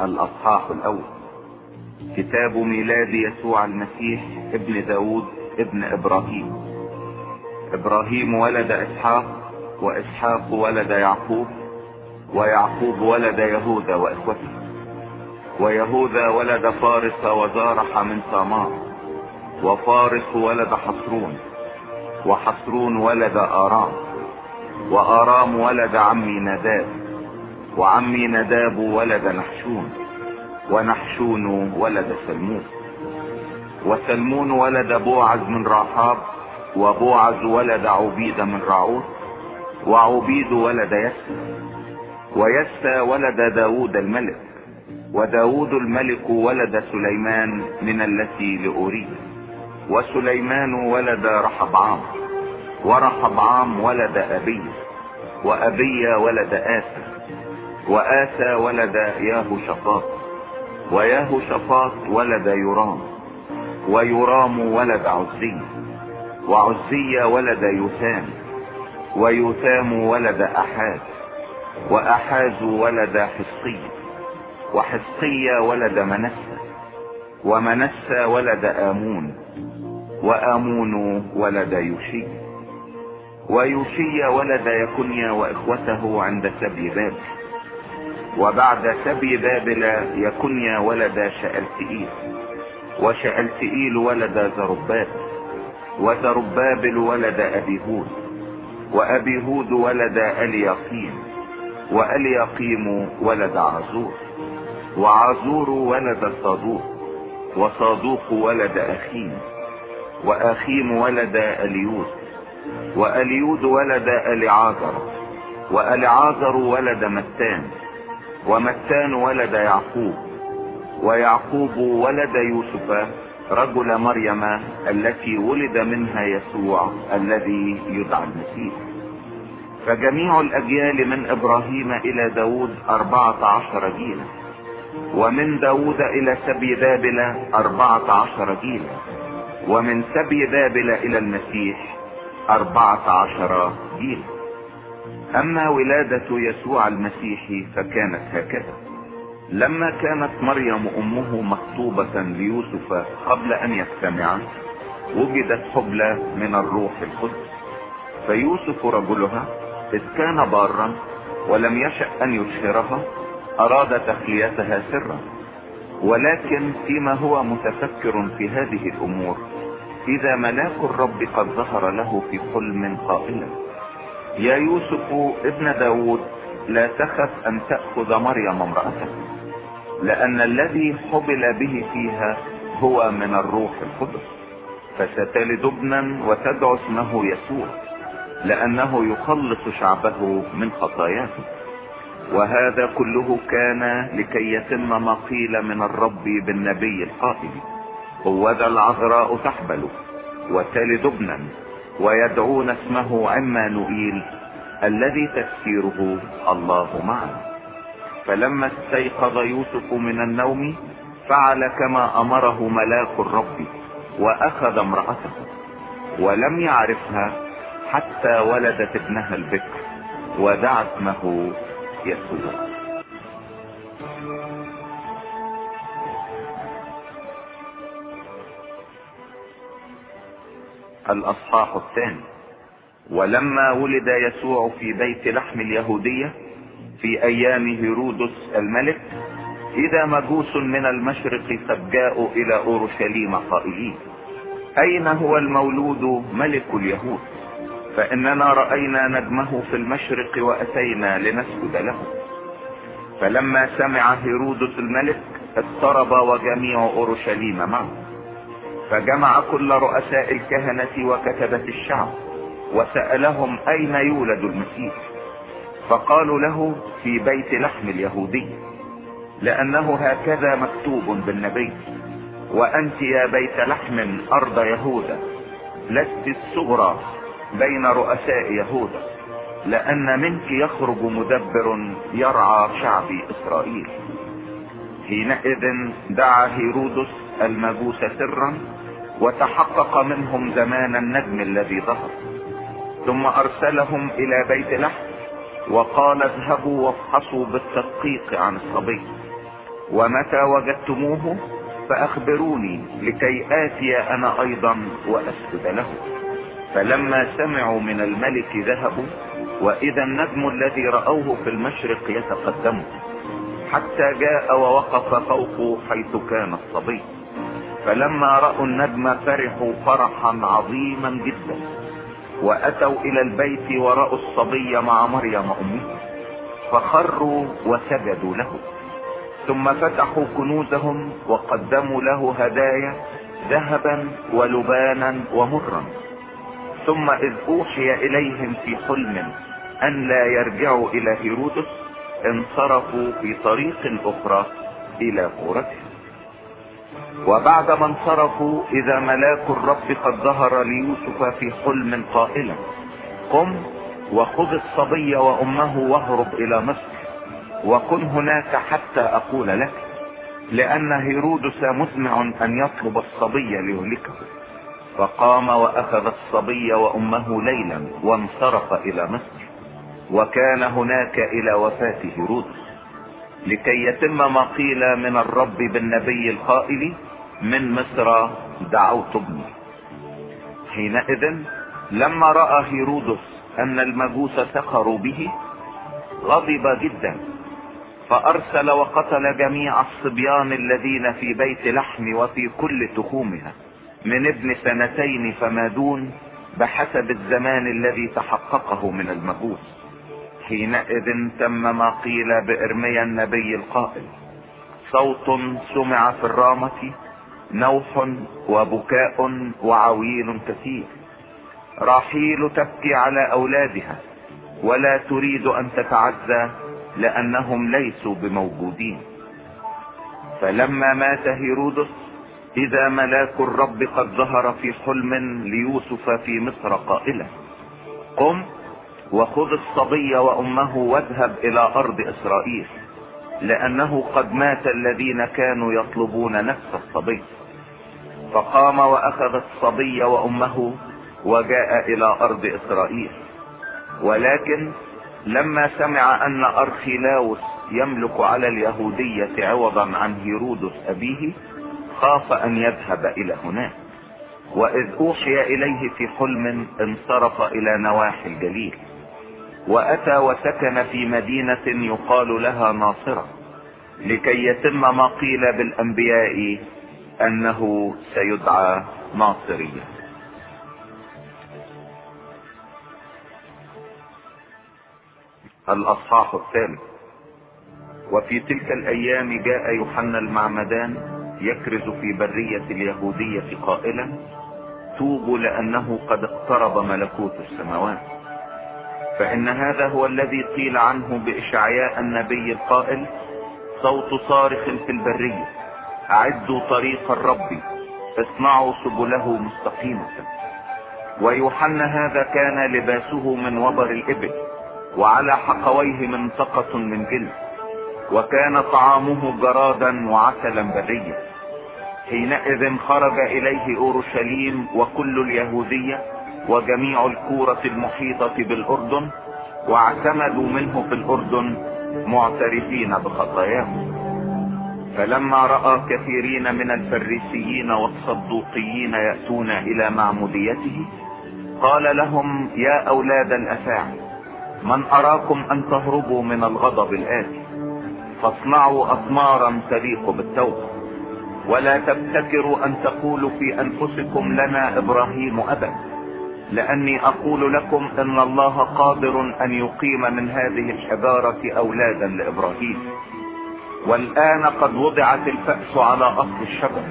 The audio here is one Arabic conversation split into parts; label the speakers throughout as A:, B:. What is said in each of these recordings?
A: الأصحاح الأول. كتاب ميلاد يسوع المسيح ابن داود ابن إبراهيم. إبراهيم ولد إسحاق وإسحاق ولد يعقوب ويعقوب ولد يهوذا وإخوته. ويهوذا ولد فارس وزارح من سامار وفارس ولد حصرون وحصرون ولد آرام وآرام ولد عمي نداب وعمي نداب ولد نحشون ونحشون ولد سلمون. وسلمون ولد بوعز من رحاب وبوعز ولد عبيد من رعوت وعبيد ولد يسى. ويسى ولد داود الملك وداود الملك ولد سليمان من التي لأوريه وسليمان ولد رحبعام ورحبعام ولد أبي وأبي ولد آسى. وآسى ولد ياهو شفاط وياهو شفاط ولد يرام ويرام ولد عزي وعزي ولد يثام ويثام ولد أحاز وأحاز ولد حصي وحصي ولد منسى ومنسى ولد آمون وآمون ولد يوشي ويوشي ولد يكنيا وإخوته عند سبي بابل وبعد سبي بابل يكنيا ولد شألتئيل وشألتئيل ولد زربابل. وزربابل ولد أبي هود. وأبي هود ولد ألياقيم وألياقيم ولد عزور. وعزور ولد صادوق وصادوق ولد أخيم. وأخيم ولد أليود. وأليود ولد ألعازر. وألعازر ولد متان. ومتان ولد يعقوب ويعقوب ولد يوسف رجل مريم التي ولد منها يسوع الذي يدعى المسيح. فجميع الأجيال من إبراهيم إلى داود أربعة عشر جيلا ومن داود إلى سبي بابل أربعة عشر جيلا ومن سبي بابل إلى المسيح أربعة عشر جيلا. أما ولادة يسوع المسيح فكانت هكذا. لما كانت مريم أمه مخطوبة ليوسف قبل أن يجتمعا وجدت حبلى من الروح القدس. فيوسف رجلها اذ كان بارا ولم يشأ أن يشهرها أراد تخليتها سرا. ولكن فيما هو متفكر في هذه الأمور إذا ملاك الرب قد ظهر له في حلم قائلا. يا يوسف ابن داود لا تخف أن تأخذ مريم امرأتك لأن الذي حبل به فيها هو من الروح القدس. فستلد ابنا وتدعو اسمه يسوع لأنه يخلص شعبه من خطاياهم وهذا كله كان لكي يتم ما قيل من الرب بالنبي القائل هوذا العذراء تحبل وتلد ابنا ويدعون اسمه عمانوئيل الذي تفسيره الله معنا فلما استيقظ يوسف من النوم فعل كما أمره ملاك الرب وأخذ امرأته ولم يعرفها حتى ولدت ابنها البكر ودعا اسمه يسوع. الأصحاح الثاني ولما ولد يسوع في بيت لحم اليهودية في أيام هيرودس الملك إذا مجوس من المشرق قد جاءوا إلى أورشليم قائلين أين هو المولود ملك اليهود؟ فإننا رأينا نجمه في المشرق وأتينا لنسجد له. فلما سمع هيرودس الملك اضطرب وجميع أورشليم معه. فجمع كل رؤساء الكهنة وكتبة الشعب وسألهم أين يولد المسيح. فقالوا له في بيت لحم اليهودي لأنه هكذا مكتوب بالنبي وأنت يا بيت لحم أرض يهوذا لست الصغرى بين رؤساء يهوذا لأن منك يخرج مدبر يرعى شعب إسرائيل. حينئذ دعا هيرودس المجوس سرا وتحقق منهم زمان النجم الذي ظهر. ثم أرسلهم إلى بيت لحم وقال اذهبوا وافحصوا بالتدقيق عن الصبي. ومتى وجدتموه؟ فأخبروني لكي آتي أنا أيضا وأسجد له. فلما سمعوا من الملك ذهبوا وإذا النجم الذي رأوه في المشرق يتقدم حتى جاء ووقف فوق حيث كان الصبي. فلما رأوا النجم فرحوا فرحا عظيما جدا وأتوا إلى البيت ورأوا الصبي مع مريم أمه فخروا وسجدوا له ثم فتحوا كنوزهم وقدموا له هدايا ذهبا ولبانا ومرا. ثم إذ أوحي إليهم في حلم أن لا يرجعوا إلى هيرودس انصرفوا في طريق أخرى إلى قرتهم وبعد ما انصرفوا إذا ملاك الرب قد ظهر ليوسف في حلم قائلا. قم وخذ الصبي وأمه واهرب إلى مصر وكن هناك حتى أقول لك لأن هيرودس مزمع أن يطلب الصبي ليهلكه. فقام وأخذ الصبي وأمه ليلا وانصرف إلى مصر وكان هناك إلى وفاة هيرودس. لكي يتم ما قيل من الرب بالنبي القائل من مصر دعوت ابني. حينئذ لما رأى هيرودس أن المجوس سخروا به غضب جدا فأرسل وقتل جميع الصبيان الذين في بيت لحم وفي كل تخومها من ابن سنتين فما دون بحسب الزمان الذي تحققه من المجوس. حينئذ تم ما قيل بارميا النبي القائل صوت سمع في الرامة نوح وبكاء وعويل كثير. راحيل تبكي على أولادها ولا تريد أن تتعزى لأنهم ليسوا بموجودين. فلما مات هيرودس إذا ملاك الرب قد ظهر في حلم ليوسف في مصر قائلا قم وخذ الصبي وأمه واذهب إلى أرض إسرائيل. لأنه قد مات الذين كانوا يطلبون نفس الصبي. فقام وأخذ الصبي وأمه وجاء إلى أرض إسرائيل. ولكن لما سمع أن أرخيلاوس يملك على اليهودية عوضا عن هيرودس أبيه خاف أن يذهب إلى هناك. وإذ أوحي إليه في حلم انصرف إلى نواحي الجليل. وأتى وسكن في مدينة يقال لها ناصرة لكي يتم ما قيل بالأنبياء أنه سيدعى ناصريا الأصحاح الثالث وفي تلك الأيام جاء يوحنا المعمدان يكرز في برية اليهودية قائلا توبوا لأنه قد اقترب ملكوت السماوات. فإن هذا هو الذي قيل عنه بإشعياء النبي القائل صوت صارخ في البرية أعدوا طريق الرب اصنعوا سبله مستقيمة. ويوحنا هذا كان لباسه من وبر الإبل وعلى حقويه منطقة من جلد وكان طعامه جرادا وعسلا بريا. حينئذ خرج إليه أورشليم وكل اليهودية وجميع الكورة المحيطة بالأردن واعتمدوا منه في الأردن معترفين بخطاياهم. فلما رأى كثيرين من الفريسيين والصدوقيين يأتون إلى معموديته قال لهم يا أولاد الأفاعي من أراكم أن تهربوا من الغضب الآتي فاصنعوا اثمارا تليق بالتوبة ولا تبتكروا أن تقولوا في أنفسكم لنا إبراهيم ابا لأني أقول لكم أن الله قادر أن يقيم من هذه الحجارة أولادا لإبراهيم. والآن قد وضعت الفأس على أصل الشجر.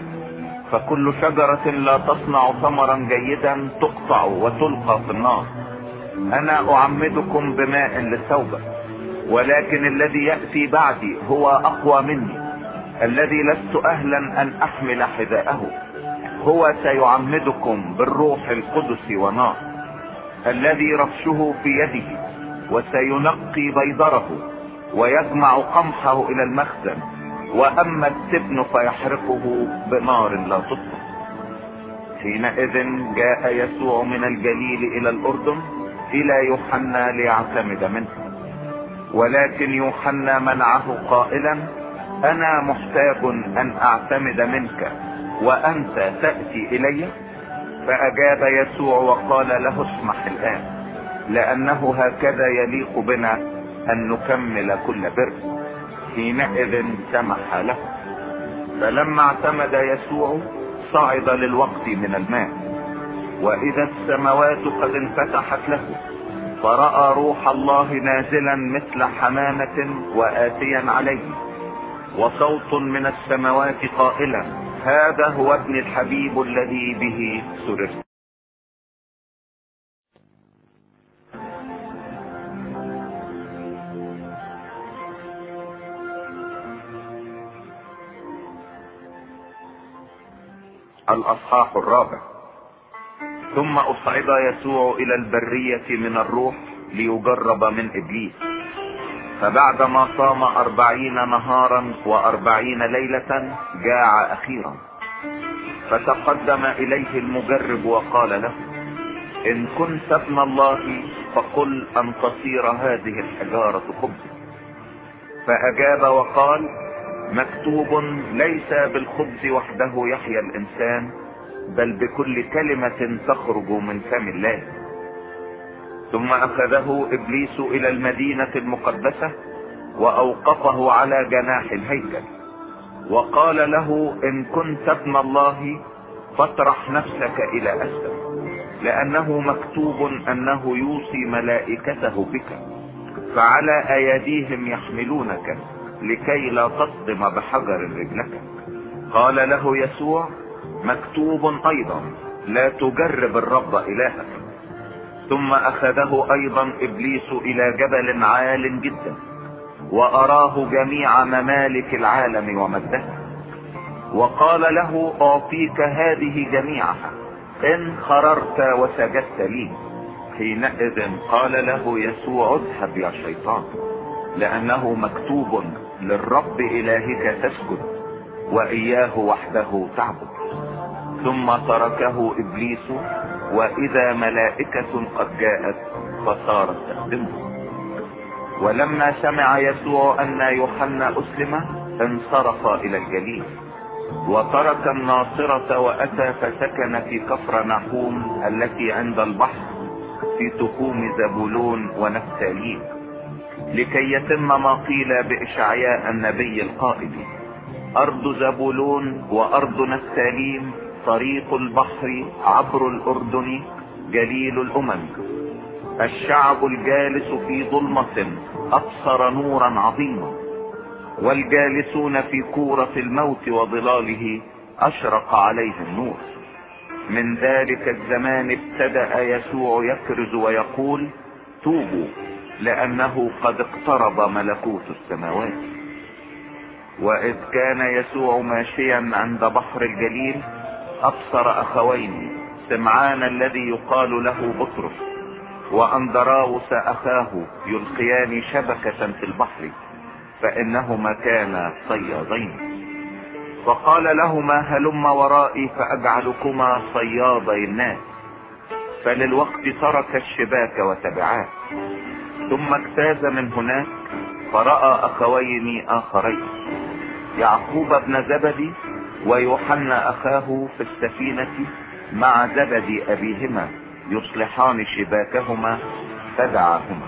A: فكل شجرة لا تصنع ثمرا جيدا تقطع وتلقى في النار. أنا أعمدكم بماء للتوبة ولكن الذي يأتي بعدي هو أقوى مني. الذي لست أهلا أن أحمل حذاءه. هو سيعمدكم بالروح القدس ونار الذي رفشه في يده وسينقي بيضره ويجمع قمحه إلى المخزن وأما التبن فيحرقه بنار لا تطفأ حينئذ جاء يسوع من الجليل إلى الأردن إلى يوحنا ليعتمد منه. ولكن يوحنا منعه قائلا أنا محتاج أن أعتمد منك. وأنت تأتي الي فأجاب يسوع وقال له اسمح الآن لأنه هكذا يليق بنا أن نكمل كل بر حينئذ سمح له. فلما اعتمد يسوع صعد للوقت من الماء وإذا السماوات قد انفتحت له فرأى روح الله نازلا مثل حمامة وآتيا عليه وصوت من السماوات قائلا هذا هو ابن الحبيب الذي به سررت الأصحاح الرابع. ثم أصعد يسوع إلى البرية من الروح ليجرب من إبليس. فبعدما صام أربعين نهارا وأربعين ليلة جاع أخيرا. فتقدم إليه المجرب وقال له إن كنت ابن الله فقل أن تصير هذه الحجارة خبزا فأجاب وقال مكتوب ليس بالخبز وحده يحيا الإنسان بل بكل كلمة تخرج من فم الله. ثم أخذه إبليس إلى المدينة المقدسة وأوقفه على جناح الهيكل. وقال له إن كنت ابن الله فاطرح نفسك إلى أسفل لأنه مكتوب أنه يوصي ملائكته بك فعلى أيديهم يحملونك لكي لا تصدم بحجر رجلك. قال له يسوع مكتوب أيضا لا تجرب الرب إلهك. ثم أخذه أيضا إبليس إلى جبل عال جدا وأراه جميع ممالك العالم ومجدها وقال له أعطيك هذه جميعها إن خررت وسجدت لي. حينئذ قال له يسوع اذهب يا شيطان لأنه مكتوب للرب إلهك تسجد وإياه وحده تعبد. ثم تركه إبليس وإذا ملائكة قد جاءت فصارت تخدمه ولما سمع يسوع أن يوحنا أسلم انصرف إلى الجليل. وترك الناصرة وأتى فسكن في كفر نحوم التي عند البحر في تخوم زبولون ونفتالين لكي يتم ما قيل بإشعياء النبي القائل أرض زبولون وأرض نفتاليم طريق البحر عبر الأردن جليل الأمم. الشعب الجالس في ظلمة أبصر نورا عظيما. والجالسون في كورة الموت وظلاله أشرق عليهم نور من ذلك الزمان ابتدأ يسوع يكرز ويقول توبوا لأنه قد اقترب ملكوت السماوات. وإذ كان يسوع ماشيا عند بحر الجليل أبصر أخوين سمعان الذي يقال له بطرس واندراوس أخاه يلقيان شبكة في البحر فإنهما كانا صيادين. فقال لهما هلم ورائي فأجعلكما صيادي الناس. فللوقت ترك الشباك وتبعاه. ثم اجتاز من هناك فرأى أخوين آخرين. يعقوب بن زبدي ويوحنا أخاه في السفينة مع زبدي أبيهما يصلحان شباكهما فدعاهما.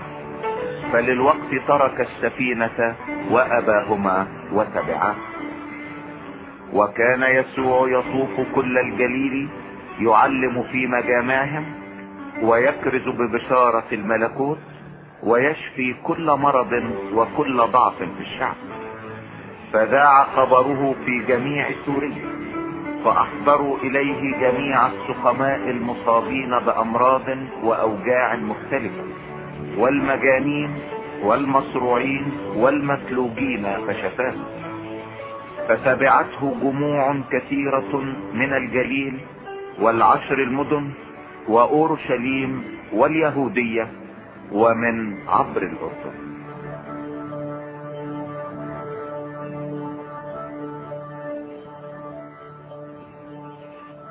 A: فللوقت ترك السفينة وأباهما وتبعاه. وكان يسوع يطوف كل الجليل يعلم في مجامعهم ويكرز ببشارة الملكوت ويشفي كل مرض وكل ضعف في الشعب. فذاع خبره في جميع سوريا فاحضروا إليه جميع السقماء المصابين بأمراض وأوجاع مختلفة والمجانين والمصروعين والمسلوجين فشفاهم فتبعته جموع كثيرة من الجليل والعشر المدن وأورشليم واليهودية ومن عبر الأردن.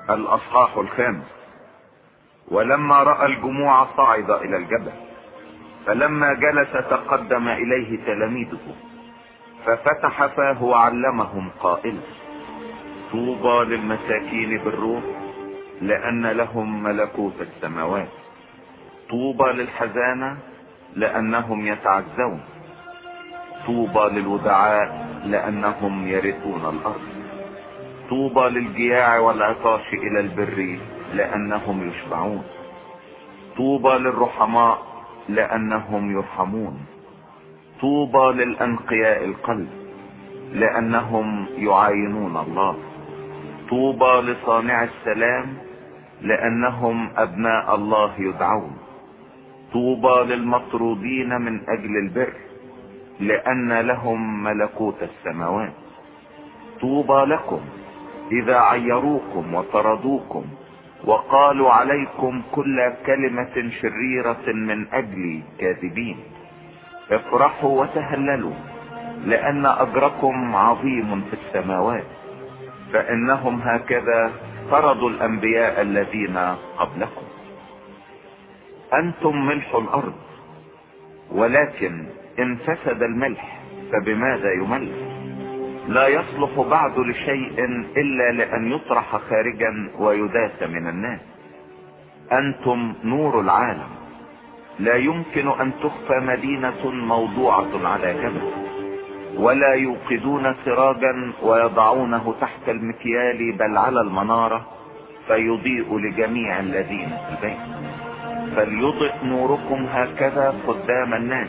A: الأصحاح الخامس. ولما رأى الجموع صعد إلى الجبل فلما جلس تقدم إليه تلاميذه ففتح فاه وعلمهم قائلا طوبى للمساكين بالروح لأن لهم ملكوت السماوات. طوبى للحزانة لأنهم يتعزون. طوبى للودعاء لأنهم يرثون الأرض. طوبى للجياع والعطاش إلى البر لأنهم يشبعون. طوبى للرحماء لأنهم يرحمون. طوبى للأنقياء القلب لأنهم يعاينون الله. طوبى لصانع السلام لأنهم أبناء الله يدعون. طوبى للمطرودين من أجل البر لأن لهم ملكوت السماوات. طوبى لكم إذا عيروكم وطردوكم وقالوا عليكم كل كلمة شريرة من اجلي كاذبين افرحوا وتهللوا لأن أجركم عظيم في السماوات. فإنهم هكذا طردوا الأنبياء الذين قبلكم. أنتم ملح الأرض ولكن ان فسد الملح فبماذا يملح؟ لا يصلح بعد لشيء إلا لأن يطرح خارجا ويداس من الناس. أنتم نور العالم. لا يمكن أن تخفى مدينة موضوعة على جبل. ولا يوقدون سراجا ويضعونه تحت المكيال بل على المنارة فيضيء لجميع الذين في البيت. فليضئ نوركم هكذا قدام الناس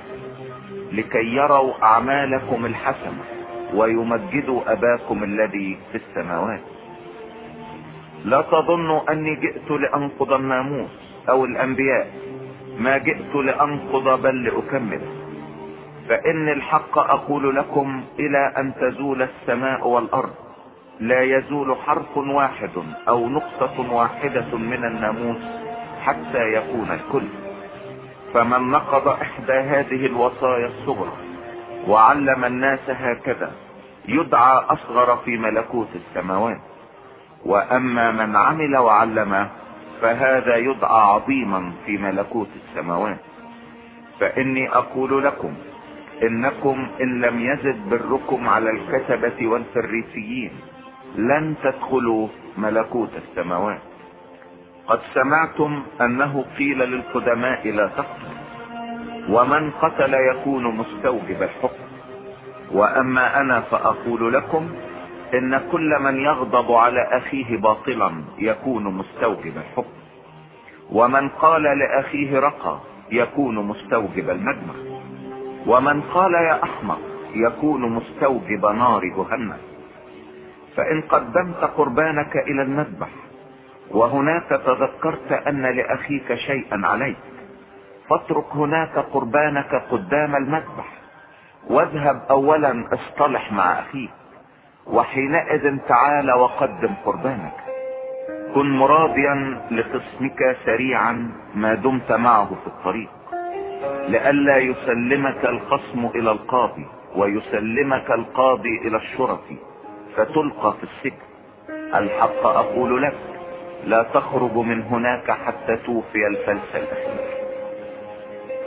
A: لكي يروا أعمالكم الحسنة. ويمجدوا أباكم الذي في السماوات. لا تظنوا أني جئت لأنقض الناموس أو الأنبياء. ما جئت لأنقض بل لأكمل. فإن الحق أقول لكم إلى أن تزول السماء والأرض. لا يزول حرف واحد أو نقطة واحدة من الناموس حتى يكون الكل. فمن نقض إحدى هذه الوصايا الصغرى وعلم الناس هكذا. يدعى أصغر في ملكوت السماوات. وأما من عمل وعلم فهذا يدعى عظيما في ملكوت السماوات. فإني أقول لكم إنكم إن لم يزد بركم على الكتبة والفريسيين لن تدخلوا ملكوت السماوات. قد سمعتم أنه قيل للقدماء لا تقتل ومن قتل يكون مستوجب الحكم. وأما أنا فأقول لكم إن كل من يغضب على أخيه باطلا يكون مستوجب الحكم. ومن قال لأخيه رقى يكون مستوجب المجمع. ومن قال يا أحمق يكون مستوجب نار جهنم. فإن قدمت قربانك إلى المذبح وهناك تذكرت أن لأخيك شيئا عليك فاترك هناك قربانك قدام المذبح. واذهب اولا اصطلح مع أخيك وحينئذ تعال وقدم قربانك. كن مراضيا لخصمك سريعا ما دمت معه في الطريق. لئلا يسلمك الخصم إلى القاضي ويسلمك القاضي إلى الشرطي فتلقى في السجن. الحق أقول لك لا تخرج من هناك حتى توفي الفلس الاخير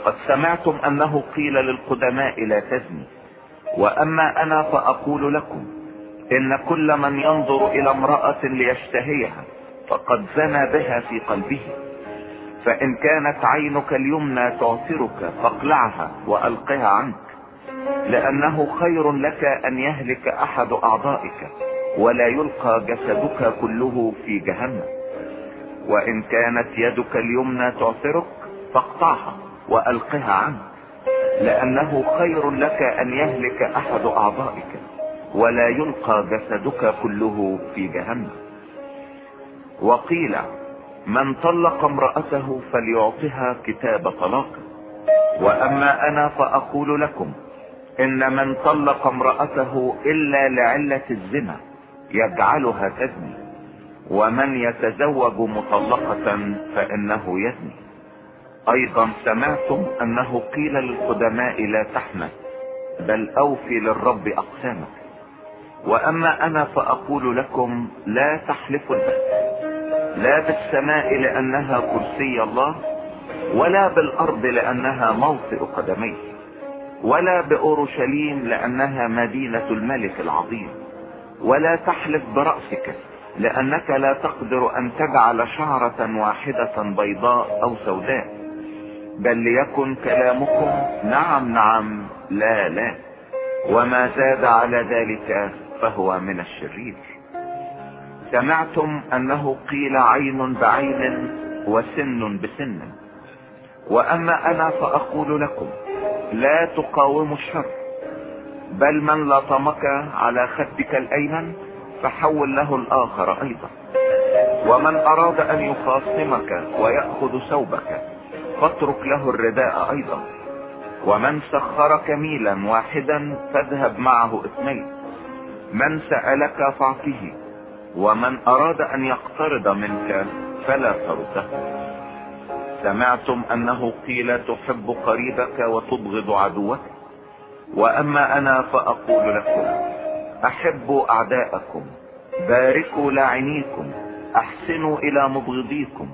A: قد سمعتم أنه قيل للقدماء لا تزني. وأما أنا فأقول لكم إن كل من ينظر إلى امرأة ليشتهيها فقد زنى بها في قلبه. فإن كانت عينك اليمنى تعثرك فاقلعها وألقها عنك لأنه خير لك أن يهلك أحد أعضائك ولا يلقى جسدك كله في جهنم. وإن كانت يدك اليمنى تعثرك فاقطعها. وألقها عنك. لأنه خير لك أن يهلك أحد أعضائك ولا يلقى جسدك كله في جهنم. وقيل من طلق امرأته فليعطها كتاب طلاق. وأما أنا فأقول لكم إن من طلق امرأته إلا لعلة الزنا يجعلها تزني ومن يتزوج مطلقة فإنه يزني. أيضا سمعتم أنه قيل للقدماء لا تحنث بل أوفي للرب أقسامك. وأما أنا فأقول لكم لا تحلفوا لا بالسماء لأنها كرسي الله ولا بالأرض لأنها موطئ قدميه ولا بأورشليم لأنها مدينة الملك العظيم. ولا تحلف برأسك لأنك لا تقدر أن تجعل شعرة واحدة بيضاء أو سوداء. بل ليكن كلامكم نعم نعم لا لا. وما زاد على ذلك فهو من الشرير. سمعتم أنه قيل عين بعين وسن بسن. وأما أنا فأقول لكم لا تقاوموا الشر. بل من لطمك على خدك الأيمن فحول له الآخر أيضا. ومن أراد أن يخاصمك ويأخذ ثوبك فاترك له الرداء أيضا. ومن سخرك ميلا واحدا فاذهب معه اثنين. من سألك فاعطه. ومن أراد أن يقترض منك فلا ترده. سمعتم أنه قيل تحب قريبك وتبغض عدوك. وأما أنا فأقول لكم أحبوا أعداءكم. باركوا لاعنيكم. أحسنوا إلى مبغضيكم.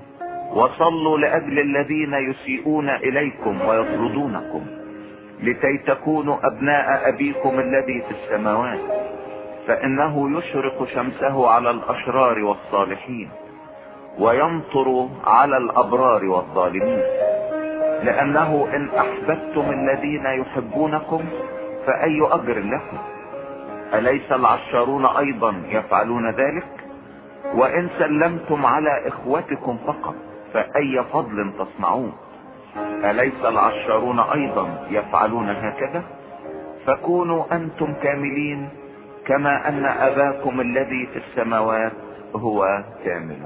A: وصلوا لأجل الذين يسيئون إليكم ويطردونكم لكي تكونوا أبناء أبيكم الذي في السماوات فإنه يشرق شمسه على الأشرار والصالحين ويمطر على الأبرار والظالمين. لأنه إن أحببتم الذين يحبونكم فأي أجر لكم؟ أليس العشارون أيضا يفعلون ذلك؟ وإن سلمتم على إخوتكم فقط فأي فضل تصنعون؟ أليس العشارون أيضا يفعلون هكذا؟ فكونوا أنتم كاملين كما أن أباكم الذي في السماوات هو كامل.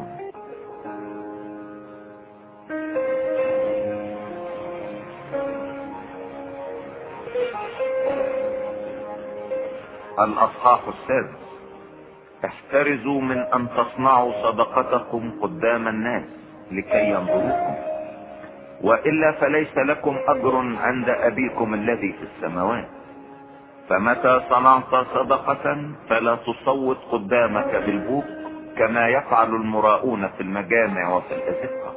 A: الأصحاح السادس. احترزوا من أن تصنعوا صدقتكم قدام الناس. لكي ينظروكم. وإلا فليس لكم أجر عند أبيكم الذي في السماوات. فمتى صنعت صدقة فلا تصوت قدامك بالبوق كما يفعل المراؤون في المجامع وفي الأزقة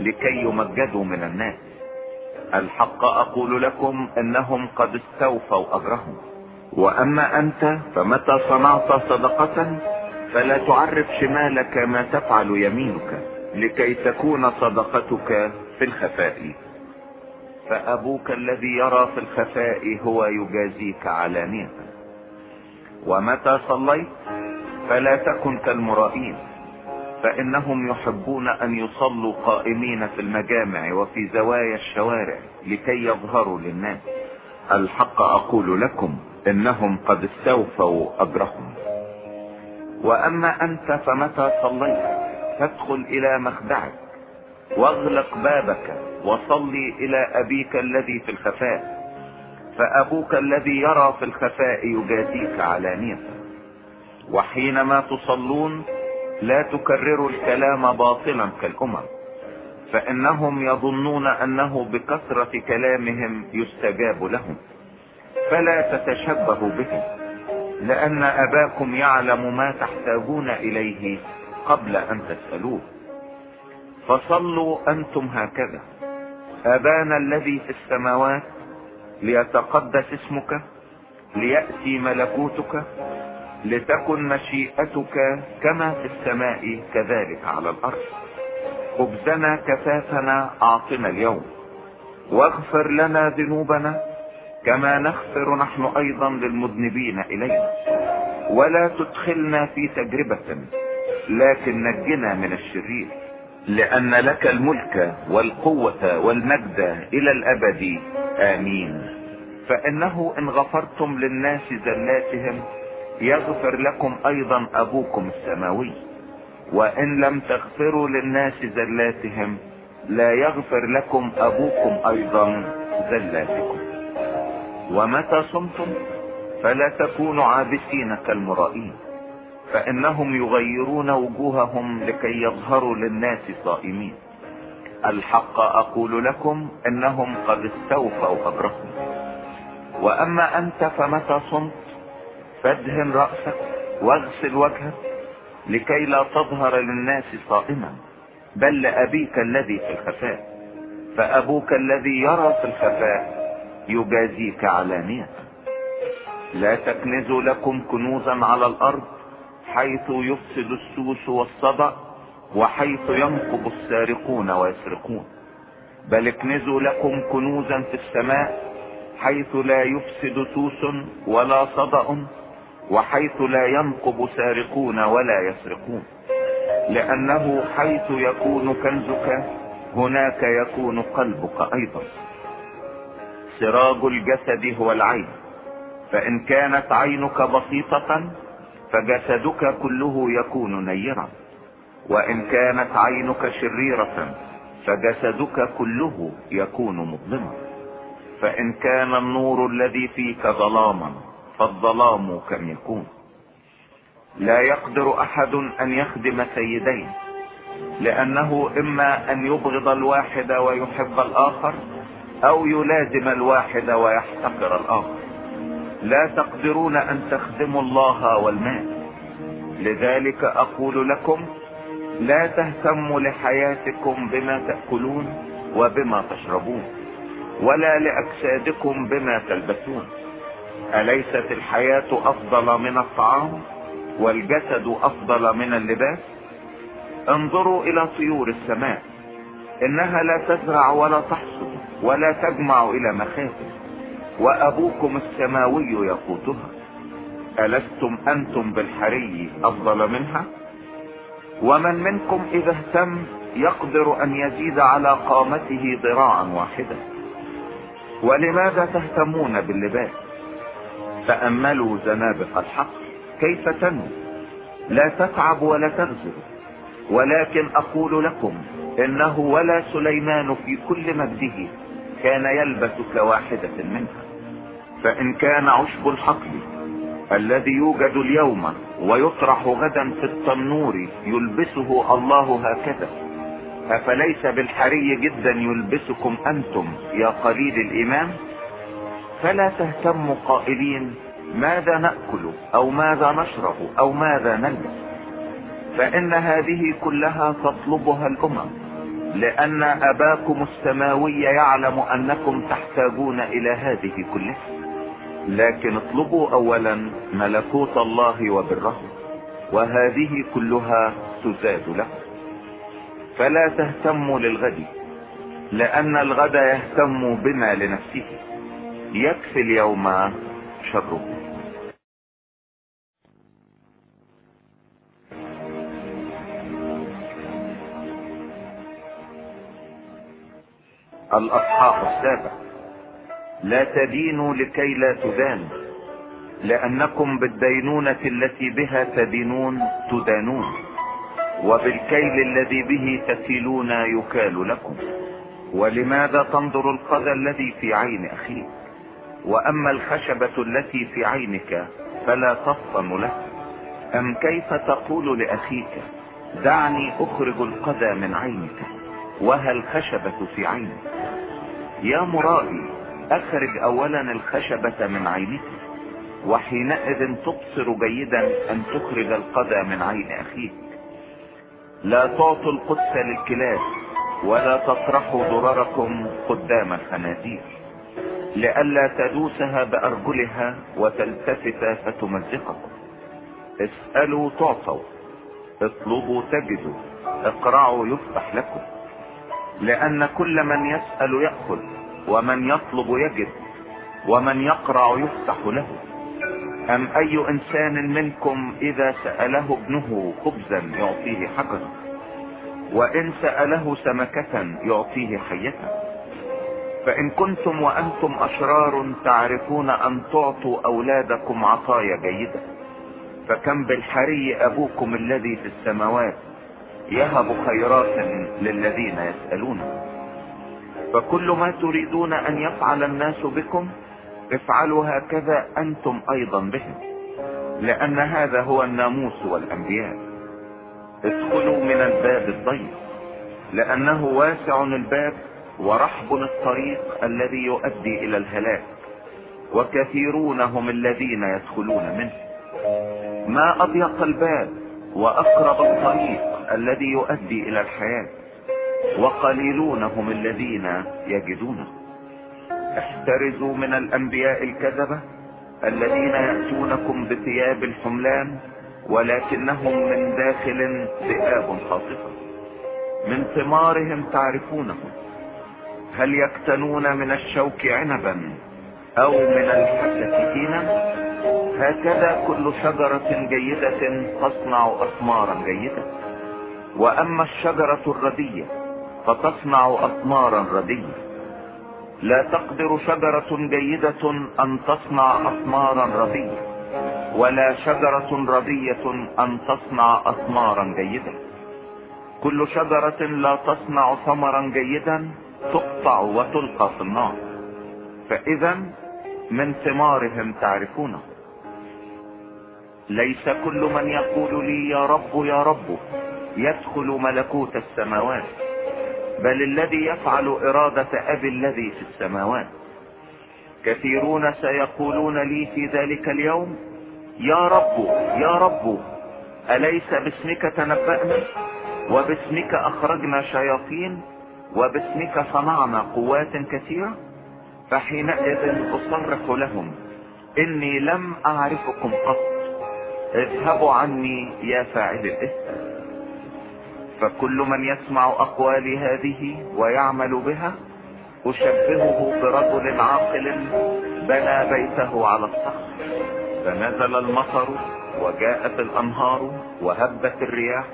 A: لكي يمجدوا من الناس. الحق أقول لكم إنهم قد استوفوا أجرهم. وأما أنت فمتى صنعت صدقة فلا تعرف شمالك ما تفعل يمينك. لكي تكون صدقتك في الخفاء. فأبوك الذي يرى في الخفاء هو يجازيك علانية ومتى صليت؟ فلا تكن كالمرائين. فإنهم يحبون أن يصلوا قائمين في المجامع وفي زوايا الشوارع لكي يظهروا للناس. الحق أقول لكم إنهم قد استوفوا أجرهم. وأما أنت فمتى صليت؟ فادخل إلى مخدعك واغلق بابك وصلي إلى أبيك الذي في الخفاء فأبوك الذي يرى في الخفاء يجازيك علانية. وحينما تصلون لا تكرروا الكلام باطلا كالأمم فإنهم يظنون أنه بكثرة كلامهم يستجاب لهم فلا تتشبهوا بهم لأن أباكم يعلم ما تحتاجون إليه قبل أن تسألوه. فصلوا أنتم هكذا. أبانا الذي في السماوات ليتقدس اسمك ليأتي ملكوتك لتكن مشيئتك كما في السماء كذلك على الأرض. خبزنا كفافنا اعطنا اليوم. واغفر لنا ذنوبنا كما نغفر نحن أيضا للمذنبين إلينا. ولا تدخلنا في تجربة لكن نجنا من الشرير لأن لك الملك والقوة والمجد إلى الأبد. آمين. فإنه إن غفرتم للناس زلاتهم يغفر لكم أيضا أبوكم السماوي. وإن لم تغفروا للناس زلاتهم لا يغفر لكم أبوكم أيضا زلاتكم. ومتى صمتم؟ فلا تكونوا عابسين كالمرائين. فإنهم يغيرون وجوههم لكي يظهروا للناس صائمين. الحق أقول لكم إنهم قد استوفوا اجرهم وأما أنت فمتى صمت؟ فادهن رأسك واغسل وجهك لكي لا تظهر للناس صائما. بل لأبيك الذي في الخفاء. فأبوك الذي يرى في الخفاء يجازيك علانية. لا تكنزوا لكم كنوزا على الأرض حيث يفسد السوس والصدأ وحيث ينقب السارقون ويسرقون. بل اكنزوا لكم كنوزا في السماء حيث لا يفسد سوس ولا صدأ وحيث لا ينقب سارقون ولا يسرقون. لأنه حيث يكون كنزك هناك يكون قلبك أيضا. سراج الجسد هو العين فإن كانت عينك بسيطة فجسدك كله يكون نيرا. وإن كانت عينك شريرة فجسدك كله يكون مظلما. فإن كان النور الذي فيك ظلاما فالظلام كم يكون. لا يقدر أحد أن يخدم سيدين لأنه إما أن يبغض الواحد ويحب الآخر أو يلازم الواحد ويحتقر الآخر. لا تقدرون أن تخدموا الله والمال لذلك أقول لكم لا تهتموا لحياتكم بما تأكلون وبما تشربون ولا لأجسادكم بما تلبسون. أليست الحياة أفضل من الطعام والجسد أفضل من اللباس؟ انظروا إلى طيور السماء إنها لا تزرع ولا تحصد ولا تجمع إلى مخازن وأبوكم السماوي يقوتها ألستم أنتم بالحري أفضل منها؟ ومن منكم إذا اهتم يقدر أن يزيد على قامته ذراعا واحدة ولماذا تهتمون باللباس؟ تأملوا زنابق الحق. كيف تنمو لا تتعب ولا تغزل ولكن أقول لكم إنه ولا سليمان في كل مجده كان يلبس كواحدة منها. فإن كان عشب الحقل الذي يوجد اليوم ويطرح غدا في التنور يلبسه الله هكذا. أفليس بالحري جدا يلبسكم أنتم يا قليل الإيمان؟ فلا تهتموا قائلين ماذا نأكل أو ماذا نشرب أو ماذا نلبس؟ فإن هذه كلها تطلبها الأمم لأن أباكم السماوي يعلم أنكم تحتاجون إلى هذه كلها. لكن اطلبوا اولا ملكوت الله وبره وهذه كلها تزاد له. فلا تهتموا للغد لأن الغد يهتم بما لنفسه. يكفي اليوم شره. الاصحاح السابع. لا تدينوا لكي لا تدانوا لأنكم بالدينونة التي بها تدينون تدانون. وبالكيل الذي به تكيلون يكال لكم. ولماذا تنظر القذى الذي في عين أخيك؟ وأما الخشبة التي في عينك فلا تفطن له أم كيف تقول لأخيك؟ دعني أخرج القذى من عينك. وها الخشبة في عينك؟ يا مرائي اخرج اولا الخشبة من عينك وحينئذ تبصر جيدا أن تخرج القذى من عين أخيك. لا تعطوا القدس للكلاب ولا تطرحوا ضرركم قدام الخنازير. لئلا تدوسها بأرجلها وتلتفت فتمزقكم اسألوا تعطوا اطلبوا تجدوا اقرعوا يفتح لكم. لأن كل من يسأل يأخذ. ومن يطلب يجد ومن يقرع يفتح له. أم أي إنسان منكم إذا سأله ابنه خبزا يعطيه حجرا وإن سأله سمكة يعطيه حية فإن كنتم وأنتم أشرار تعرفون أن تعطوا أولادكم عطايا جيدة. فكم بالحري أبوكم الذي في السماوات؟ يهب خيرات للذين يسألونه فكل ما تريدون أن يفعل الناس بكم افعلوا هكذا أنتم أيضا بهم. لأن هذا هو الناموس والأنبياء. ادخلوا من الباب الضيق. لأنه واسع الباب ورحب الطريق الذي يؤدي إلى الهلاك. وكثيرون هم الذين يدخلون منه. ما أضيق الباب وأقرب الطريق الذي يؤدي إلى الحياة. وقليلون هم الذين يجدونه احترزوا من الأنبياء الكذبة الذين يأتونكم بثياب الحملان ولكنهم من داخل ذئاب خاطفة من ثمارهم تعرفونهم. هل يكتنون من الشوك عنبا أو من الحسة تينا هكذا كل شجرة جيدة تصنع اثمارا جيدة. وأما الشجرة الردية فتصنع اثمارا ردية لا تقدر شجرة جيدة أن تصنع اثمارا ردية ولا شجرة ردية أن تصنع اثمارا جيدة. كل شجرة لا تصنع ثمرا جيدا تقطع وتلقى في النار. فإذا من ثمارهم تعرفونه. ليس كل من يقول لي يا رب يا رب يدخل ملكوت السماوات. بل الذي يفعل إرادة أبي الذي في السماوات. كثيرون سيقولون لي في ذلك اليوم يا رب يا رب أليس باسمك تنبأنا؟ وباسمك أخرجنا شياطين؟ وباسمك صنعنا قوات كثيرة؟ فحينئذ اصرح لهم إني لم أعرفكم قط اذهبوا عني يا فاعل الإثم. فكل من يسمع اقوالي هذه ويعمل بها أشبهه برجل عاقل بنى بيته على الصخر. فنزل المطر وجاءت الأنهار وهبت الرياح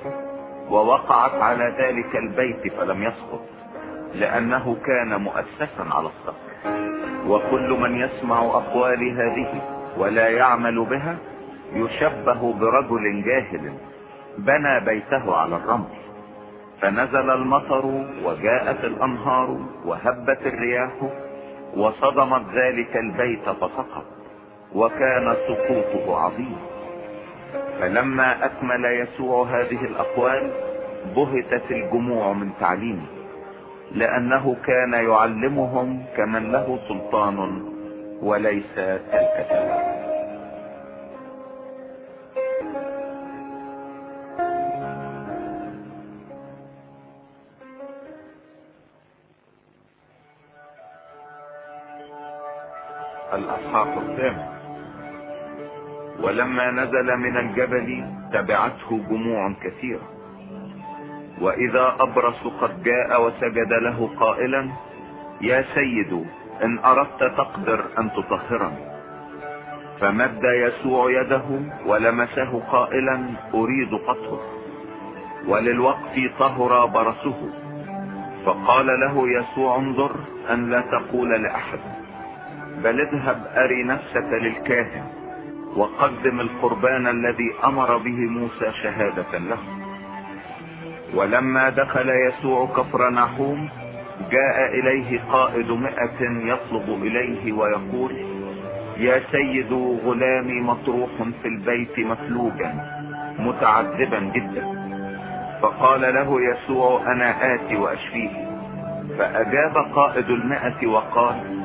A: ووقعت على ذلك البيت فلم يسقط لأنه كان مؤسسا على الصخر. وكل من يسمع اقوالي هذه ولا يعمل بها يشبه برجل جاهل بنى بيته على الرمل. فنزل المطر وجاءت الأنهار وهبت الرياح وصدمت ذلك البيت فسقط وكان سقوطه عظيم. فلما أكمل يسوع هذه الأقوال بهتت الجموع من تعليمه لأنه كان يعلمهم كمن له سلطان وليس كالكتاب الاصحاح الثامن ولما نزل من الجبل تبعته جموع كثيرة. وإذا أبرص قد جاء وسجد له قائلا يا سيد إن أردت تقدر أن تطهرني. فمد يسوع يده ولمسه قائلا أريد قطهر وللوقت طهر برسه. فقال له يسوع انظر أن لا تقول لأحد. بل اذهب أري نفسك للكاهن وقدم القربان الذي أمر به موسى شهادة له. ولما دخل يسوع كفر نحوم جاء إليه قائد مئة يطلب إليه ويقول يا سيد غلامي مطروح في البيت مفلوجا متعذبا جدا. فقال له يسوع أنا آتي وأشفيه. فأجاب قائد المئة وقال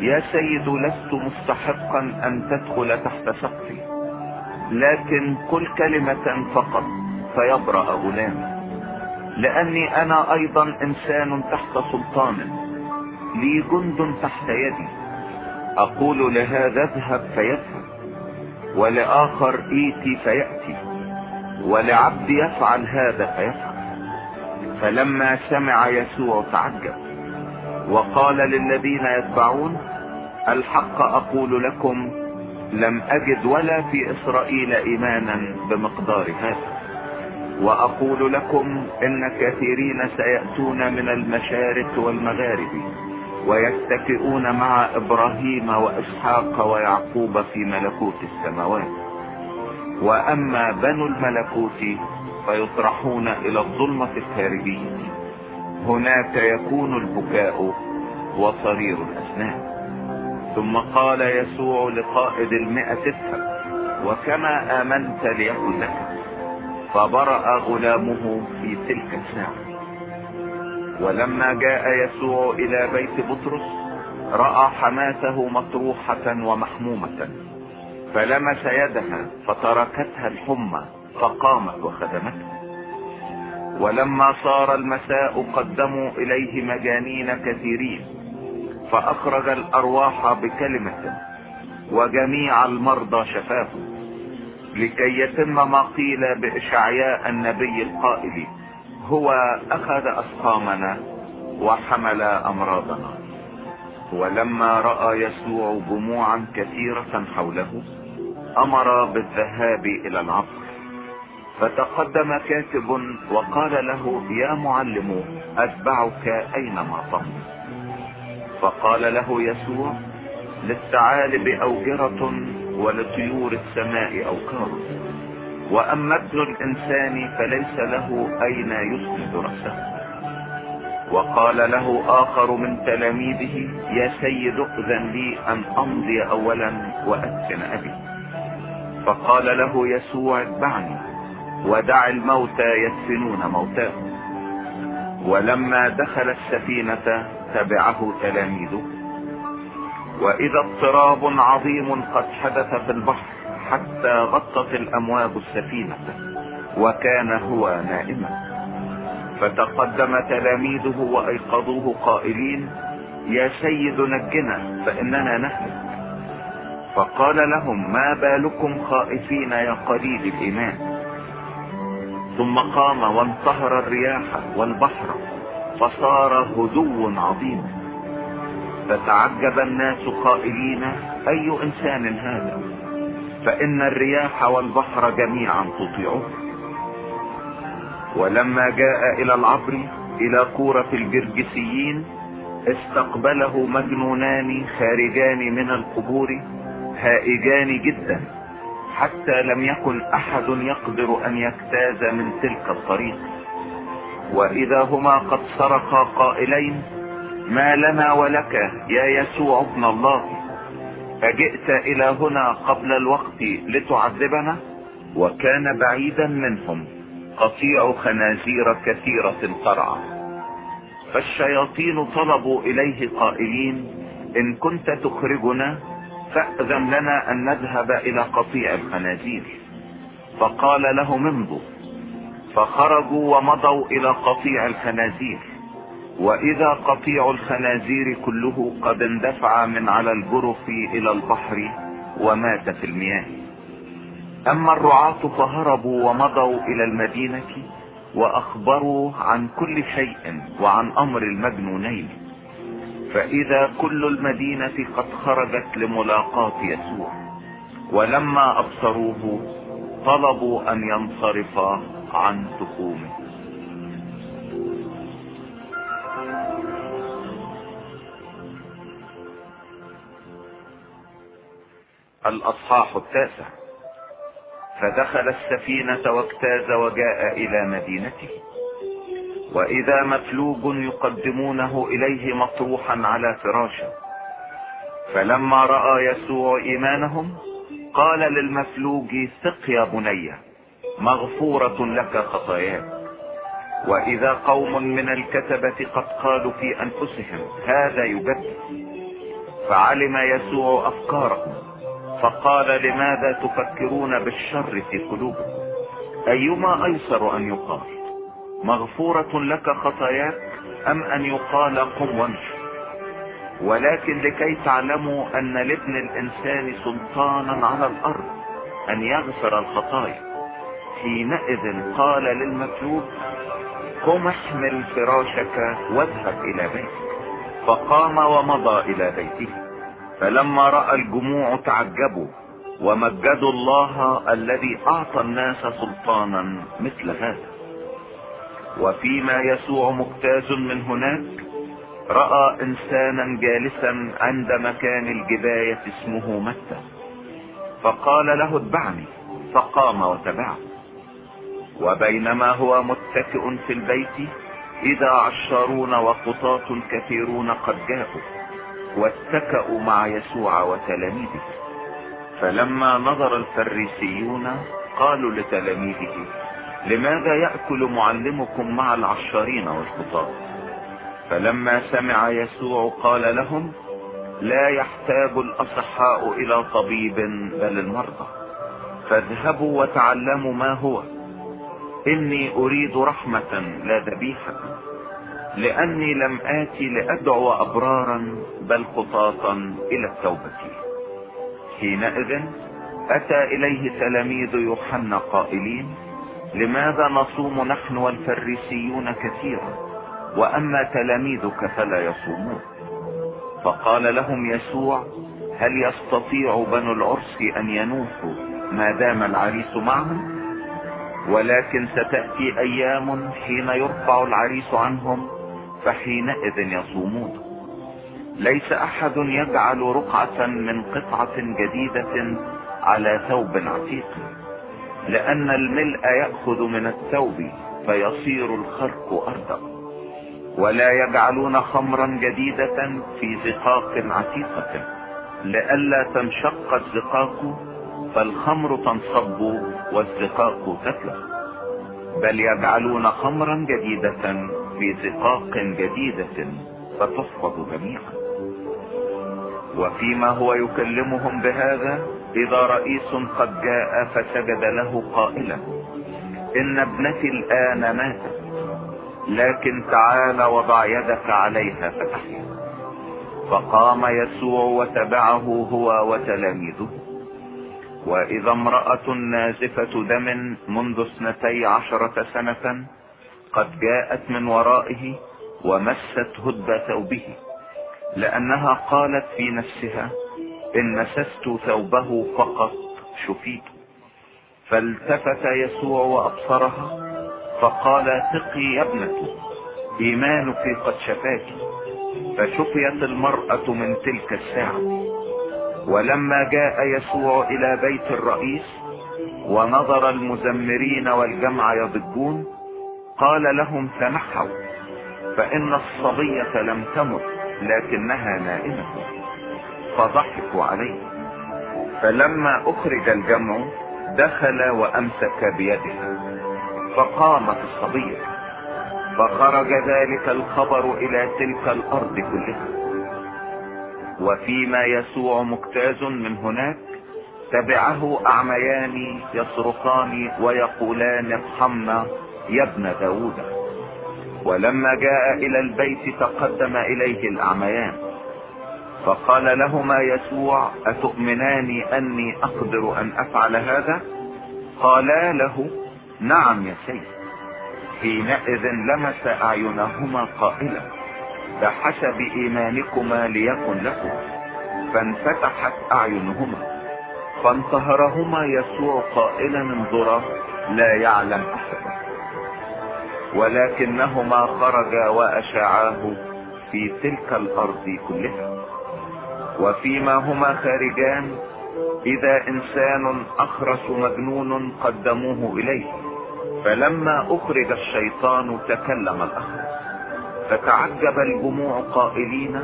A: يا سيد لست مستحقا أن تدخل تحت سقفي لكن قل كلمة فقط فيبرأ غلامي. لأني أنا أيضا إنسان تحت سلطان لي جند تحت يدي. أقول لهذا اذهب فيذهب ولآخر إيتي فيأتي ولعبد يفعل هذا فيفعل. فلما سمع يسوع تعجب وقال للذين يتبعون الحق أقول لكم لم أجد ولا في إسرائيل إيمانا بمقدار هذا. وأقول لكم إن كثيرين سيأتون من المشارق والمغارب ويتكئون مع إبراهيم وإسحاق ويعقوب في ملكوت السماوات. وأما بنو الملكوت فيطرحون إلى الظلمة الخارجية هناك يكون البكاء وصرير الأسنان. ثم قال يسوع لقائد المئة اذهب وكما آمنت ليكن لك. فبرأ غلامه في تلك الساعة ولما جاء يسوع إلى بيت بطرس رأى حماته مطروحة ومحمومة فلمس يدها فتركتها الحمى فقامت وخدمته. ولما صار المساء قدموا إليه مجانين كثيرين فأخرج الأرواح بكلمة وجميع المرضى شفاهم لكي يتم ما قيل بإشعياء النبي القائل هو أخذ أسقامنا وحمل أمراضنا. ولما رأى يسوع جموعا كثيرة حوله أمر بالذهاب إلى العصر. فتقدم كاتب وقال له يا معلم أتبعك أينما تمضي فقال له يسوع للثعالب اوجرة ولطيور السماء اوكار وأما ابن الإنسان فليس له أين يسند رأسه. وقال له آخر من تلاميذه يا سيد أذن لي أن أمضي اولا واسكن أبي. فقال له يسوع اتبعني ودع الموتى يدفنون موتاهم ولما دخل السفينة تبعه تلاميذه. وإذا اضطراب عظيم قد حدث في البحر حتى غطت الأمواج السفينة وكان هو نائما. فتقدم تلاميذه وأيقظوه قائلين يا سيد نجنا فإننا نهلك فقال لهم ما بالكم خائفين يا قليل الإيمان. ثم قام وانتهر الرياح والبحر. فصار هدو عظيم. فتعجب الناس قائلين أي إنسان هذا؟ فإن الرياح والبحر جميعا تطيعه. ولما جاء إلى العبر إلى كورة الجرجسيين استقبله مجنونان خارجان من القبور هائجان جدا حتى لم يكن أحد يقدر أن يجتاز من تلك الطريق. وإذا هما قد صرخا قائلين ما لنا ولك يا يسوع ابن الله أجئت إلى هنا قبل الوقت لتعذبنا؟ وكان بعيدا منهم قطيع خنازير كثيرة قرعة. فالشياطين طلبوا إليه قائلين إن كنت تخرجنا فأذن لنا أن نذهب إلى قطيع الخنازير. فقال لهم امضوا. فخرجوا ومضوا إلى قطيع الخنازير. وإذا قطيع الخنازير كله قد اندفع من على الجرف إلى البحر ومات في المياه. أما الرعاة فهربوا ومضوا إلى المدينة وأخبروا عن كل شيء وعن أمر المجنونين. فإذا كل المدينة قد خرجت لملاقاة يسوع. ولما أبصروه طلبوا أن ينصرف عن تخومه الأصحاح التاسع. فدخل السفينة واجتاز وجاء إلى مدينته. وإذا مفلوج يقدمونه إليه مطروحا على فراشه. فلما رأى يسوع إيمانهم قال للمفلوج ثق يا بني. مغفورة لك خطاياك. وإذا قوم من الكتبة قد قالوا في أنفسهم هذا يجدد فعلم يسوع أفكارهم. فقال لماذا تفكرون بالشر في قلوبكم؟ أيما أيسر أن يقال. مغفورة لك خطاياك أم أن يقال قم وامشي ولكن لكي تعلموا أن لابن الإنسان سلطانا على الأرض أن يغفر الخطايا. حينئذ قال للمكتوب قم احمل فراشك واذهب إلى بيتك. فقام ومضى إلى بيته. فلما رأى الجموع تعجبوا ومجدوا الله الذي أعطى الناس سلطانا مثل هذا. وفيما يسوع مجتاز من هناك رأى إنسانا جالسا عند مكان الجباية اسمه متى. فقال له اتبعني. فقام وتبعه. وبينما هو متكئ في البيت إذا عشارون وقطاة كثيرون قد جاءوا واتكأوا مع يسوع وتلاميذه. فلما نظر الفريسيون قالوا لتلاميذه لماذا يأكل معلمكم مع العشارين والخطاة فلما سمع يسوع قال لهم لا يحتاج الأصحاء إلى طبيب بل المرضى. فاذهبوا وتعلموا ما هو. إني أريد رحمة لا ذبيحة لأني لم اتي لأدعو أبرارا بل خطاطا إلى التوبة. حينئذ أتى إليه تلاميذ يوحنا قائلين لماذا نصوم نحن والفريسيون كثيرا؟ وأما تلاميذك فلا يصومون. فقال لهم يسوع هل يستطيع بنو العرس أن ينوحوا ما دام العريس معهم؟ ولكن ستأتي أيام حين يرفع العريس عنهم فحينئذ يصومون. ليس أحد يجعل رقعة من قطعة جديدة على ثوب عتيق لأن الملء يأخذ من الثوب فيصير الخرق ارضا ولا يجعلون خمرا جديدة في زقاق عتيقة لئلا تنشق الزقاق فالخمر تنصب والزقاق تتلف بل يجعلون خمرا جديدة في زقاق جديدة فتفقد جميعا. وفيما هو يكلمهم بهذا إذا رئيس قد جاء فسجد له قائلا إن ابنتي الآن ماتت لكن تعال وضع يدك عليها فتحيا. فقام يسوع وتبعه هو وتلاميذه. وإذا امرأة نازفة دم منذ اثنتي عشرة سنة قد جاءت من ورائه ومست هدب ثوبه لأنها قالت في نفسها إن مسست ثوبه فقط شفيت. فالتفت يسوع وأبصرها فقال ثقي يا ابنة إيمانك قد شفاك. فشفيت المرأة من تلك الساعة. ولما جاء يسوع إلى بيت الرئيس ونظر المزمرين والجمع يضجون قال لهم تنحوا فإن الصبية لم تمت لكنها نائمة فضحكوا عليه. فلما أخرج الجمع دخل وأمسك بيدها فقامت الصبية فخرج ذلك الخبر إلى تلك الأرض كلها. وفيما يسوع مجتاز من هناك تبعه أعميان يصرخان ويقولان ارحمنا يا ابن داود. ولما جاء إلى البيت تقدم إليه الأعميان. فقال لهما يسوع أتؤمنان أني أقدر أن أفعل هذا؟ قالا له نعم يا سيد حينئذ لمس أعينهما قائلا بحسب إيمانكما ليكن لكم. فانفتحت أعينهما. فانتهرهما يسوع قائلا انظرا لا يعلم احد ولكنهما خرجا واشاعاه في تلك الأرض كلها. وفيما هما خارجان إذا إنسان أخرس مجنون قدموه إليه. فلما أخرج الشيطان تكلم الأخرس. فتعجب الجموع قائلين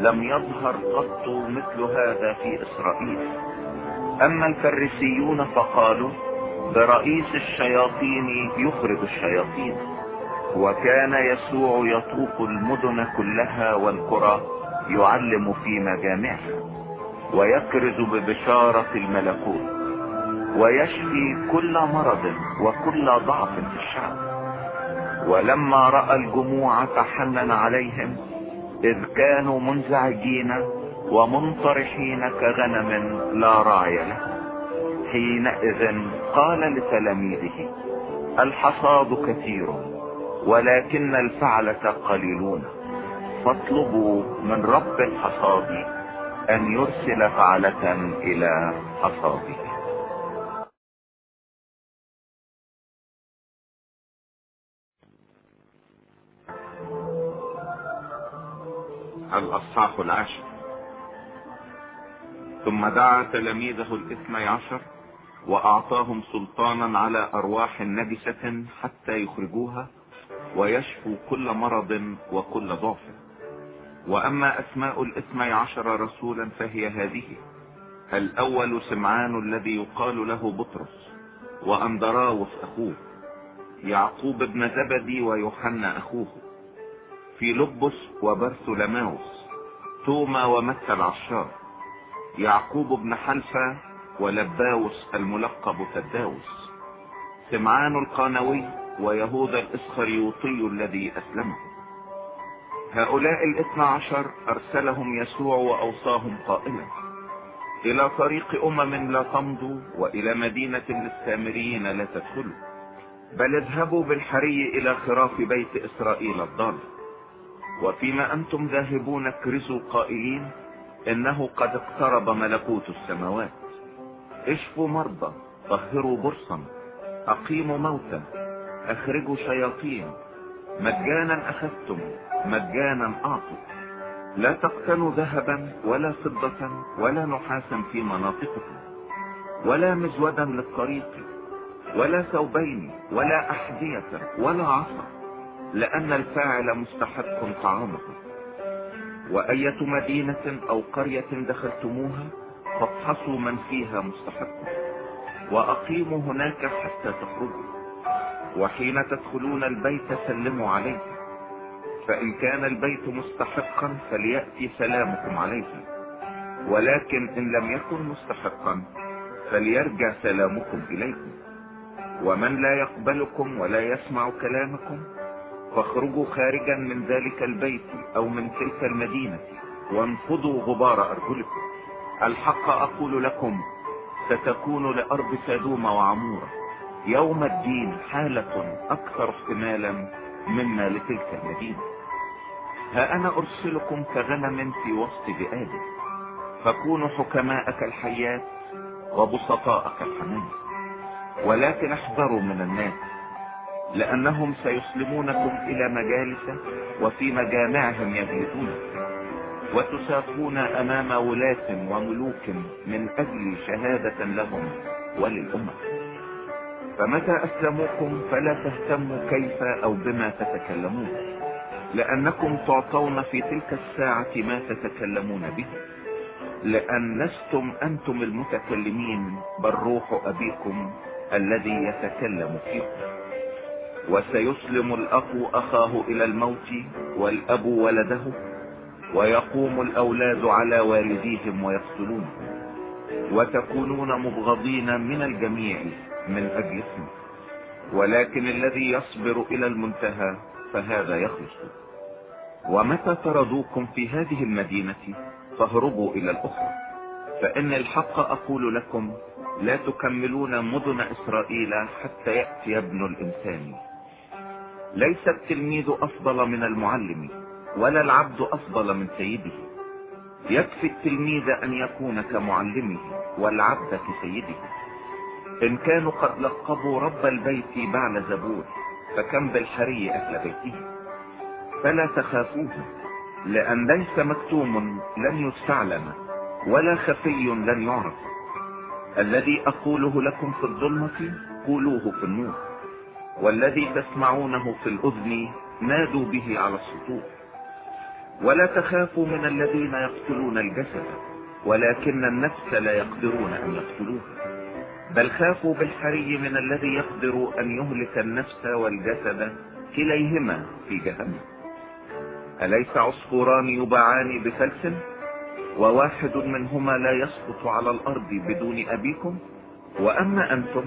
A: لم يظهر قط مثل هذا في إسرائيل. أما الفريسيون فقالوا برئيس الشياطين يخرج الشياطين وكان يسوع يطوف المدن كلها والقرى يعلم في مجامعها ويكرز ببشارة الملكوت ويشفي كل مرض وكل ضعف في الشعب. ولما رأى الجموع تحنن عليهم إذ كانوا منزعجين ومنطرحين كغنم لا راعي له. حينئذ قال لتلاميذه الحصاد كثير ولكن الفعلة قليلون. فاطلبوا من رب الحصاد أن يرسل فعلة إلى حصاده. الأصحاح العاشر ثم دعا تلاميذه الاثني عشر وأعطاهم سلطانا على أرواح نجسة حتى يخرجوها ويشفوا كل مرض وكل ضعف. وأما أسماء الاثني عشر رسولا فهي هذه الأول سمعان الذي يقال له بطرس واندراوس اخوه يعقوب بن زبدي ويوحنا أخوه. في لبس وبرثلماوس توما ومتى العشار يعقوب بن حلفة ولباوس الملقب تداوس سمعان القانوي ويهوذا الإسخريوطي الذي أسلمه. هؤلاء الاثنى عشر أرسلهم يسوع وأوصاهم قائلا إلى طريق أمم لا تمضوا وإلى مدينة للسامريين لا تدخلوا بل اذهبوا بالحري إلى خراف بيت إسرائيل الضال. وفيما أنتم ذاهبون اكرزوا قائلين إنه قد اقترب ملكوت السماوات. اشفوا مرضى طهروا برصا أقيموا موتى أخرجوا شياطين. مجانا أخذتم مجانا أعطوا. لا تقتنوا ذهبا ولا فضة ولا نحاسا في مناطقكم ولا مزودا للطريق ولا ثوبين ولا أحذية ولا عصا. لأن الفاعل مستحق طعامكم وأية مدينة أو قرية دخلتموها فافحصوا من فيها مستحق. وأقيموا هناك حتى تخرجوا. وحين تدخلون البيت سلموا عليه. فإن كان البيت مستحقا فليأتي سلامكم عليه. ولكن إن لم يكن مستحقا فليرجع سلامكم اليكم ومن لا يقبلكم ولا يسمع كلامكم فاخرجوا خارجا من ذلك البيت أو من تلك المدينة وانفضوا غبار أرجلكم. الحق أقول لكم ستكون لأرض سدوم وعمورة. يوم الدين حالة أكثر احتمالا مما لتلك المدينة. ها أنا أرسلكم كغنم في وسط ذئاب فكونوا حكماء كالحيات وبسطاء كالحمام ولكن أحذروا من الناس. لأنهم سيسلمونكم إلى مجالس وفي مجامعهم يجلسون وتساقون أمام ولاة وملوك من أجل شهادة لهم وللأمة. فمتى أسلموكم فلا تهتموا كيف أو بما تتكلمون لأنكم تعطون في تلك الساعة ما تتكلمون به. لأن لستم أنتم المتكلمين بل روح أبيكم الذي يتكلم فيكم. وسيسلم الاخ أخاه إلى الموت والأب ولده ويقوم الأولاد على والديهم ويقتلون وتكونون مبغضين من الجميع من أجل اسمه. ولكن الذي يصبر إلى المنتهى فهذا يخلص. ومتى طردوكم في هذه المدينة؟ فاهربوا إلى الأخرى. فإن الحق أقول لكم لا تكملون مدن إسرائيل حتى يأتي ابن الإنسان. ليس التلميذ أفضل من المعلم ولا العبد أفضل من سيده. يكفي التلميذ أن يكون كمعلمه والعبد كسيده. إن كانوا قد لقبوا رب البيت بعل زبور فكم بالحري أهل بيته. فلا تخافوه لأن ليس مكتوم لن يستعلم ولا خفي لن يعرف. الذي أقوله لكم في الظلمة قولوه في النور. والذي تسمعونه في الأذن نادوا به على السطوح ولا تخافوا من الذين يقتلون الجسد ولكن النفس لا يقدرون أن يقتلوها بل خافوا بالحري من الذي يقدر أن يهلك النفس والجسد كليهما في جهنم. أليس عصفوران يباعان بفلس؟ وواحد منهما لا يسقط على الأرض بدون أبيكم؟ وأما أنتم؟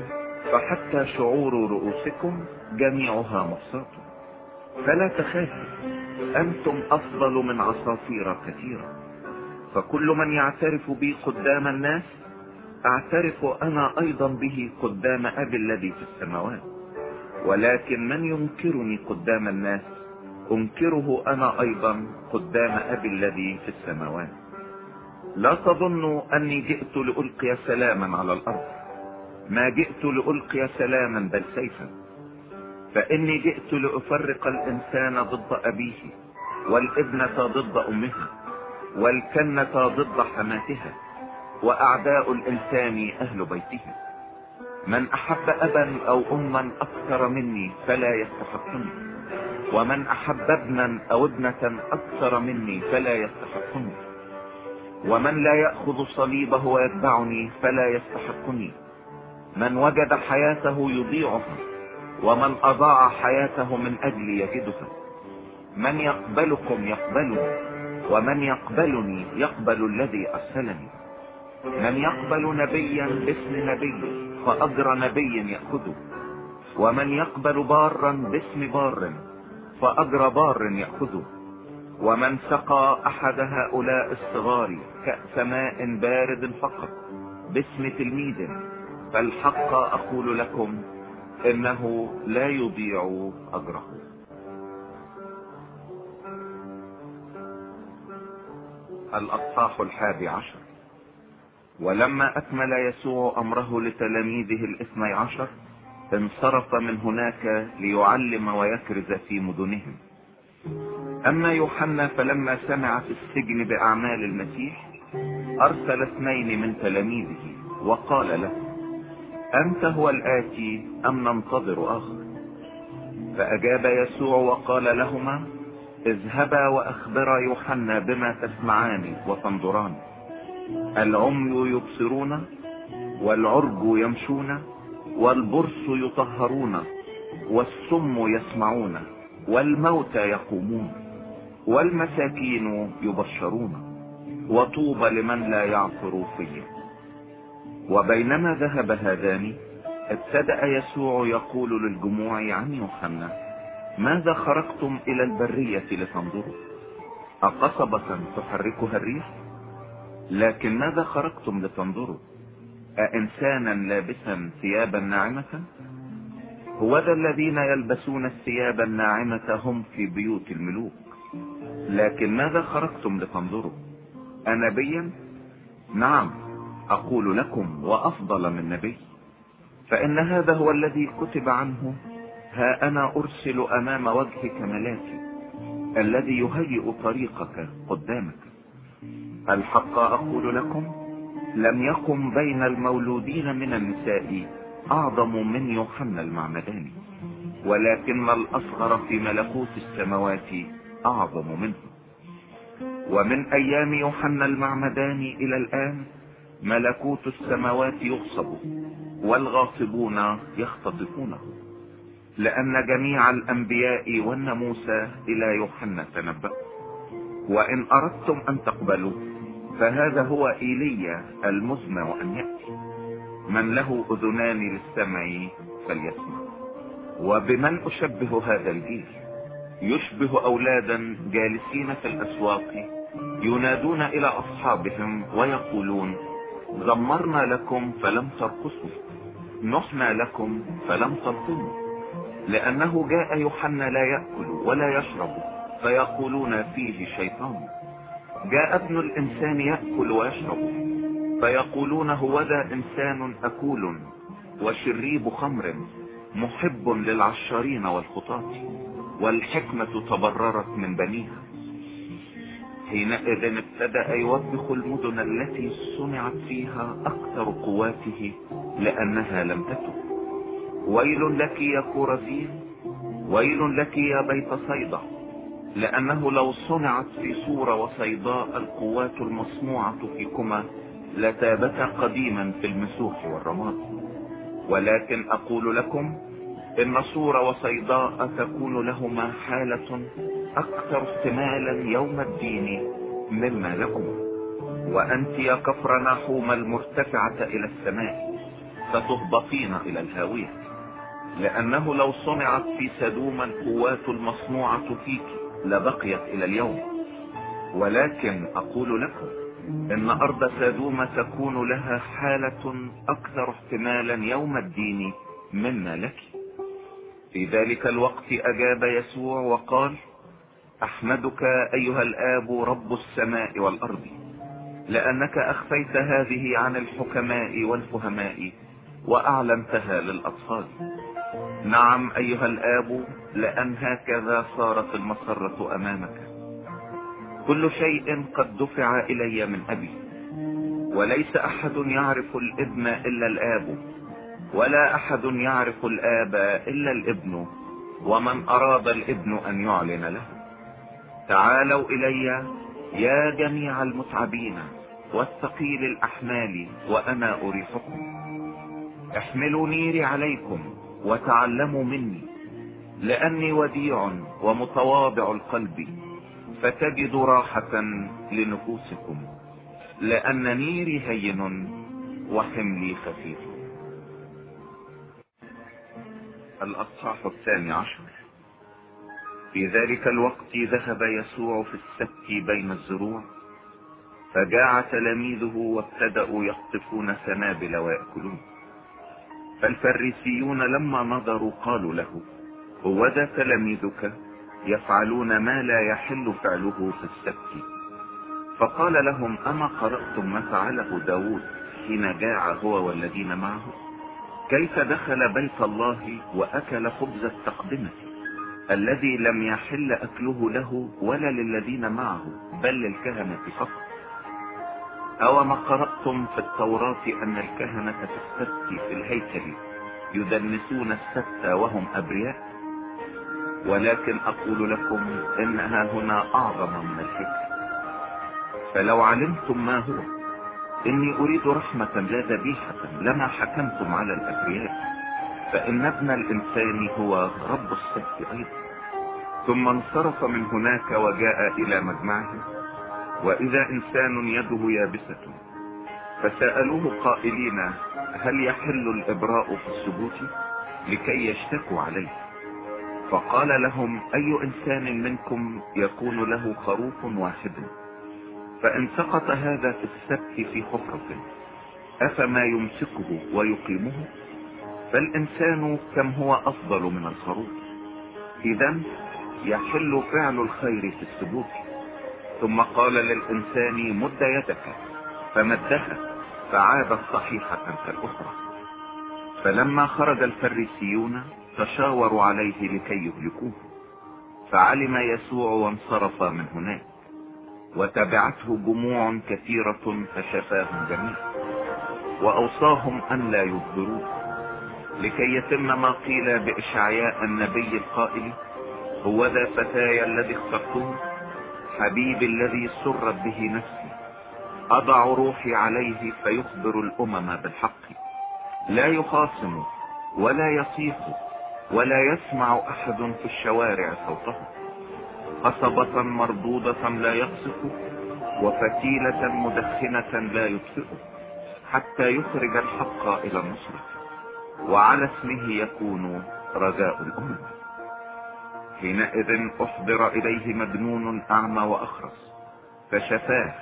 A: فحتى شعور رؤوسكم جميعها مبساط فلا تخافوا أنتم أفضل من عصافير كثيرة. فكل من يعترف بي قدام الناس أعترف أنا أيضا به قدام أبي الذي في السماوات. ولكن من ينكرني قدام الناس أنكره أنا أيضا قدام أبي الذي في السماوات. لا تظنوا أني جئت لألقي سلاما على الأرض. ما جئت لألقي سلاما بل سيفا. فإني جئت لأفرق الإنسان ضد أبيه والابنة ضد أمها والكنة ضد حماتها وأعداء الإنسان أهل بيته من أحب أبا أو أما أكثر مني فلا يستحقني ومن أحب ابنا أو ابنة أكثر مني فلا يستحقني ومن لا يأخذ صليبه ويتبعني فلا يستحقني. من وجد حياته يضيعها ومن أضاع حياته من أجل يجدها من يقبلكم يقبلني ومن يقبلني يقبل الذي أرسلني. من يقبل نبيا باسم نبي فأجر نبي يأخذه. ومن يقبل بارا باسم بار فأجر بار يأخذه. ومن سقى أحد هؤلاء الصغار كأس ماء بارد فقط باسم تلميذ فالحق أقول لكم إنه لا يضيع أجره. الاصحاح الحادي عشر. ولما أكمل يسوع أمره لتلاميذه الاثني عشر انصرف من هناك ليعلم ويكرز في مدنهم. أما يوحنا فلما سمع في السجن بأعمال المسيح أرسل اثنين من تلاميذه وقال له أنت هو الآتي أم ننتظر اخر فأجاب يسوع وقال لهما اذهبا واخبرا يوحنا بما تسمعان وتنظران. العمي يبصرون والعرج يمشون والبرص يطهرون والسم يسمعون والموتى يقومون والمساكين يبشرون. وطوبى لمن لا يعثر فيه وبينما ذهب هذان ابتدأ يسوع يقول للجموع عن يوحنا ماذا خرجتم إلى البرية لتنظروا؟ أقصبة تحركها الريح؟ لكن ماذا خرجتم لتنظروا؟ أإنسانا لابسا ثيابا ناعمة؟ هو ذا الذين يلبسون الثياب الناعمة هم في بيوت الملوك. لكن ماذا خرجتم لتنظروا؟ أنبيا؟ نعم أقول لكم وأفضل من نبي فإن هذا هو الذي كتب عنه ها أنا أرسل أمام وجهك ملاكي الذي يهيئ طريقك قدامك. الحق أقول لكم لم يقم بين المولودين من النساء أعظم من يوحنا المعمداني ولكن الأصغر في ملكوت السماوات أعظم منه. ومن أيام يوحنا المعمداني إلى الآن ملكوت السماوات يغصب والغاصبون يختطفونه لأن جميع الأنبياء والناموس إلى يوحنا تنبأوا وإن أردتم أن تقبلوا فهذا هو إيليا المزمع أن يأتي. من له أذنان للسمع فليسمع. وبمن أشبه هذا الجيل؟ يشبه أولادا جالسين في الأسواق ينادون إلى أصحابهم ويقولون زمرنا لكم فلم ترقصوا. نحنا لكم فلم تلطموا لأنه جاء يوحنا لا يأكل ولا يشرب فيقولون فيه شيطان. جاء ابن الإنسان يأكل ويشرب فيقولون هو ذا إنسان أكول وشريب خمر محب للعشارين والخطاة. والحكمة تبررت من بنيها. حينئذ ابتدأ يوبخ المدن التي صنعت فيها أكثر قواته لأنها لم تتب ويل لك يا كورزين ويل لك يا بيت صيدا لأنه لو صنعت في صورة وصيداء القوات المصنوعة فيكما لتابتا قديما في المسوح والرماد. ولكن أقول لكم إن صورة وصيداء تكون لهما حالة أكثر احتمالا يوم الدين مما لكم. وأنت يا كفر نحوم المرتفعة إلى السماء ستهبطين إلى الهاوية. لأنه لو صنعت في سدوم القوات المصنوعة فيك لبقيت إلى اليوم. ولكن أقول لكم إن أرض سادوم تكون لها حالة أكثر احتمالا يوم الدين مما لك. في ذلك الوقت أجاب يسوع وقال أحمدك أيها الآب رب السماء والأرض لأنك أخفيت هذه عن الحكماء والفهماء وأعلنتها للأطفال. نعم أيها الآب لأن هكذا صارت المسرة أمامك. كل شيء قد دفع إلي من أبي وليس أحد يعرف الابن إلا الآب. ولا أحد يعرف الآب إلا الابن ومن أراد الابن أن يعلن له. تعالوا إلي يا جميع المتعبين والثقيل الأحمال وأنا أريحكم. احملوا نيري عليكم وتعلموا مني لأني وديع ومتواضع القلب فتجدوا راحة لنفوسكم لأن نيري هين وحملي خفيف. الاصحاح الثاني عشر. في ذلك الوقت ذهب يسوع في السبت بين الزروع فجاع تلاميذه وابتدأوا يخطفون سنابل ويأكلون. فالفريسيون لما نظروا قالوا له هو ذا تلاميذك يفعلون ما لا يحل فعله في السبت. فقال لهم أما قرأتم ما فعله داود حين جاع هو والذين معه؟ كيف دخل بيت الله وأكل خبز التقدمة؟ الذي لم يحل أكله له ولا للذين معه بل للكهنة فقط. أو ما قرأتم في التوراة أن الكهنة في السبت في الهيكل يدنسون السبت وهم أبرياء؟ ولكن أقول لكم إنها هنا أعظم من الهيكل فلو علمتم ما هو إني أريد رحمة لا ذبيحة لما حكمتم على الأبرياء فإن ابن الإنسان هو رب السبت أيضا. ثم انصرف من هناك وجاء إلى مجمعه. وإذا إنسان يده يابسة فسألوه قائلين هل يحل الإبراء في السبوت لكي يشتكوا عليه. فقال لهم أي إنسان منكم يكون له خروف واحد؟ فإن سقط هذا في السبت في حفرة أفما يمسكه ويقيمه؟ فالإنسان كم هو أفضل من الخروف إذا يحل فعل الخير في السبوت ثم قال للإنسان مد يدك. فمدها فعادت صحيحة كالأخرى فلما خرج الفريسيون تشاوروا عليه لكي يهلكوه. فعلم يسوع وانصرف من هناك. وتبعته جموع كثيرة فشفاهم جميعا. وأوصاهم أن لا يظهروه لكي يتم ما قيل بإشعياء النبي القائل هو ذا فتاي الذي اخترته حبيبي الذي سرت به نفسي. أضع روحي عليه فيخبر الأمم بالحق. لا يخاصم ولا يصيح ولا يسمع أحد في الشوارع صوته. قصبة مردودة لا يقصف وفتيلة مدخنة لا يطفئ حتى يخرج الحق إلى النصرة وعلى اسمه يكون رجاء الأمم حينئذ أحضر إليه مجنون أعمى وأخرس فشفاه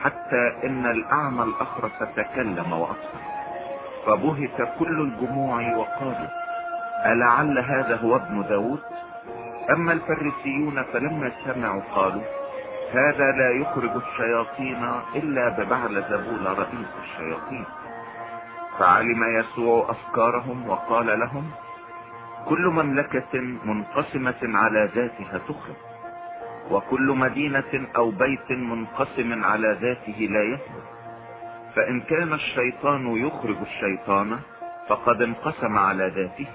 A: حتى إن الأعمى الأخرس تكلم وأبصر فبهت كل الجموع وقالوا ألعل هذا هو ابن داود؟ أما الفريسيون فلما سمعوا قالوا هذا لا يخرج الشياطين إلا ببعل زبول رئيس الشياطين. فعلم يسوع أفكارهم وقال لهم كل مملكة منقسمة على ذاتها تخرب وكل مدينة أو بيت منقسم على ذاته لا يثبت فإن كان الشيطان يخرج الشيطان فقد انقسم على ذاته.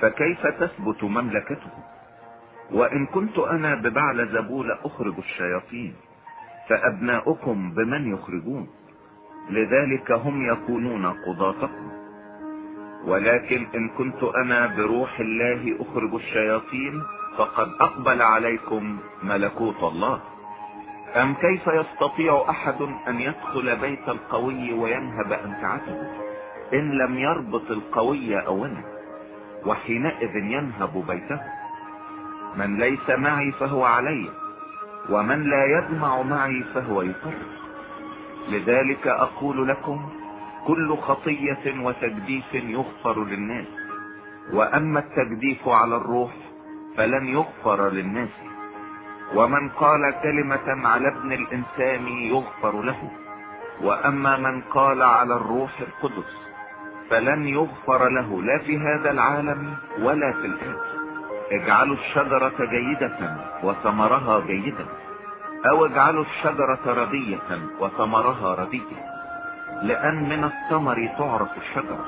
A: فكيف تثبت مملكته؟ وإن كنت أنا ببعل زبول أخرج الشياطين فأبناؤكم بمن يخرجون لذلك هم يكونون قضاتكم. ولكن إن كنت أنا بروح الله أخرج الشياطين فقد أقبل عليكم ملكوت الله. أم كيف يستطيع أحد أن يدخل بيت القوي وينهب امتعته إن لم يربط القوي أولا وحينئذ ينهب بيته. من ليس معي فهو علي ومن لا يجمع معي فهو يقر لذلك أقول لكم كل خطية وتجديف يغفر للناس وأما التجديف على الروح فلن يغفر للناس. ومن قال كلمة على ابن الإنسان يغفر له وأما من قال على الروح القدس فلن يغفر له لا في هذا العالم ولا في الآخر اجعلوا الشجرة جيدة وثمرها جيدا أو اجعلوا الشجرة ردية وثمرها ردية لأن من الثمر تعرف الشجرة.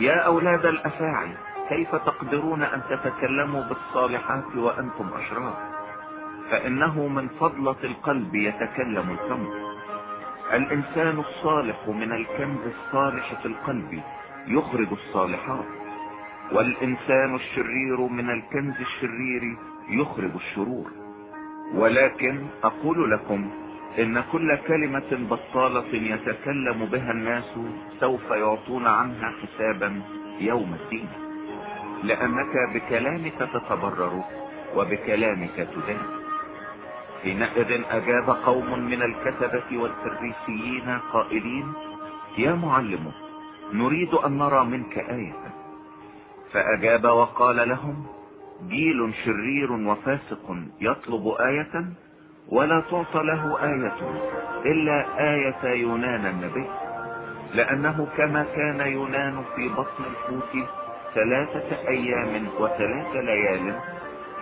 A: يا أولاد الأفاعي كيف تقدرون أن تتكلموا بالصالحات وأنتم أشرار؟ فإنه من فضلة القلب يتكلم الفم الإنسان الصالح من الكنز الصالح في القلب يخرج الصالحات. والإنسان الشرير من الكنز الشرير يخرج الشرور. ولكن أقول لكم إن كل كلمة بطالة يتكلم بها الناس سوف يعطون عنها حسابا يوم الدين. لأنك بكلامك تتبرر وبكلامك تدان. حينئذ أجاب قوم من الكتبة والفريسيين قائلين يا معلم نريد أن نرى منك آية. فأجاب وقال لهم جيل شرير وفاسق يطلب آية ولا تعطى له آية إلا آية يونان النبي لأنه كما كان يونان في بطن الحوت ثلاثة أيام وثلاث ليال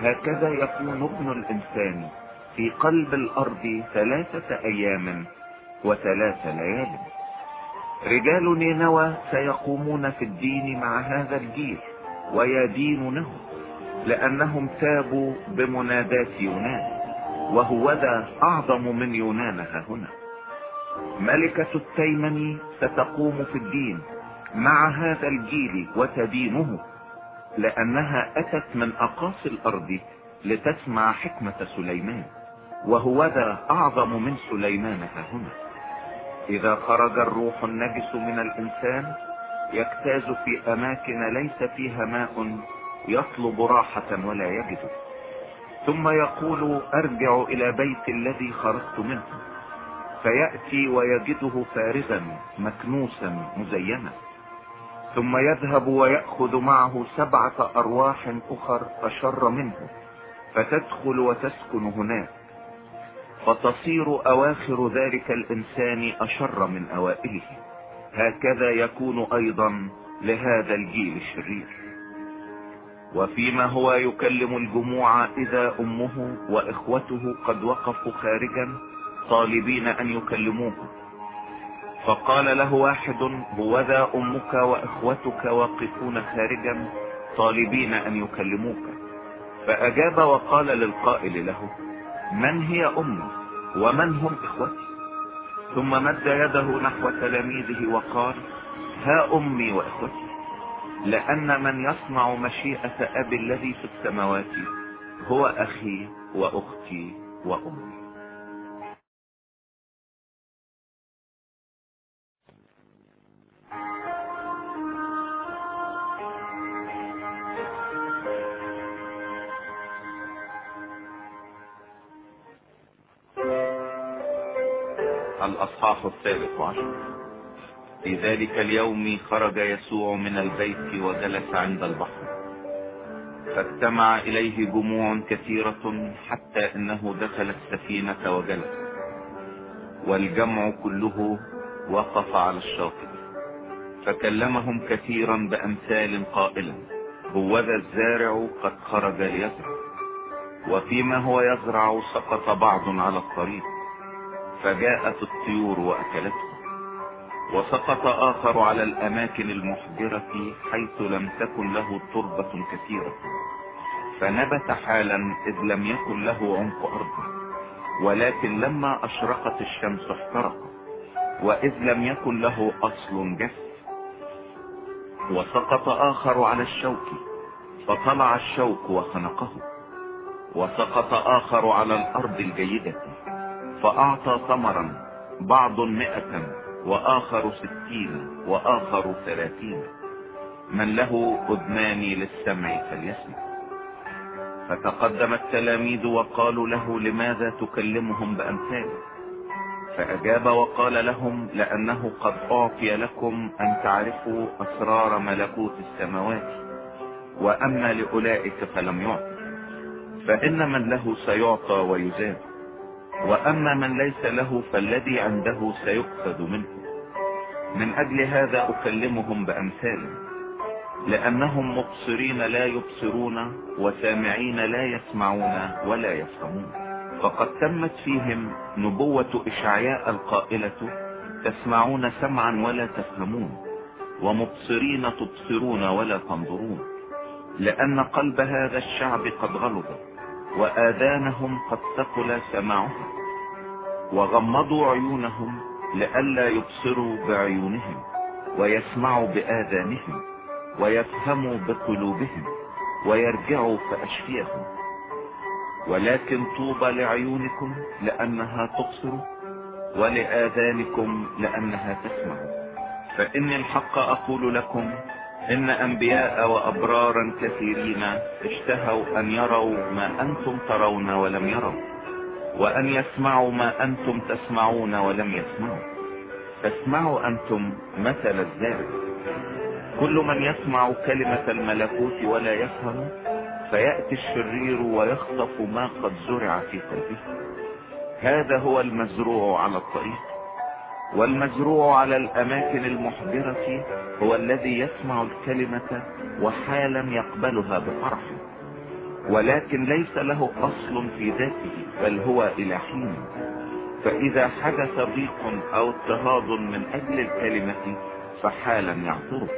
A: هكذا يكون ابن الإنسان في قلب الأرض ثلاثة أيام وثلاث ليال. رجال نينوى سيقومون في الدين مع هذا الجيل. ويدينونه لأنهم تابوا بمنادات يونان وهو ذا أعظم من يونان هنا. ملكة التيمن ستقوم في الدين مع هذا الجيل وتدينه لأنها أتت من أقاصي الأرض لتسمع حكمة سليمان وهو ذا أعظم من سليمان هنا. إذا خرج الروح النجس من الإنسان يجتاز في أماكن ليس فيها ماء يطلب راحة ولا يجد. ثم يقول أرجع إلى بيت الذي خرجت منه. فيأتي ويجده فارغا مكنوسا مزينا. ثم يذهب ويأخذ معه سبعة أرواح أخر أشر منه. فتدخل وتسكن هناك. فتصير أواخر ذلك الإنسان أشر من أوائله. هكذا يكون أيضا لهذا الجيل الشرير. وفيما هو يكلم الجموع إذا أمه وإخوته قد وقفوا خارجا طالبين أن يكلموه. فقال له واحد هوذا أمك وإخوتك واقفون خارجا طالبين أن يكلموك. فأجاب وقال للقائل له من هي امي ومن هم اخوتي ثم مد يده نحو تلاميذه وقال ها أمي وأخوتي لأن من يصنع مشيئة أبي الذي في السماوات هو أخي وأختي وأمي. الأصحاح الثالث عشر. في ذلك اليوم خرج يسوع من البيت وجلس عند البحر. فاجتمع إليه جموع كثيرة حتى إنه دخل السفينة وجلس. والجمع كله وقف على الشاطئ. فكلمهم كثيرا بأمثال قائلا هوذا الزارع قد خرج ليزرع. وفيما هو يزرع سقط بعض على الطريق. فجاءت الطيور وأكلته وسقط آخر على الأماكن المحجرة حيث لم تكن له تربة كثيرة فنبت حالا إذ لم يكن له عمق أرض ولكن لما أشرقت الشمس احترق وإذ لم يكن له أصل جف وسقط آخر على الشوك فطلع الشوك وخنقه وسقط آخر على الأرض الجيدة. فأعطى ثمرا بعض مئة وآخر ستين وآخر ثلاثين. من له اذنان للسمع فليسمع. فتقدم التلاميذ وقالوا له لماذا تكلمهم بأمثال؟ فأجاب وقال لهم لأنه قد أعطي لكم أن تعرفوا أسرار ملكوت السماوات. وأما لأولئك فلم يعط فإن من له سيعطى ويزاد. وأما من ليس له فالذي عنده سيؤخذ منه. من أجل هذا أكلمهم بأمثال. لأنهم مبصرين لا يبصرون وسامعين لا يسمعون ولا يفهمون. فقد تمت فيهم نبوة إشعياء القائلة تسمعون سمعا ولا تفهمون ومبصرين تبصرون ولا تنظرون. لأن قلب هذا الشعب قد غلظ. وآذانهم قد ثقل سماعهم وغمضوا عيونهم لئلا يبصروا بعيونهم ويسمعوا بآذانهم ويفهموا بقلوبهم ويرجعوا فأشفيهم. ولكن طوبى لعيونكم لأنها تبصر ولآذانكم لأنها تسمع. فإن الحق أقول لكم إن أنبياء وأبرارا كثيرين اشتهوا أن يروا ما أنتم ترون ولم يروا وأن يسمعوا ما أنتم تسمعون ولم يسمعوا. فاسمعوا أنتم مثل الزارع كل من يسمع كلمة الملكوت ولا يفهم فيأتي الشرير ويخطف ما قد زرع في قلبه. هذا هو المزروع على الطريق. والمزروع على الأماكن المحجرة هو الذي يسمع الكلمة وحالا يقبلها بفرح. ولكن ليس له أصل في ذاته بل هو إلى حين. فإذا حدث ضيق أو اضطهاد من أجل الكلمة فحالا يعثره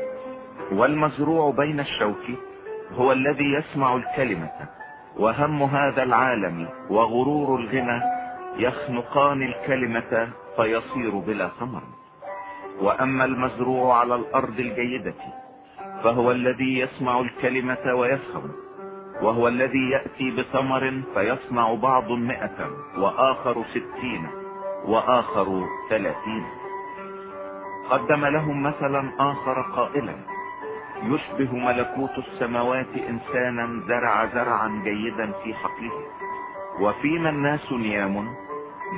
A: والمزروع بين الشوك هو الذي يسمع الكلمة وهم هذا العالم وغرور الغنى يخنقان الكلمة فيصير بلا ثمر. وأما المزروع على الأرض الجيدة فهو الذي يسمع الكلمة ويفهم وهو الذي يأتي بثمر فيصنع بعض مئة وآخر ستين وآخر ثلاثين. قدم لهم مثلا آخر قائلا يشبه ملكوت السماوات انسانا زرع زرعا جيدا في حقله. وفيما الناس نيام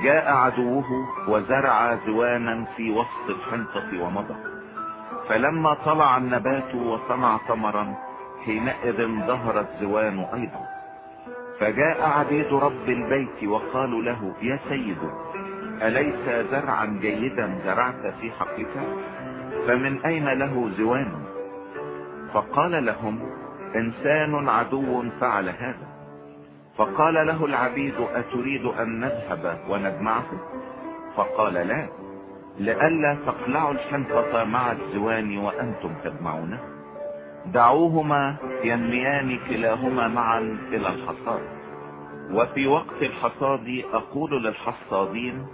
A: جاء عدوه وزرع زوانا في وسط الحنطة ومضى. فلما طلع النبات وصنع ثمرا حينئذ ظهر الزوان أيضا. فجاء عبيد رب البيت وقالوا له يا سيد أليس زرعا جيدا زرعت في حقك؟ فمن أين له زوان؟ فقال لهم إنسان عدو فعل هذا. فقال له العبيد أتريد أن نذهب ونجمعه فقال لا لئلا تقلعوا الشنطة مع الزوان وأنتم تجمعونه دعوهما ينميان كلاهما معا إلى الحصاد. وفي وقت الحصاد أقول للحصادين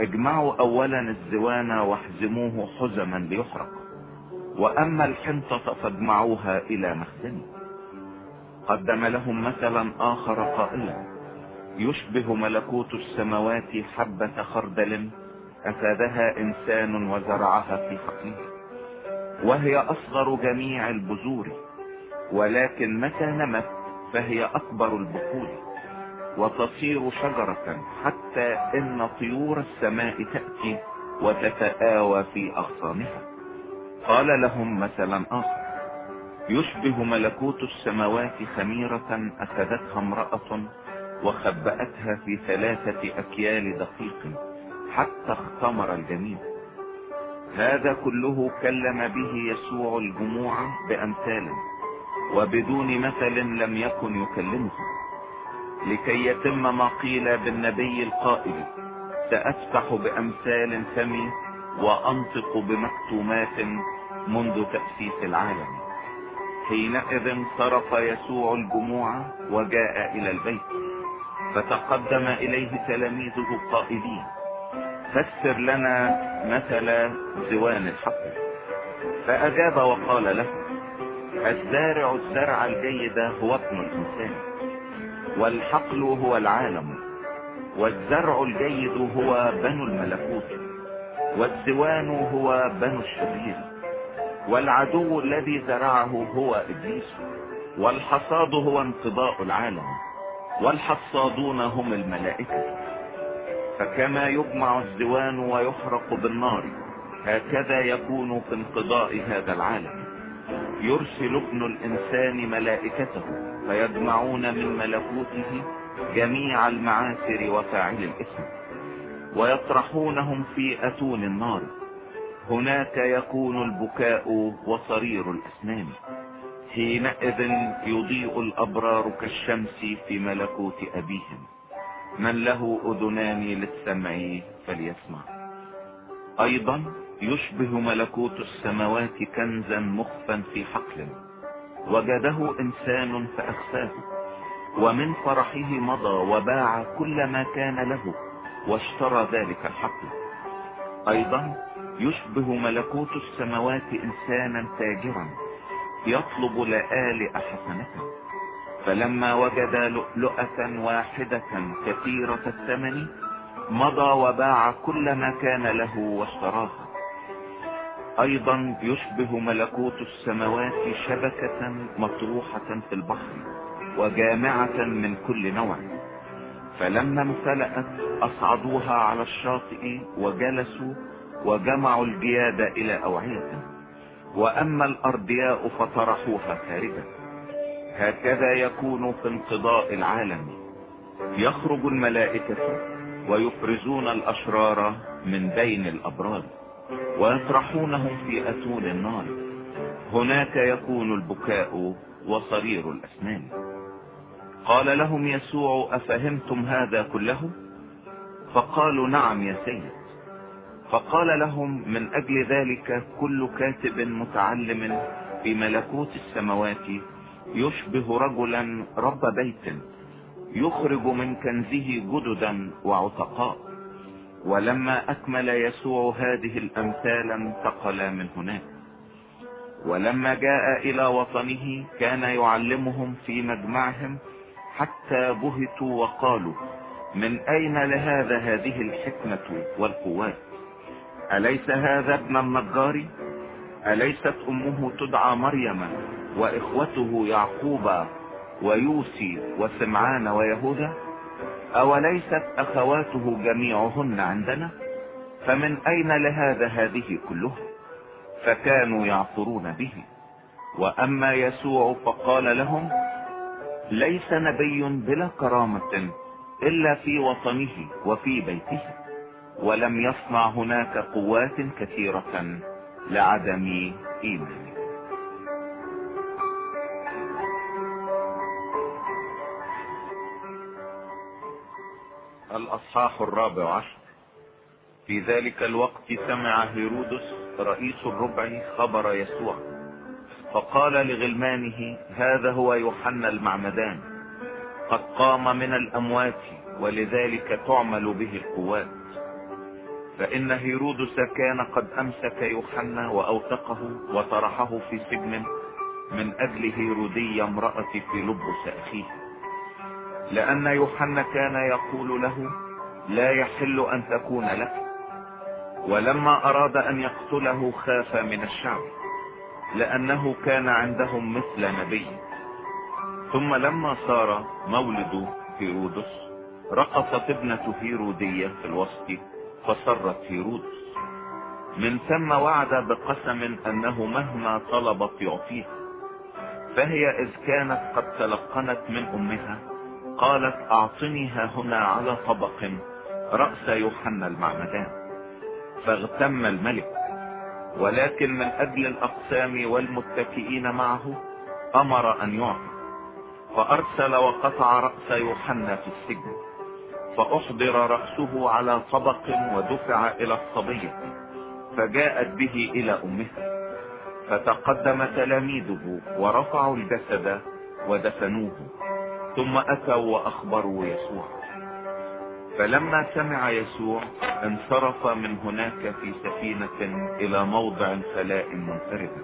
A: اجمعوا اولا الزوان واحزموه حزما ليحرق. وأما الحنطة فاجمعوها إلى مخزنه قدم لهم مثلا آخر قائلا يشبه ملكوت السماوات حبة خردل افادها إنسان وزرعها في حقله وهي أصغر جميع البذور ولكن متى نمت فهي أكبر البقول وتصير شجرة حتى إن طيور السماء تأتي وتتآوى في أغصانها. قال لهم مثلا آخر يشبه ملكوت السماوات خميرة أخذتها امرأة وخبأتها في ثلاثة أكيال دقيق حتى اختمر الجميع. هذا كله كلم به يسوع الجموع بأمثال وبدون مثل لم يكن يكلمه. لكي يتم ما قيل بالنبي القائل سأفتح بأمثال فمي وأنطق بمكتومات منذ تأسيس العالم. حينئذ صرف يسوع الجموع وجاء إلى البيت. فتقدم إليه تلاميذه قائلين فسر لنا مثل زوان الحقل فأجاب وقال له الزارع الزرع الجيد هو ابن الإنسان والحقل هو العالم والزرع الجيد هو بنو الملكوت والزوان هو بنو الشرير. والعدو الذي زرعه هو إبليس والحصاد هو انقضاء العالم والحصادون هم الملائكة. فكما يجمع الزوان ويحرق بالنار هكذا يكون في انقضاء هذا العالم. يرسل ابن الإنسان ملائكته فيجمعون من ملكوته جميع المعاثر وفاعل الإثم ويطرحونهم في أتون النار. هناك يكون البكاء وصرير الإسنان. حينئذ يضيء الأبرار كالشمس في ملكوت أبيهم. من له أذنان للسمع فليسمع. أيضا يشبه ملكوت السماوات كنزا مخفا في حقل. وجده إنسان فأخفاه. ومن فرحه مضى وباع كل ما كان له واشترى ذلك الحقل. أيضا يشبه ملكوت السماوات إنسانا تاجرا يطلب لآلئ حسنة فلما وجد لؤلؤة واحدة كثيرة الثمن مضى وباع كل ما كان له واشتراها. أيضا يشبه ملكوت السماوات شبكة مطروحة في البحر وجامعة من كل نوع. فلما امتلأت أصعدوها على الشاطئ وجلسوا وجمعوا الجياد إلى أوعية. وأما الأرضياء فطرحوها خارجا هكذا يكون في انقضاء العالم. يخرج الملائكة ويفرزون الأشرار من بين الأبرار. ويطرحونهم في أتون النار. هناك يكون البكاء وصرير الأسنان. قال لهم يسوع أفهمتم هذا كله؟ فقالوا نعم يا سيد. فقال لهم من أجل ذلك كل كاتب متعلم في ملكوت السماوات يشبه رجلا رب بيت يخرج من كنزه جددا وعتقاء ولما أكمل يسوع هذه الأمثال انتقل من هناك. ولما جاء إلى وطنه كان يعلمهم في مجمعهم حتى بهتوا وقالوا من أين لهذا هذه الحكمة والقوات؟ أليس هذا ابن النجار؟ أليست أمه تدعى مريم وإخوته يعقوب ويوسي وسمعان ويهوذا أوليست أخواته جميعهن عندنا؟ فمن أين لهذا هذه كلها فكانوا يعثرون به. وأما يسوع فقال لهم ليس نبي بلا كرامة إلا في وطنه وفي بيته. ولم يصنع هناك قوات كثيرة لعدم إيمانه. الأصحاح الرابع عشر. في ذلك الوقت سمع هيرودس رئيس الربع خبر يسوع فقال لغلمانه هذا هو يوحنا المعمدان قد قام من الأموات ولذلك تعمل به القوات. فإن هيرودس كان قد أمسك يوحنا وأوثقه وطرحه في سجن من أجل هيرودية امرأة في لبس أخيه. لأن يوحنا كان يقول له لا يحل أن تكون لك ولما أراد أن يقتله خاف من الشعب لأنه كان عندهم مثل نبي. ثم لما صار مولد هيرودس رقصت ابنة هيرودية في الوسط. فسرت هيرودس من ثم وعد بقسم أنه مهما طلبت يعطيها. فهي إذ كانت قد تلقنت من أمها قالت اعطني ها هنا على طبق رأس يوحنا المعمدان. فاغتم الملك ولكن من أجل الأقسام والمتكئين معه أمر أن يعطى فأرسل وقطع رأس يوحنا في السجن. فاحضر رأسه على طبق ودفع إلى الصبية فجاءت به إلى امها فتقدم تلاميذه ورفعوا الجسد ودفنوه ثم أتوا وأخبروا يسوع. فلما سمع يسوع انصرف من هناك في سفينة إلى موضع خلاء منفردة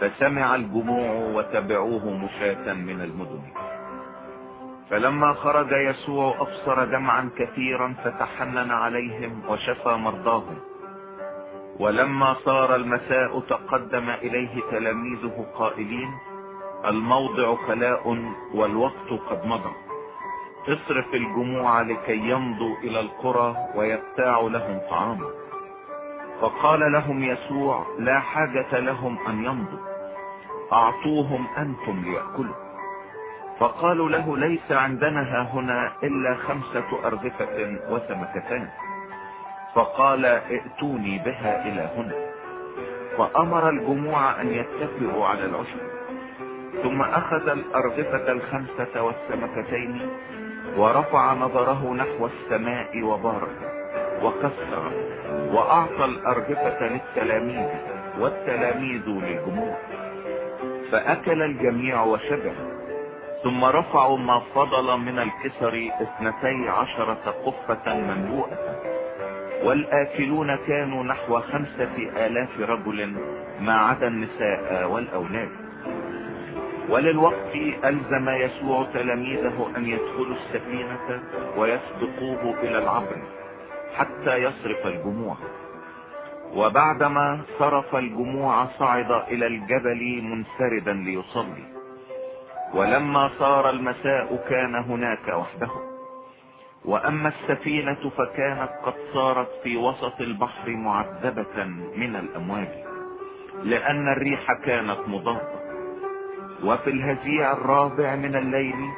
A: فسمع الجموع وتبعوه مشاة من المدن. فلما خرج يسوع أبصر دمعا كثيرا فتحنن عليهم وشفى مرضاهم. ولما صار المساء تقدم إليه تلاميذه قائلين الموضع خلاء والوقت قد مضى. اصرف الجموع لكي يمضوا إلى القرى ويبتاع لهم طعاما. فقال لهم يسوع لا حاجة لهم أن يمضوا. أعطوهم أنتم ليأكلوا. فقالوا له ليس عندنا ها هنا إلا خمسة أرغفة وسمكتان فقال ائتوني بها إلى هنا. فأمر الجموع أن يتفقوا على العشب. ثم أخذ الأرغفة الخمسة والسمكتين ورفع نظره نحو السماء وبارك وكسر وأعطى الأرغفة للتلاميذ والتلاميذ للجموع. فأكل الجميع وشبع ثم رفعوا ما فضل من الكسر اثنتي عشرة قفة مملوءة. والآكلون كانوا نحو خمسة آلاف رجل ما عدا النساء والأولاد. وللوقت ألزم يسوع تلاميذه أن يدخلوا السفينة ويسبقوه إلى العبر حتى يصرف الجموع. وبعدما صرف الجموع صعد إلى الجبل منفردا ليصلي. ولما صار المساء كان هناك وحده. وأما السفينة فكانت قد صارت في وسط البحر معذبة من الامواج لأن الريح كانت مضادة. وفي الهزيع الرابع من الليل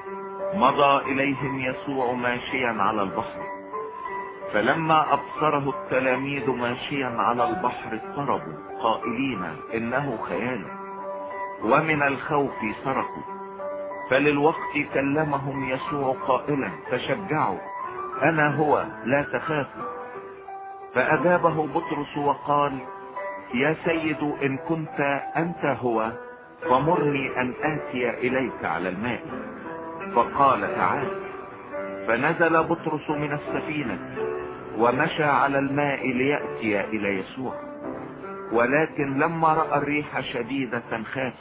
A: مضى إليهم يسوع ماشيا على البحر. فلما أبصره التلاميذ ماشيا على البحر اضطربوا قائلين إنه خيال. ومن الخوف سرقوا. فللوقت كلمهم يسوع قائلا تشجعوا أنا هو لا تخافوا. فاجابه بطرس وقال يا سيد إن كنت أنت هو فمرني أن آتي إليك على الماء. فقال تعال. فنزل بطرس من السفينة ومشى على الماء ليأتي إلى يسوع ولكن لما رأى الريح شديدة خاف.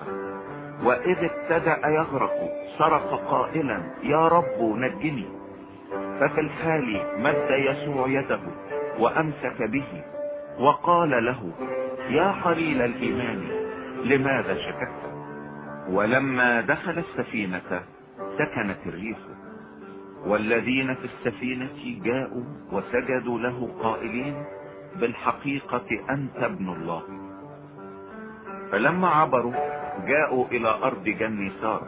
A: وإذ ابتدأ يغرق صرخ قائلا يا رب نجني. ففي الحال مد يسوع يده وأمسك به وقال له يا قليل الإيمان لماذا شككت؟ ولما دخل السفينة سكنت الريح. والذين في السفينة جاءوا وسجدوا له قائلين بالحقيقة أنت ابن الله. فلما عبروا جاءوا إلى أرض جن سار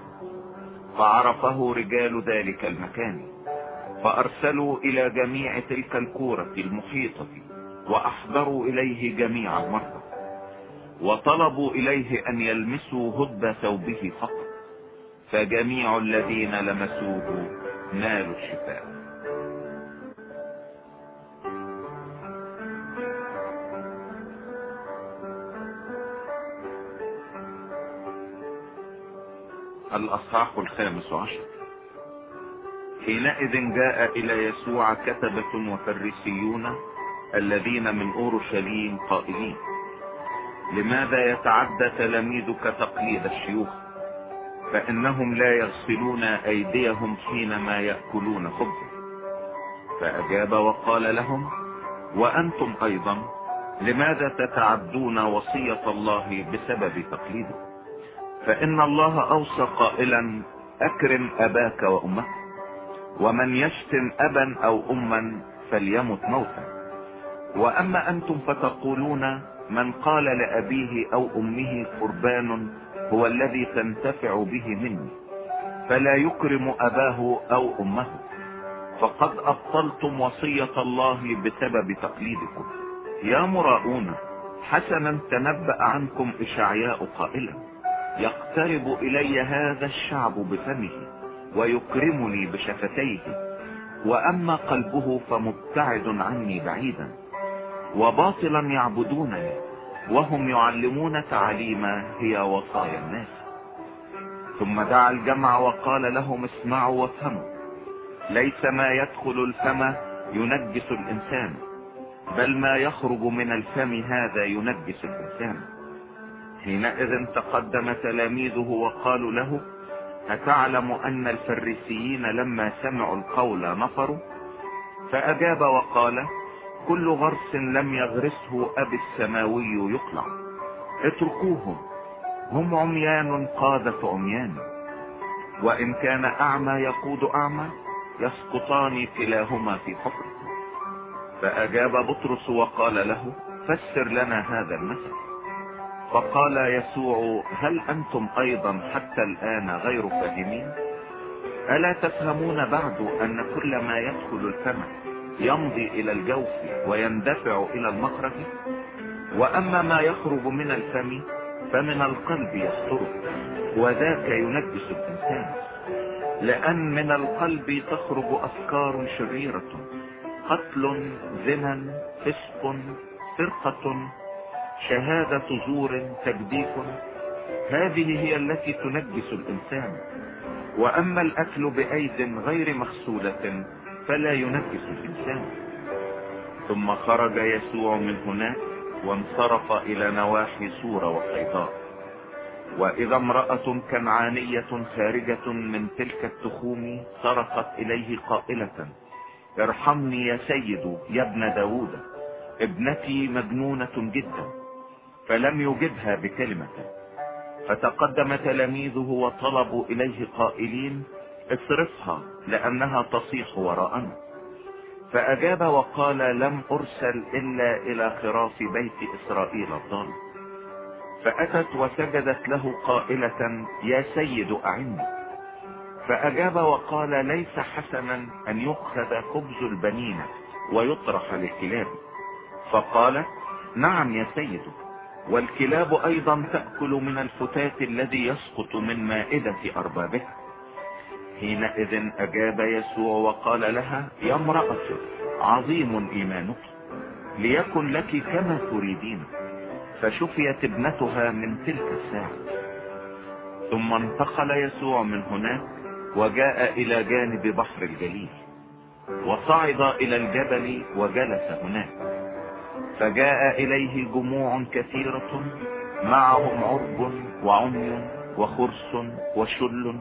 A: فعرفه رجال ذلك المكان فأرسلوا إلى جميع تلك الكورة المحيطة وأحضروا إليه جميع المرضى وطلبوا إليه أن يلمسوا هد ثوبه فقط فجميع الذين لمسوه نالوا الشفاء. الأصحاح الخامس عشر. حينئذ جاء إلى يسوع كتبة وفريسيون الذين من أورشليم قائلين لماذا يتعدى تلاميذك تقليد الشيوخ؟ فإنهم لا يغسلون أيديهم حينما يأكلون خبزا. فأجاب وقال لهم وأنتم أيضا لماذا تتعدون وصية الله بسبب تقليده؟ فإن الله اوصى قائلا أكرم أباك وأمك ومن يشتم أبا أو أما فليمت موتا. وأما أنتم فتقولون من قال لأبيه أو أمه قربان هو الذي تنتفع به مني فلا يكرم أباه أو أمه. فقد أبطلتم وصية الله بسبب تقليدكم. يا مراؤون حسنا تنبأ عنكم إشعياء قائلا. يقترب إلي هذا الشعب بفمه ويكرمني بشفتيه وأما قلبه فمبتعد عني بعيدا وباطلا يعبدونني وهم يعلمون تعاليما هي وصايا الناس. ثم دعا الجمع وقال لهم اسمعوا وافهموا ليس ما يدخل الفم ينجس الإنسان بل ما يخرج من الفم هذا ينجس الإنسان. حينئذ تقدم تلاميذه وقالوا له أتعلم أن الفريسيين لما سمعوا القول نفروا؟ فأجاب وقال كل غرس لم يغرسه أبي السماوي يقلع. اتركوهم هم عميان قادة عميان. وإن كان أعمى يقود أعمى يسقطان كلاهما في حفر فأجاب بطرس وقال له فسر لنا هذا المثل. فقال يسوع هل أنتم أيضا حتى الآن غير فاهمين؟ ألا تفهمون بعد أن كل ما يدخل الفم يمضي إلى الجوف ويندفع إلى المخرج؟ وأما ما يخرج من الفم فمن القلب يخطر وذاك ينجس الإنسان. لأن من القلب تخرج أفكار شريرة قتل زنا فسق سرقة شهادة زور تجديف هذه هي التي تنجس الإنسان. وأما الأكل بأيد غير مغسولة فلا ينفس الإنسان. ثم خرج يسوع من هناك وانصرف إلى نواحي سورة وقيضاء وإذا امرأة كنعانية خارجة من تلك التخوم صرخت إليه قائلة ارحمني يا سيد يا ابن داود. ابنتي مجنونة جدا. فلم يجبها بكلمة. فتقدم تلاميذه وطلبوا إليه قائلين اصرفها لأنها تصيح وراءنا. فأجاب وقال لم أرسل إلا إلى خراف بيت إسرائيل الضال. فأتت وسجدت له قائلة يا سيد أعني. فأجاب وقال ليس حسنا أن يؤخذ خبز البنين ويطرح للكلاب فقال نعم يا سيد. والكلاب أيضا تأكل من الفتات الذي يسقط من مائدة اربابها حينئذ أجاب يسوع وقال لها يا امرأة عظيم إيمانك. ليكن لك كما تريدين. فشفيت ابنتها من تلك الساعة. ثم انتقل يسوع من هناك وجاء إلى جانب بحر الجليل. وصعد إلى الجبل وجلس هناك. فجاء إليه جموع كثيرة معهم عرب وعمي وخرس وشل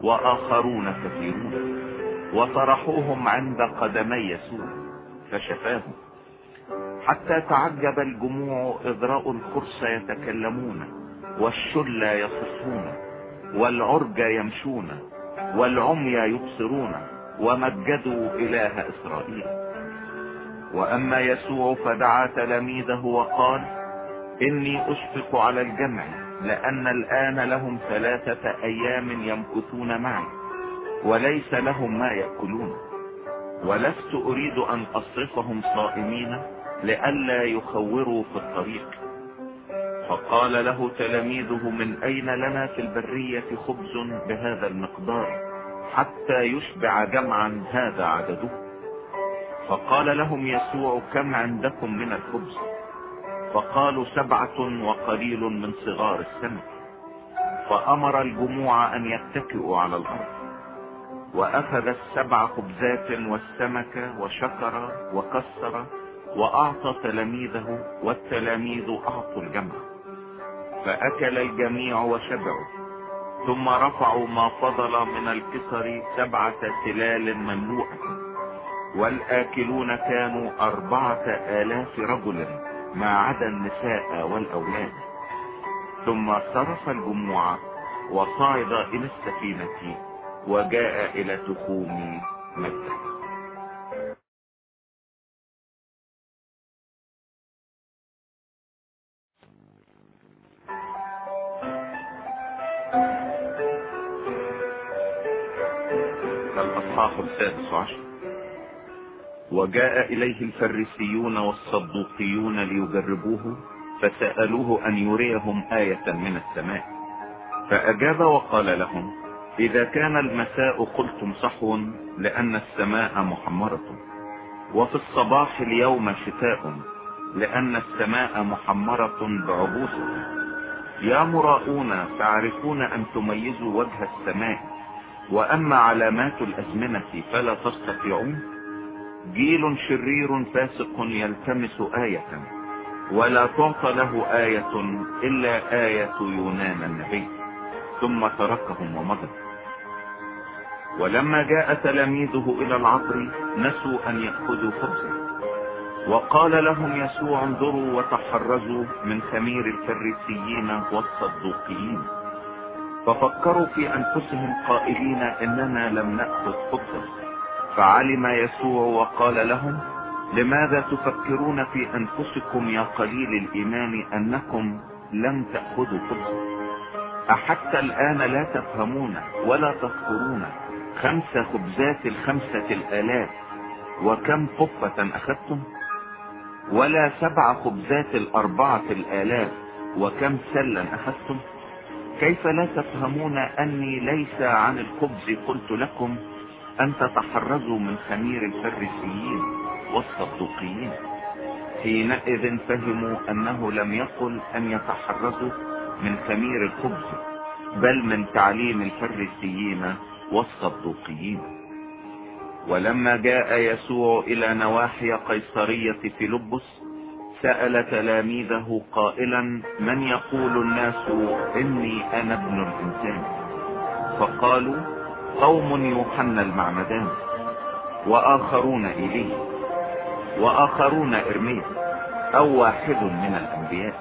A: وآخرون كثيرون وطرحوهم عند قدمي يسوع فشفاهم. حتى تعجب الجموع إذ رأوا الخرس يتكلمون والشل يصفون والعرج يمشون والعمي يبصرون ومجدوا إله إسرائيل. وأما يسوع فدعا تلاميذه وقال إني أشفق على الجمع لأن الآن لهم ثلاثة أيام يمكثون معي وليس لهم ما يأكلون. ولست أريد أن أصرفهم صائمين لئلا يخوروا في الطريق. فقال له تلاميذه من أين لنا في البرية خبز بهذا المقدار حتى يشبع جمعا هذا عدده؟ فقال لهم يسوع كم عندكم من الخبز؟ فقالوا سبعة وقليل من صغار السمك. فأمر الجموع أن يتكئوا على الأرض. وأخذ السبع خبزات والسمك وشكر وكسر وأعطى تلاميذه والتلاميذ أعطوا الجمع. فأكل الجميع وشبعوا. ثم رفعوا ما فضل من الكسر سبعة تلال مملوءة والآكلون كانوا أربعة آلاف رجل ما عدا النساء والأولاد. ثم صرف الجموع وصعد إلى السفينة وجاء إلى تخوم مكة. الأصحاح السادس عشر. وجاء إليه الفريسيون والصدوقيون ليجربوه فسألوه أن يريهم آية من السماء. فأجاب وقال لهم إذا كان المساء قلتم صحو لأن السماء محمرة. وفي الصباح اليوم شتاء لأن السماء محمرة بعبوسة يا مراؤون تعرفون أن تميزوا وجه السماء وأما علامات الأزمنة فلا تستطيعون جيل شرير فاسق يلتمس آية ولا تعطى له آية إلا آية يونان النبي ثم تركهم ومضى. ولما جاء تلاميذه إلى العطر نسوا أن يأخذوا خبزا وقال لهم يسوع انظروا وتحرزوا من خمير الفريسيين والصدوقيين ففكروا في أنفسهم قائلين إننا لم نأخذ خبزا فعلم يسوع وقال لهم لماذا تفكرون في أنفسكم يا قليل الإيمان أنكم لم تأخذوا خبزا احتى الآن لا تفهمون ولا تذكرون خمس خبزات الخمسة الآلاف وكم قفة أخذتم؟ ولا سبع خبزات الأربعة الآلاف وكم سلا أخذتم؟ كيف لا تفهمون أني ليس عن الخبز قلت لكم أن تتحرزوا من خمير الفريسيين والصدوقيين. حينئذ فهموا أنه لم يقل أن يتحرزوا من خمير الخبز بل من تعليم الفريسيين والصدوقيين. ولما جاء يسوع إلى نواحي قيصرية فيلبس سأل تلاميذه قائلا من يقول الناس إني أنا ابن الإنسان؟ فقالوا قوم يوحنا المعمدان وآخرون إليه وآخرون ارميا أو واحد من الأنبياء.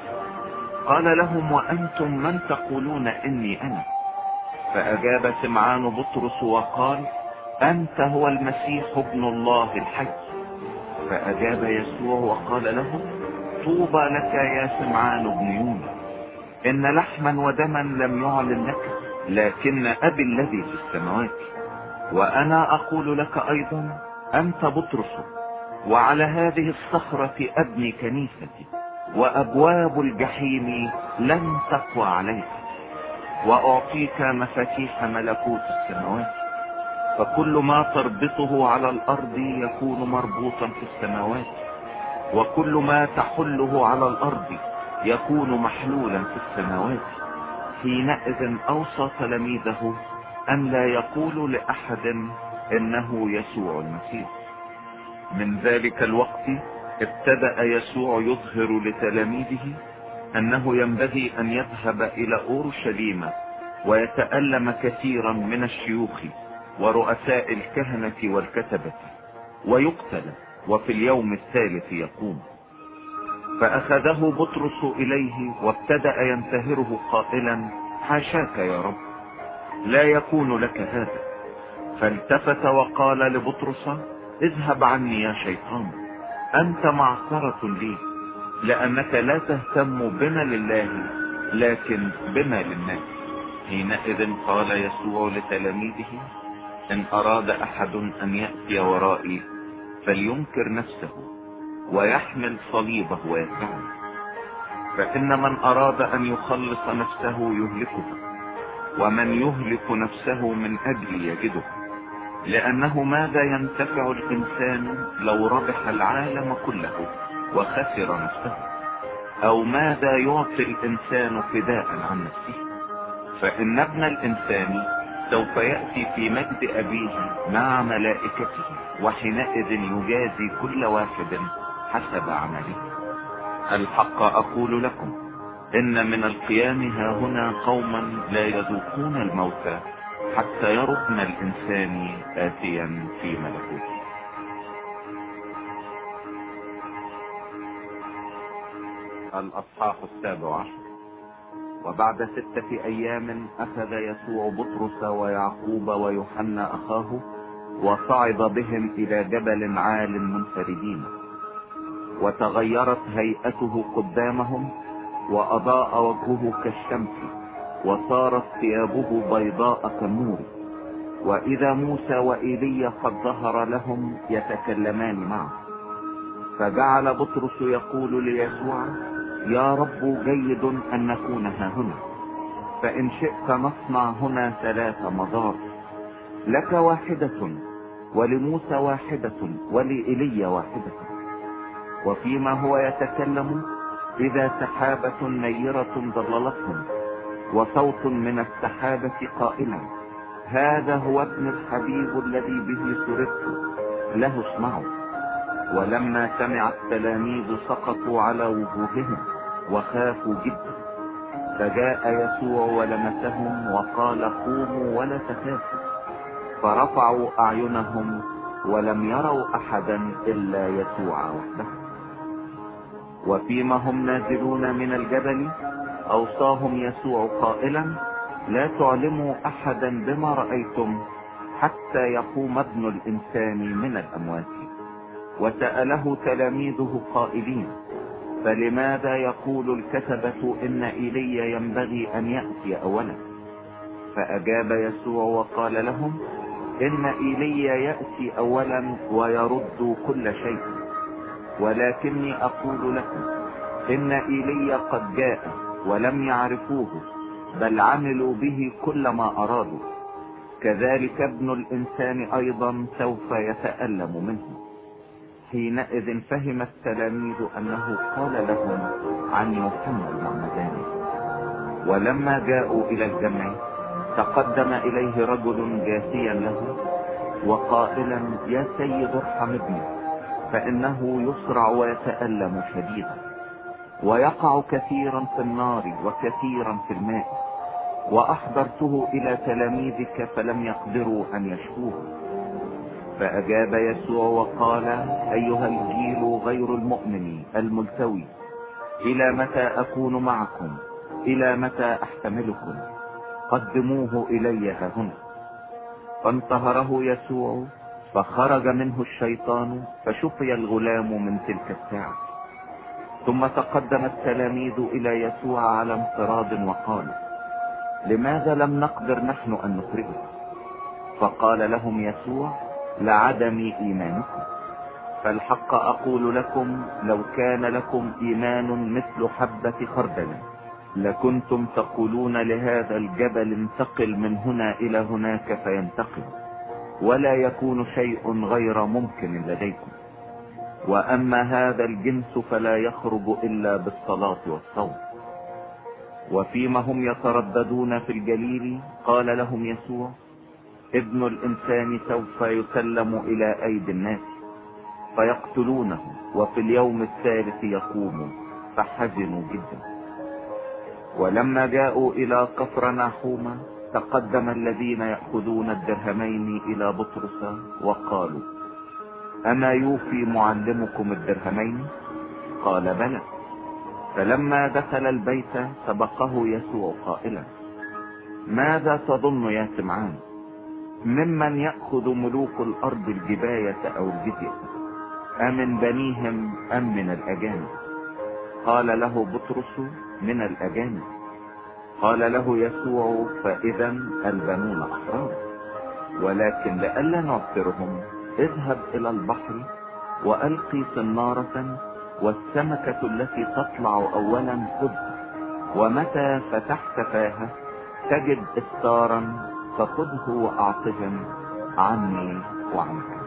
A: قال لهم وأنتم من تقولون إني أنا؟ فأجاب سمعان بطرس وقال أنت هو المسيح ابن الله الحي. فأجاب يسوع وقال له طوبى لك يا سمعان بن يونس إن لحما ودما لم يعلن لك. لكن أبي الذي في السماوات. وأنا أقول لك أيضا أنت بطرس وعلى هذه الصخرة أبني كنيستي وأبواب الجحيم لن تقوى عليك وأعطيك مفاتيح ملكوت السماوات. فكل ما تربطه على الأرض يكون مربوطا في السماوات. وكل ما تحله على الأرض يكون محلولا في السماوات. حينئذ أوصى تلاميذه أن لا يقولوا لأحد إنه يسوع المسيح. من ذلك الوقت ابتدأ يسوع يظهر لتلاميذه أنه ينبغي أن يذهب إلى أورشليم ويتألم كثيرا من الشيوخ ورؤساء الكهنة والكتبة ويقتل وفي اليوم الثالث يقوم. فأخذه بطرس إليه وابتدأ ينتهره قائلا حاشاك يا رب لا يكون لك هذا. فالتفت وقال لبطرس اذهب عني يا شيطان أنت معصرة لي لأنك لا تهتم بنا لله لكن بنا للناس. حينئذ قال يسوع لتلاميذه إن أراد أحد أن يأتي ورائي فلينكر نفسه. ويحمل صليبه ويتبعني فإن من أراد أن يخلص نفسه يهلكها ومن يهلك نفسه من أجل يجده. لأنه ماذا ينتفع الإنسان لو ربح العالم كله وخسر نفسه؟ أو ماذا يعطي الإنسان فداء عن نفسه؟ فإن ابن الإنسان سوف يأتي في مجد أبيه مع ملائكته وحينئذ يجازي كل واحد حسب عمله الحق أقول لكم إن من القيام ها هنا قوما لا يذوقون الموت حتى يرى ابن الإنسان اتيا في ملكوته. الأصحاح السابع عشر. وبعد ستة أيام أخذ يسوع بطرس ويعقوب ويوحنا أخاه وصعد بهم إلى جبل عال منفردين. وتغيرت هيئته قدامهم وأضاء وجهه كالشمس وصارت ثيابه بيضاء كالنور. وإذا موسى وإيليا قد ظهر لهم يتكلمان معه. فجعل بطرس يقول ليسوع يا رب جيد أن نكون ها هنا. فإن شئت نصنع هنا ثلاث مضار. لك واحدة ولموسى واحدة ولإيليا واحدة. وفيما هو يتكلم إذا سحابة نيرة ضللتهم وصوت من السحابة قائلا هذا هو ابن الحبيب الذي به سررت له اسمعوا. ولما سمع التلاميذ سقطوا على وجوههم وخافوا جدا فجاء يسوع ولمسهم وقال قوموا ولا تخافوا. فرفعوا أعينهم ولم يروا أحدا إلا يسوع وحده. وفيما هم نازلون من الجبل أوصاهم يسوع قائلا لا تعلموا احدا بما رأيتم حتى يقوم ابن الإنسان من الأموات. وسأله تلاميذه قائلين فلماذا يقول الكتبة إن ايليا ينبغي أن يأتي اولا فأجاب يسوع وقال لهم إن ايليا يأتي اولا ويرد كل شيء. ولكني أقول لكم إن ايليا قد جاء ولم يعرفوه بل عملوا به كل ما أرادوا. كذلك ابن الإنسان أيضا سوف يتألم منه. حينئذ فهم التلاميذ أنه قال لهم عن يوحنا المعمداني ولما جاءوا إلى الجمع تقدم إليه رجل جاثيا له وقائلا يا سيد ارحم ابني. فإنه يسرع ويتألم شديدا ويقع كثيرا في النار وكثيرا في الماء وأحضرته إلى تلاميذك فلم يقدروا أن يشفوه فأجاب يسوع وقال أيها الجيل غير المؤمن الملتوي إلى متى أكون معكم؟ إلى متى أحتملكم؟ قدموه إلي هنا. فانتهره يسوع فخرج منه الشيطان فشفي الغلام من تلك الساعة. ثم تقدم التلاميذ إلى يسوع على انفراد وقالوا لماذا لم نقدر نحن أن نخرجه فقال لهم يسوع لعدم إيمانكم. فالحق أقول لكم لو كان لكم إيمان مثل حبة خردل لكنتم تقولون لهذا الجبل انتقل من هنا إلى هناك فينتقل. ولا يكون شيء غير ممكن لديكم. وأما هذا الجنس فلا يخرج إلا بالصلاة والصوم. وفيما هم يترددون في الجليل قال لهم يسوع ابن الإنسان سوف يسلم إلى أيدي الناس فيقتلونه وفي اليوم الثالث يقوم فحزنوا جدا. ولما جاءوا إلى كفر ناحومة تقدم الذين يأخذون الدرهمين إلى بطرس وقالوا أما يوفي معلمكم الدرهمين؟ قال بلى. فلما دخل البيت سبقه يسوع قائلا ماذا تظن يا سمعان؟ ممن يأخذ ملوك الأرض الجباية أو الجزية أمن بنيهم أم من الأجانب؟ قال له بطرس من الأجانب. قال له يسوع فإذا البنون أحرار. ولكن لئلا نعثرهم اذهب إلى البحر وألقي صنارة والسمكة التي تطلع أولا خذها ومتى فتحت فاها تجد إستارا فخذه وأعطهم عني وعنك.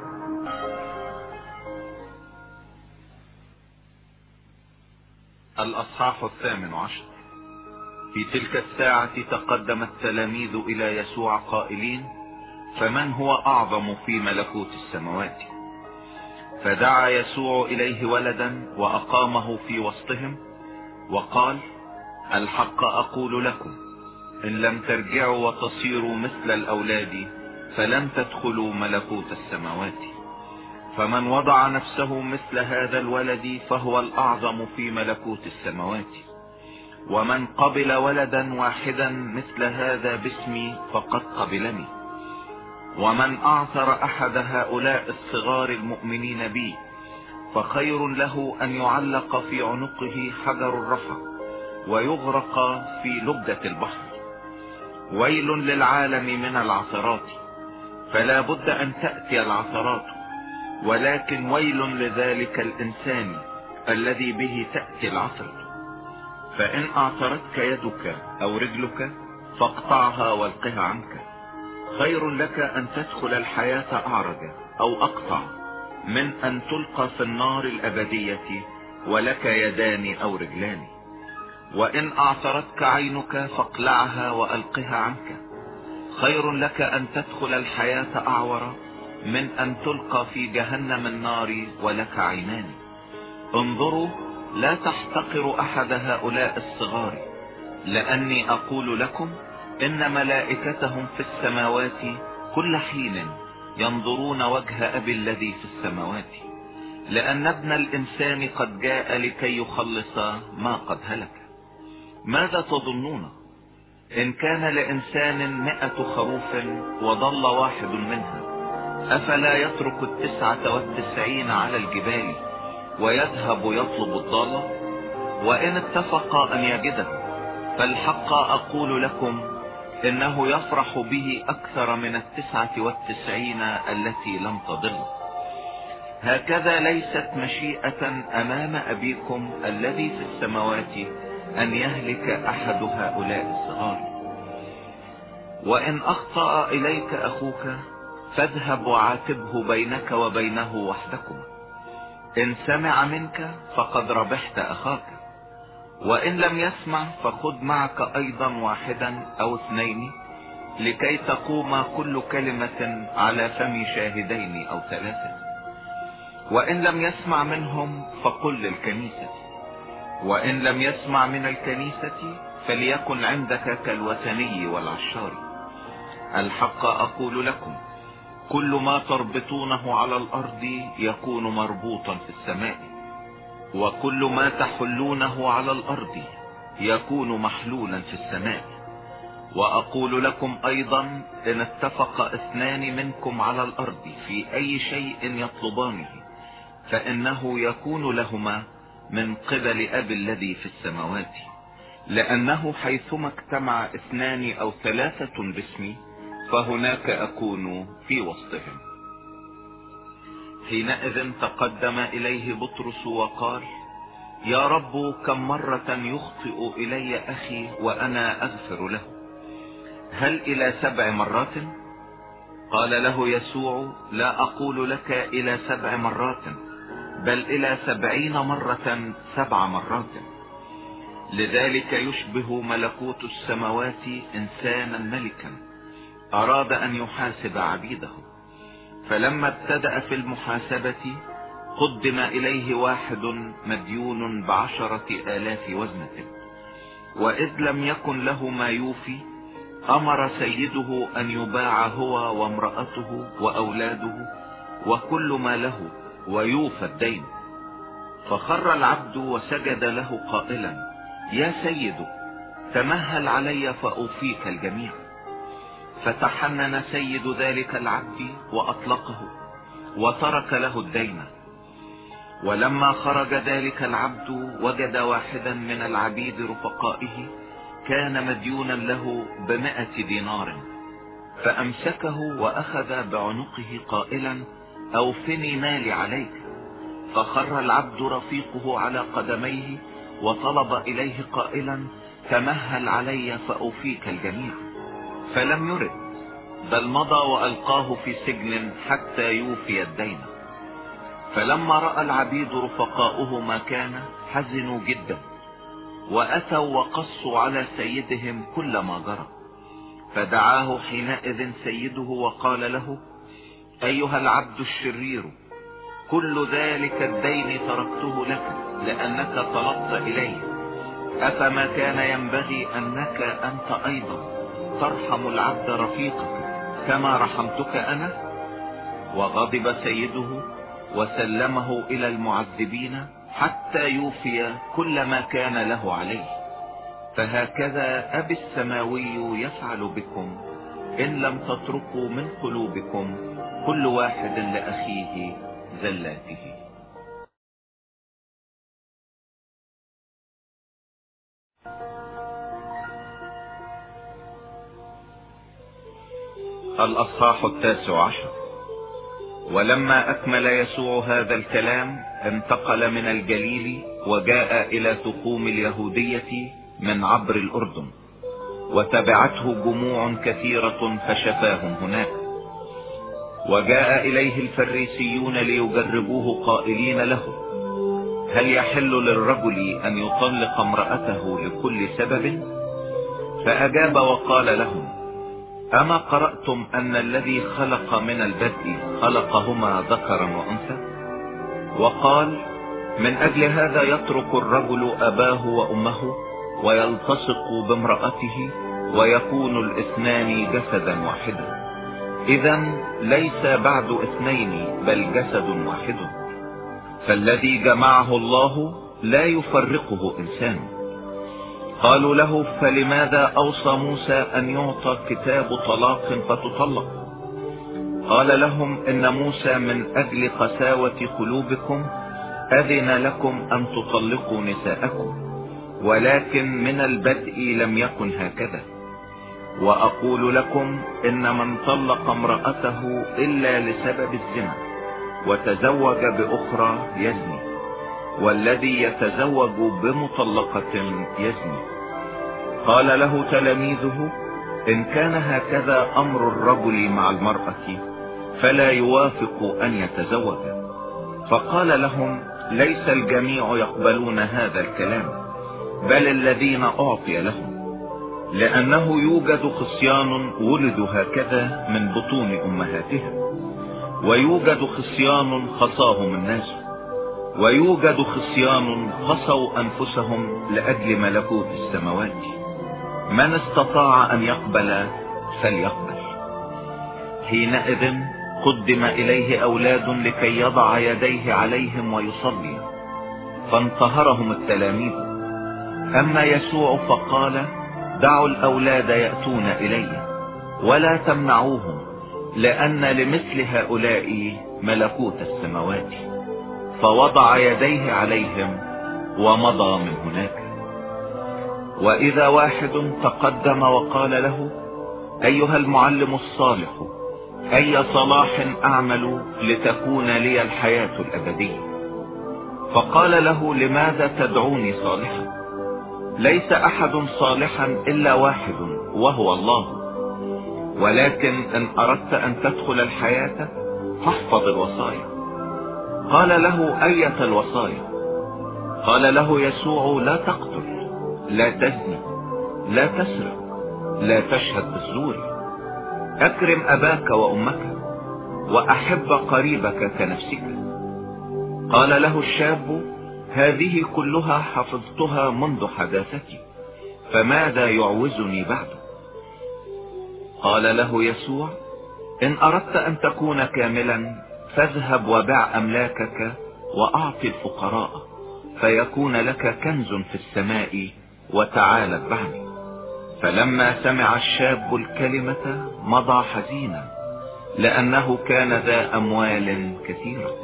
B: الأصحاح الثامن عشر. في تلك الساعة تقدم التلاميذ إلى يسوع قائلين فمن هو أعظم في ملكوت السماوات؟ فدعا يسوع إليه ولدا وأقامه في وسطهم وقال الحق أقول لكم إن لم ترجعوا وتصيروا مثل الأولاد فلن تدخلوا ملكوت السماوات. فمن وضع نفسه مثل هذا الولد فهو الأعظم في ملكوت السماوات. ومن قبل ولدا واحدا مثل هذا باسمي فقد قبلني. ومن اعثر أحد هؤلاء الصغار المؤمنين بي فخير له أن يعلق في عنقه حجر الرفع ويغرق في لبدة البحر. ويل للعالم من العثرات فلا بد أن تأتي العثرات ولكن ويل لذلك الإنسان الذي به تأتي العثرة فإن اعثرتك يدك أو رجلك فاقطعها والقها عنك. خير لك أن تدخل الحياة أعرج أو أقطع من أن تلقى في النار الأبدية ولك يدان أو رجلان. وإن اعثرتك عينك فاقلعها وألقها عنك. خير لك أن تدخل الحياة أعور من أن تلقى في جهنم النار ولك عينان. انظروا لا تحتقر أحد هؤلاء الصغار لأني أقول لكم إن ملائكتهم في السماوات كل حين ينظرون وجه أبي الذي في السماوات لأن ابن الإنسان قد جاء لكي يخلص ما قد هلك. ماذا تظنون؟ إن كان لإنسان مئة خروف وضل واحد منها أفلا يترك التسعة والتسعين على الجبال؟ ويذهب يطلب الضالة وإن اتفق أن يجده فالحق أقول لكم إنه يفرح به أكثر من التسعة والتسعين التي لم تضل هكذا ليست مشيئة أمام أبيكم الذي في السماوات أن يهلك أحد هؤلاء الصغار. وإن أخطأ إليك أخوك فاذهب وعاتبه بينك وبينه وحدكما. إن سمع منك فقد ربحت أخاك وإن لم يسمع فخذ معك أيضا واحدا أو اثنين لكي تقوم كل كلمة على فم شاهدين أو ثلاثة وإن لم يسمع منهم فقل للكنيسة وإن لم يسمع من الكنيسة فليكن عندك كالوثني والعشار الحق أقول لكم كل ما تربطونه على الأرض يكون مربوطا في السماء وكل ما تحلونه على الأرض يكون محلولا في السماء. وأقول لكم أيضا إن اتفق اثنان منكم على الأرض في أي شيء يطلبانه فإنه يكون لهما من قبل اب الذي في السماوات لأنه حيثما اجتمع اثنان أو ثلاثة باسمي فهناك أكون في وسطهم. حينئذ تقدم إليه بطرس وقال يا رب كم مرة يخطئ إلي أخي وأنا أغفر له؟ هل إلى سبع مرات؟ قال له يسوع لا أقول لك إلى سبع مرات بل إلى سبعين مرة سبع مرات. لذلك يشبه ملكوت السماوات إنسانا ملكا. أراد أن يحاسب عبيده فلما ابتدأ في المحاسبة قدم إليه واحد مديون بعشرة آلاف وزنة وإذ لم يكن له ما يوفي أمر سيده أن يباع هو وامرأته وأولاده وكل ما له ويوفى الدين. فخر العبد وسجد له قائلا يا سيد تمهل علي فأوفيك الجميع. فتحنن سيد ذلك العبد وأطلقه وترك له الدين. ولما خرج ذلك العبد وجد واحدا من العبيد رفقائه كان مديونا له بمائة دينار. فأمسكه وأخذ بعنقه قائلا أوفني مالي عليك. فخر العبد رفيقه على قدميه وطلب إليه قائلا تمهل علي فأوفيك الجميع. فلم يرد بل مضى وألقاه في سجن حتى يوفي الدين. فلما رأى العبيد رفقاؤه ما كان حزنوا جدا وأتوا وقصوا على سيدهم كل ما جرى. فدعاه حينئذ سيده وقال له أيها العبد الشرير كل ذلك الدين تركته لك لأنك طلبت إلي أفما كان ينبغي أنك أنت أيضا؟ ترحم العبد رفيقك كما رحمتك أنا؟ وغضب سيده وسلمه إلى المعذبين حتى يوفي كل ما كان له عليه. فهكذا أبي السماوي يفعل بكم إن لم تتركوا من قلوبكم كل واحد لأخيه زلاته الأصحاح التاسع عشر. ولما أكمل يسوع هذا الكلام انتقل من الجليل وجاء إلى تقوم اليهودية من عبر الأردن وتبعته جموع كثيرة فشفاهم هناك. وجاء إليه الفريسيون ليجربوه قائلين له هل يحل للرجل أن يطلق امرأته لكل سبب؟ فأجاب وقال لهم أما قرأتم أن الذي خلق من البدء خلقهما ذكرا وأنثى؟ وقال من أجل هذا يترك الرجل أباه وأمه ويلتصق بامرأته ويكون الاثنان جسدا واحدا. اذا ليس بعد اثنين بل جسد واحد. فالذي جمعه الله لا يفرقه إنسان. قالوا له فلماذا أوصى موسى أن يعطى كتاب طلاق فتطلق؟ قال لهم إن موسى من أجل قساوة قلوبكم أذن لكم أن تطلقوا نساءكم ولكن من البدء لم يكن هكذا. وأقول لكم إن من طلق امرأته إلا لسبب الزنا وتزوج بأخرى يزني والذي يتزوج بمطلقة يزني. قال له تلاميذه إن كان هكذا أمر الرجل مع المرأة فلا يوافق أن يتزوج. فقال لهم ليس الجميع يقبلون هذا الكلام بل الذين أعطي لهم لأنه يوجد خصيان ولدوا هكذا من بطون امهاتهم ويوجد خصيان خصاهم الناس ويوجد خصيان خصوا أنفسهم لأجل ملكوت السماوات. من استطاع أن يقبل فليقبل. حينئذ قدم إليه أولاد لكي يضع يديه عليهم ويصلي فانتهرهم التلاميذ. أما يسوع فقال دعوا الأولاد يأتون إلي ولا تمنعوهم لأن لمثل هؤلاء ملكوت السماوات. فوضع يديه عليهم ومضى من هناك. وإذا واحد تقدم وقال له أيها المعلم الصالح أي صلاح أعمل لتكون لي الحياة الأبدية؟ فقال له لماذا تدعوني صالحا؟ ليس أحد صالحا إلا واحد وهو الله. ولكن إن أردت أن تدخل الحياة فاحفظ الوصايا. قال له أية الوصايا؟ قال له يسوع لا تقتل. لا تزني لا تسرق لا تشهد بالزور. أكرم أباك وأمك وأحب قريبك كنفسك. قال له الشاب هذه كلها حفظتها منذ حداثتي فماذا يعوزني بعد؟ قال له يسوع إن أردت أن تكون كاملا فاذهب وبع أملاكك وأعطي الفقراء فيكون لك كنز في السماء وتعال اتبعني فلما سمع الشاب الكلمة مضى حزينا لأنه كان ذا أموال كثيرة.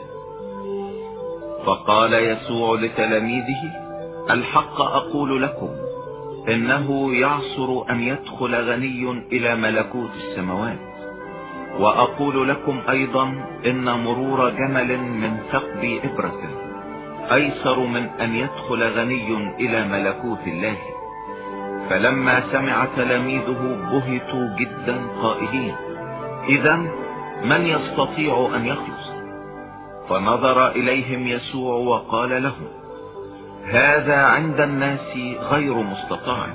B: فقال يسوع لتلاميذه الحق أقول لكم إنه يعصر أن يدخل غني إلى ملكوت السماوات. وأقول لكم أيضا إن مرور جمل من ثقب إبرة. أيسر من أن يدخل غني إلى ملكوت الله. فلما سمع تلاميذه بهتوا جدا قائلين إذا من يستطيع أن يخلص؟ فنظر إليهم يسوع وقال لهم هذا عند الناس غير مستطاع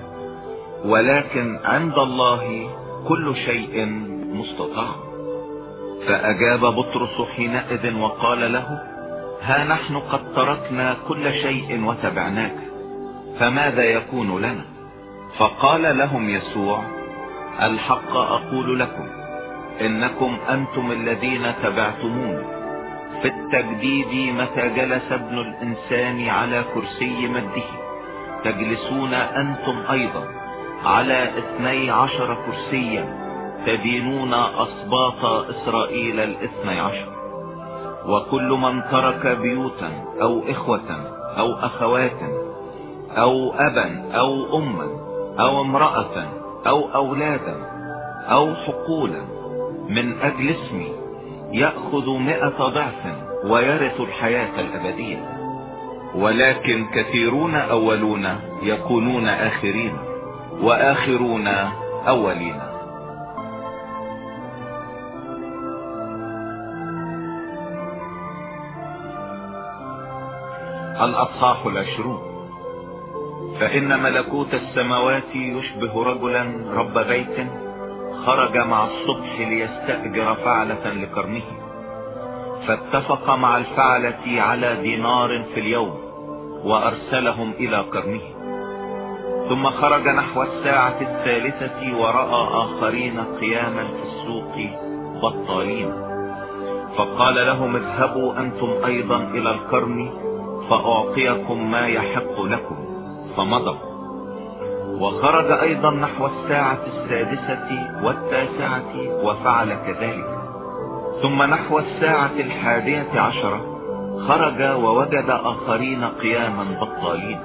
B: ولكن عند الله كل شيء مستطاع. فأجاب بطرس حينئذ وقال له ها نحن قد تركنا كل شيء وتبعناك فماذا يكون لنا؟ فقال لهم يسوع الحق أقول لكم إنكم أنتم الذين تبعتموني. في التجديد متى جلس ابن الإنسان على كرسي مده تجلسون أنتم أيضا على اثني عشر كرسيا تدينون اسباط إسرائيل الاثني عشر. وكل من ترك بيوتا أو إخوة أو أخوات أو أبا أو اما أو امرأة أو أولادا أو حقولا من أجل اسمي يأخذ مئة ضعف ويرث الحياة الأبدية. ولكن كثيرون أولون يكونون آخرين وآخرون أولين. الاصحاح العشرون. فإن ملكوت السماوات يشبه رجلا رب بيت خرج مع الصبح ليستأجر فعلة لكرمه. فاتفق مع الفعلة على دينار في اليوم وأرسلهم إلى كرمه. ثم خرج نحو الساعة الثالثة ورأى آخرين قياما في السوق بطالين فقال لهم اذهبوا أنتم أيضا إلى الكرم فأعطيكم ما يحق لكم. فمضوا وخرج أيضا نحو الساعة السادسة والتاسعة وفعل كذلك. ثم نحو الساعة الحادية عشرة خرج ووجد آخرين قياما بطالين.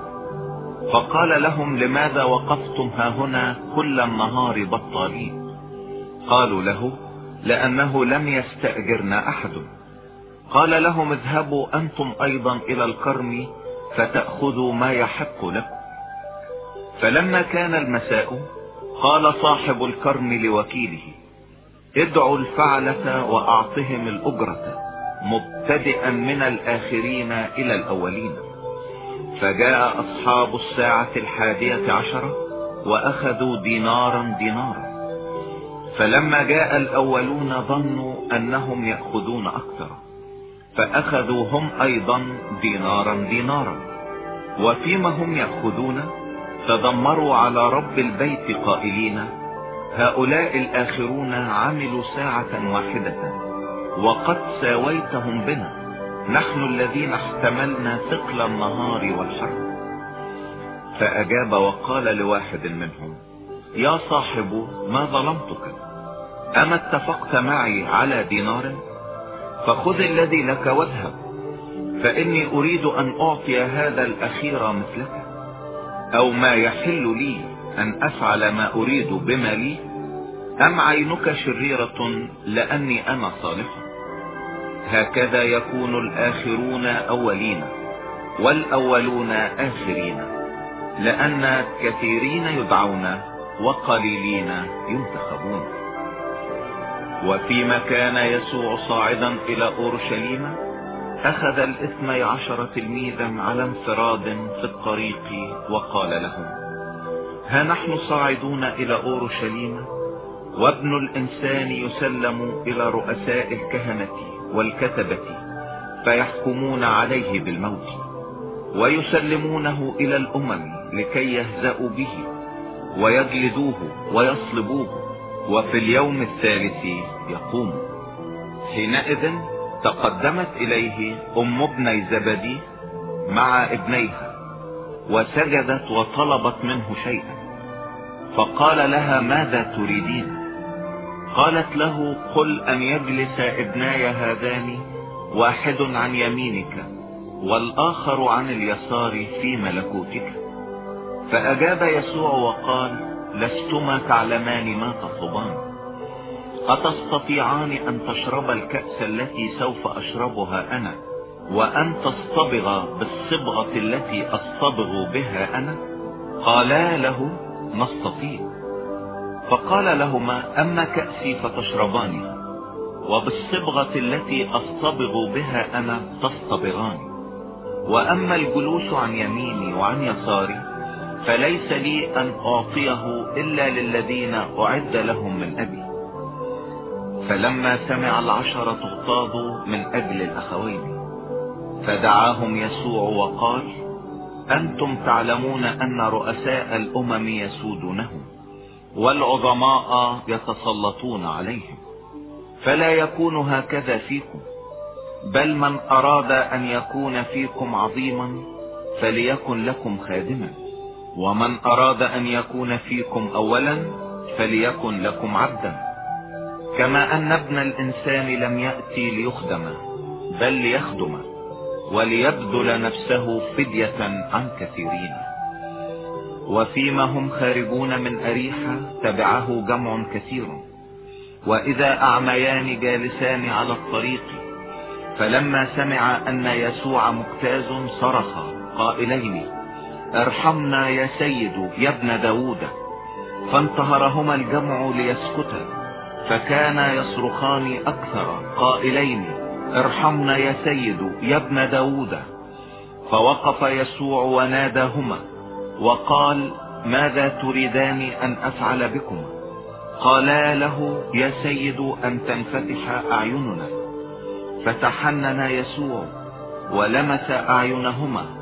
B: فقال لهم لماذا وقفتم هاهنا كل النهار بطالين؟ قالوا له لأنه لم يستأجرنا أحد. قال لهم اذهبوا أنتم أيضا إلى الكرم فتأخذوا ما يحق لكم. فلما كان المساء قال صاحب الكرم لوكيله ادعوا الفعلة وأعطهم الأجرة مبتدئا من الآخرين إلى الأولين. فجاء أصحاب الساعة الحادية عشرة وأخذوا دينارا دينارا. فلما جاء الأولون ظنوا أنهم يأخذون أكثر. فاخذوا هم أيضا دينارا دينارا. وفيما هم يأخذون تذمروا على رب البيت قائلين هؤلاء الآخرون عملوا ساعة واحدة وقد ساويتهم بنا نحن الذين احتملنا ثقل النهار والحر. فأجاب وقال لواحد منهم يا صاحب ما ظلمتك؟ أما اتفقت معي على دينار؟ فخذ الذي لك واذهب فإني أريد أن أعطي هذا الأخير مثلك أو ما يحل لي أن أفعل ما أريد بما لي أم عينك شريرة لأني أنا صالح؟ هكذا يكون الآخرون أولين والأولون آخرين لأن كثيرين يدعون وقليلين ينتخبون. وفيما كان يسوع صاعدا إلى أورشليم أخذ الاثني عشر تلميذا على انفراد في الطريق وقال لهم ها نحن صاعدون إلى أورشليم وابن الإنسان يسلم إلى رؤساء الكهنة والكتبة فيحكمون عليه بالموت ويسلمونه إلى الأمم لكي يهزأوا به ويجلدوه ويصلبوه. وفي اليوم الثالث يقوم. حينئذ تقدمت إليه أم ابني زبدي مع ابنيها وسجدت وطلبت منه شيئا. فقال لها ماذا تريدين؟ قالت له قل أن يجلس ابناي هذان واحد عن يمينك والآخر عن اليسار في ملكوتك. فأجاب يسوع وقال لستما تعلمان ما تطلبان. أتستطيعان أن تشرب الكأس التي سوف أشربها أنا وأن تصطبغ بالصبغة التي أصطبغ بها أنا؟ قالا له نستطيع. فقال لهما أما كأسي فتشربانها وبالصبغة التي أصطبغ بها أنا تصطبغان وأما الجلوس عن يميني وعن يساري فليس لي أن أعطيه إلا للذين أعد لهم من أبي فلما سمع العشرة اغتاظوا من أجل الأخوين. فدعاهم يسوع وقال أنتم تعلمون أن رؤساء الأمم يسودونهم والعظماء يتسلطون عليهم. فلا يكون هكذا فيكم بل من أراد أن يكون فيكم عظيما فليكن لكم خادما. ومن أراد أن يكون فيكم أولا فليكن لكم عبدا. كما أن ابن الإنسان لم يأتي ليخدم بل ليخدم وليبذل نفسه فدية عن كثيرين. وفيما هم خارجون من أريحة تبعه جمع كثير. وإذا أعميان جالسان على الطريق فلما سمع أن يسوع مجتاز صرخ قائلين أرحمنا يا سيد يا ابن داود. فانتهرهما الجمع ليسكتا فكانا يصرخان أكثر قائلين أرحمنا يا سيد يا ابن داود. فوقف يسوع وناداهما وقال ماذا تريدان أن أفعل بكم قالا له يا سيد أن تنفتح أعيننا. فتحنن يسوع ولمس أعينهما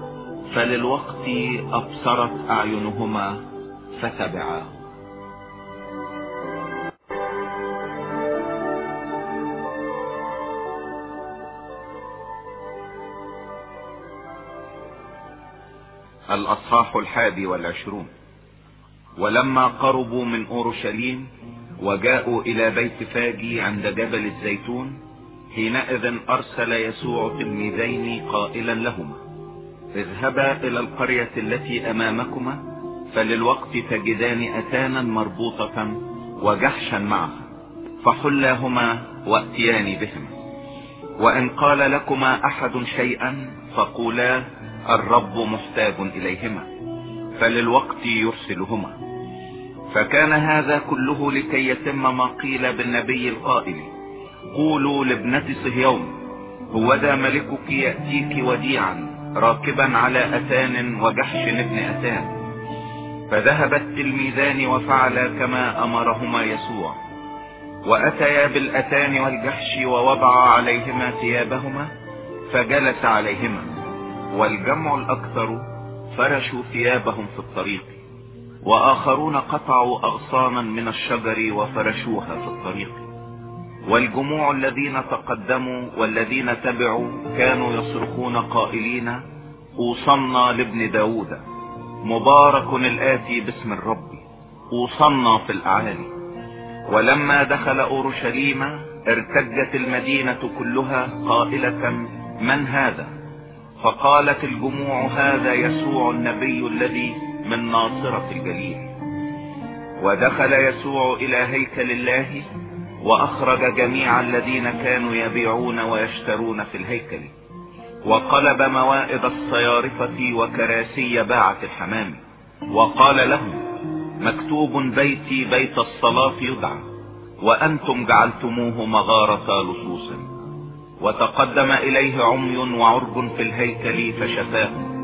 B: فللوقت أبصرت أعينهما فتبعاه الأصحاح الحادي والعشرون. ولما قربوا من أورشليم وجاءوا إلى بيت فاجي عند جبل الزيتون حينئذ أرسل يسوع تلميذين قائلا لهما. اذهبا إلى القرية التي أمامكما فللوقت تجدان أتانا مربوطة وجحشا معها فحلاهما وأتيان بهما. وإن قال لكما أحد شيئا فقولا الرب محتاج إليهما فللوقت يرسلهما. فكان هذا كله لكي يتم ما قيل بالنبي القائل قولوا لابنة صهيون هو ذا ملكك يأتيك وديعا. راكبا على أتان وجحش ابن أتان فذهب التلميذان وفعلا كما أمرهما يسوع. وأتيا بالأتان والجحش ووضع عليهما ثيابهما فجلس عليهما. والجمع الأكثر فرشوا ثيابهم في الطريق. وآخرون قطعوا أغصانا من الشجر وفرشوها في الطريق. والجموع الذين تقدموا والذين تبعوا كانوا يصرخون قائلين أوصلنا لابن داود مبارك الآتي باسم الرب أوصلنا في الأعالي. ولما دخل أورشليم ارتجت المدينة كلها قائلة من هذا؟ فقالت الجموع هذا يسوع النبي الذي من ناصرة الجليل. ودخل يسوع إلى هيكل الله وأخرج جميع الذين كانوا يبيعون ويشترون في الهيكل وقلب موائد الصيارفة وكراسي باعة الحمام وقال لهم مكتوب بيتي بيت الصلاة يدعى وأنتم جعلتموه مغارة لصوص. وتقدم إليه عمي وعرج في الهيكل فشفاهم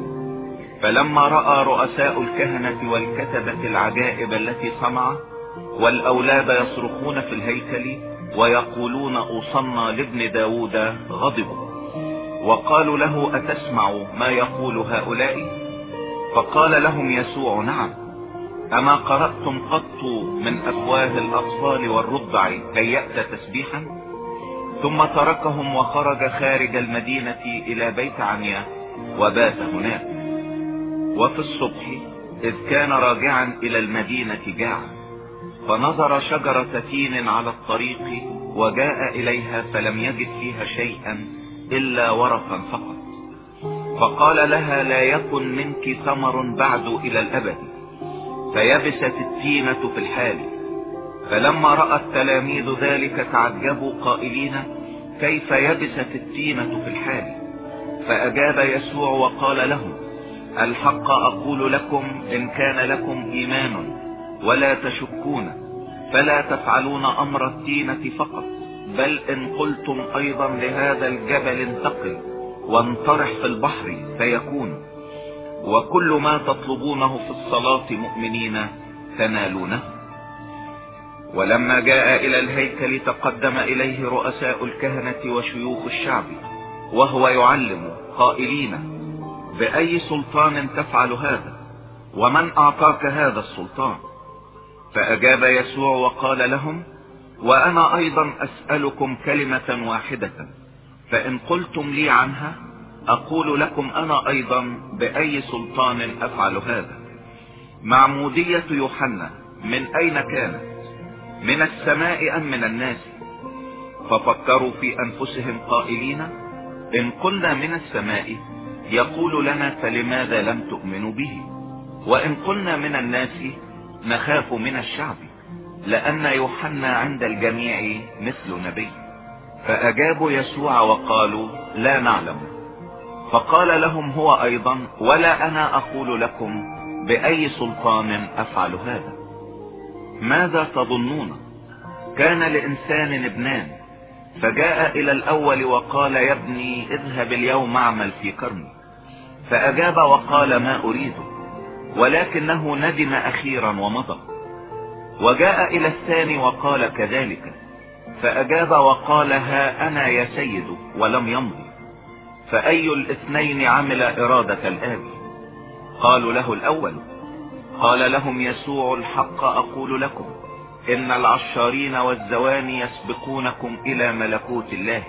B: فلما رأى رؤساء الكهنة والكتبة العجائب التي صنع والأولاد يصرخون في الهيكل ويقولون أوصلنا لابن داود غضبوا وقالوا له أتسمع ما يقول هؤلاء؟ فقال لهم يسوع نعم. أما قرأتم قط من أفواه الأطفال والرضع هيأت تسبيحا؟ ثم تركهم وخرج خارج المدينة إلى بيت عنيا وبات هناك. وفي الصبح إذ كان راجعا إلى المدينة جاع فنظر شجرة تين على الطريق وجاء إليها فلم يجد فيها شيئا إلا ورقا فقط. فقال لها لا يكن منك ثمر بعد إلى الأبد. فيبست التينة في الحال. فلما رأى التلاميذ ذلك تعجبوا قائلين كيف يبست التينة في الحال؟ فأجاب يسوع وقال لهم الحق أقول لكم إن كان لكم إيمان. ولا تشكون فلا تفعلون أمر التينة فقط بل إن قلتم أيضا لهذا الجبل انتقل وانطرح في البحر فيكون. وكل ما تطلبونه في الصلاة مؤمنين تنالونه. ولما جاء إلى الهيكل تقدم إليه رؤساء الكهنة وشيوخ الشعب وهو يعلم قائلين بأي سلطان تفعل هذا؟ ومن أعطاك هذا السلطان؟ فأجاب يسوع وقال لهم وأنا أيضا أسألكم كلمة واحدة فإن قلتم لي عنها أقول لكم أنا أيضا بأي سلطان أفعل هذا. معمودية يوحنا من أين كانت؟ من السماء أم من الناس؟ ففكروا في أنفسهم قائلين إن قلنا من السماء يقول لنا فلماذا لم تؤمنوا به؟ وإن قلنا من الناس نخاف من الشعب لأن يوحنا عند الجميع مثل نبي. فأجابوا يسوع وقالوا لا نعلم. فقال لهم هو أيضا ولا أنا أقول لكم بأي سلطان أفعل هذا. ماذا تظنون؟ كان لإنسان ابنان. فجاء إلى الأول وقال يا ابني اذهب اليوم اعمل في كرمي. فأجاب وقال ما أريد ولكنه ندم أخيرا ومضى. وجاء إلى الثاني وقال كذلك. فأجاب وقال ها أنا يا سيد ولم يمضي. فأي الاثنين عمل إرادة الآب. قالوا له الأول. قال لهم يسوع الحق أقول لكم. إن العشارين والزواني يسبقونكم إلى ملكوت الله.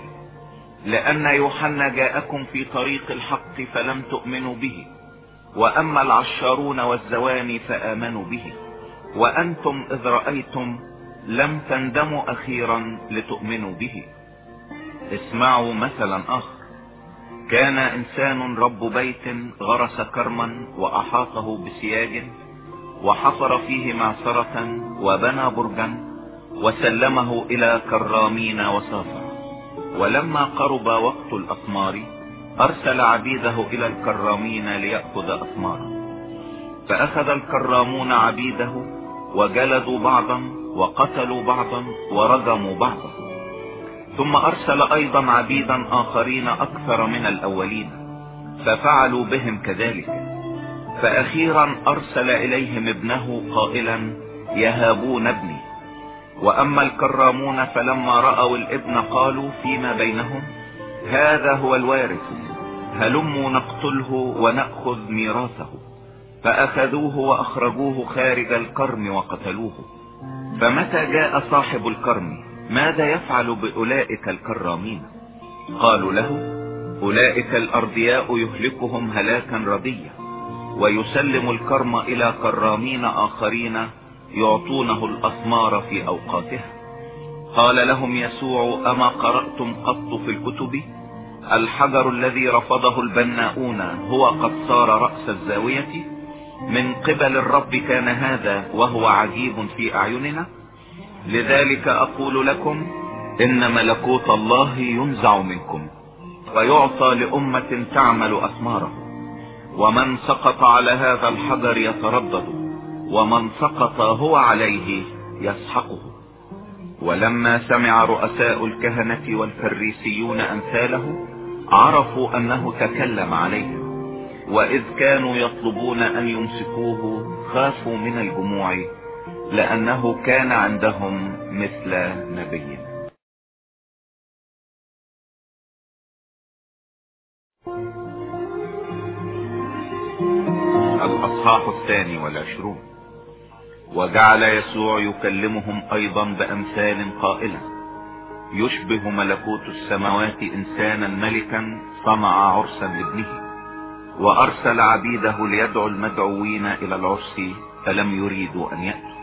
B: لأن يوحنا جاءكم في طريق الحق فلم تؤمنوا به. وأما العشارون والزواني فآمنوا به. وأنتم إذ رأيتم لم تندموا أخيرا لتؤمنوا به. اسمعوا مثلا آخر. كان إنسان رب بيت غرس كرما وأحاطه بسياج وحفر فيه معصرة وبنى برجا وسلمه إلى كرامين وسافر ولما قرب وقت الأثمار أرسل عبيده إلى الكرامين ليأخذ أثمارا فأخذ الكرامون عبيده وجلدوا بعضا وقتلوا بعضا ورجموا بعضا. ثم أرسل أيضا عبيدا آخرين أكثر من الأولين ففعلوا بهم كذلك. فأخيرا أرسل إليهم ابنه قائلا يهابون ابني. وأما الكرامون فلما رأوا الابن قالوا فيما بينهم؟ هذا هو الوارث. هلموا نقتله ونأخذ ميراثه. فأخذوه وأخرجوه خارج الكرم وقتلوه. فمتى جاء صاحب الكرم ماذا يفعل بأولئك الكرامين؟ قالوا له أولئك الأرضياء يهلكهم هلاكا رديا ويسلم الكرم إلى كرامين آخرين يعطونه الأثمار في أوقاتها. قال لهم يسوع أما قرأتم قط في الكتب؟ الحجر الذي رفضه البناؤون هو قد صار رأس الزاوية. من قبل الرب كان هذا وهو عجيب في أعيننا. لذلك أقول لكم إن ملكوت الله ينزع منكم ويعطى لأمة تعمل أثماره ومن سقط على هذا الحجر يتردد ومن سقط هو عليه يسحقه. ولما سمع رؤساء الكهنة والفريسيون أمثاله عرفوا أنه تكلم عليهم وإذ كانوا يطلبون أن يمسكوه خافوا من الجموع لأنه كان عندهم مثل نبي. الأصحاح الثاني والعشرون. وجعل يسوع يكلمهم أيضا بأمثال قائلا يشبه ملكوت السماوات إنسانا ملكا صنع عرسا لابنه وأرسل عبيده ليدعو المدعوين إلى العرس فلم يريدوا أن يأتوا.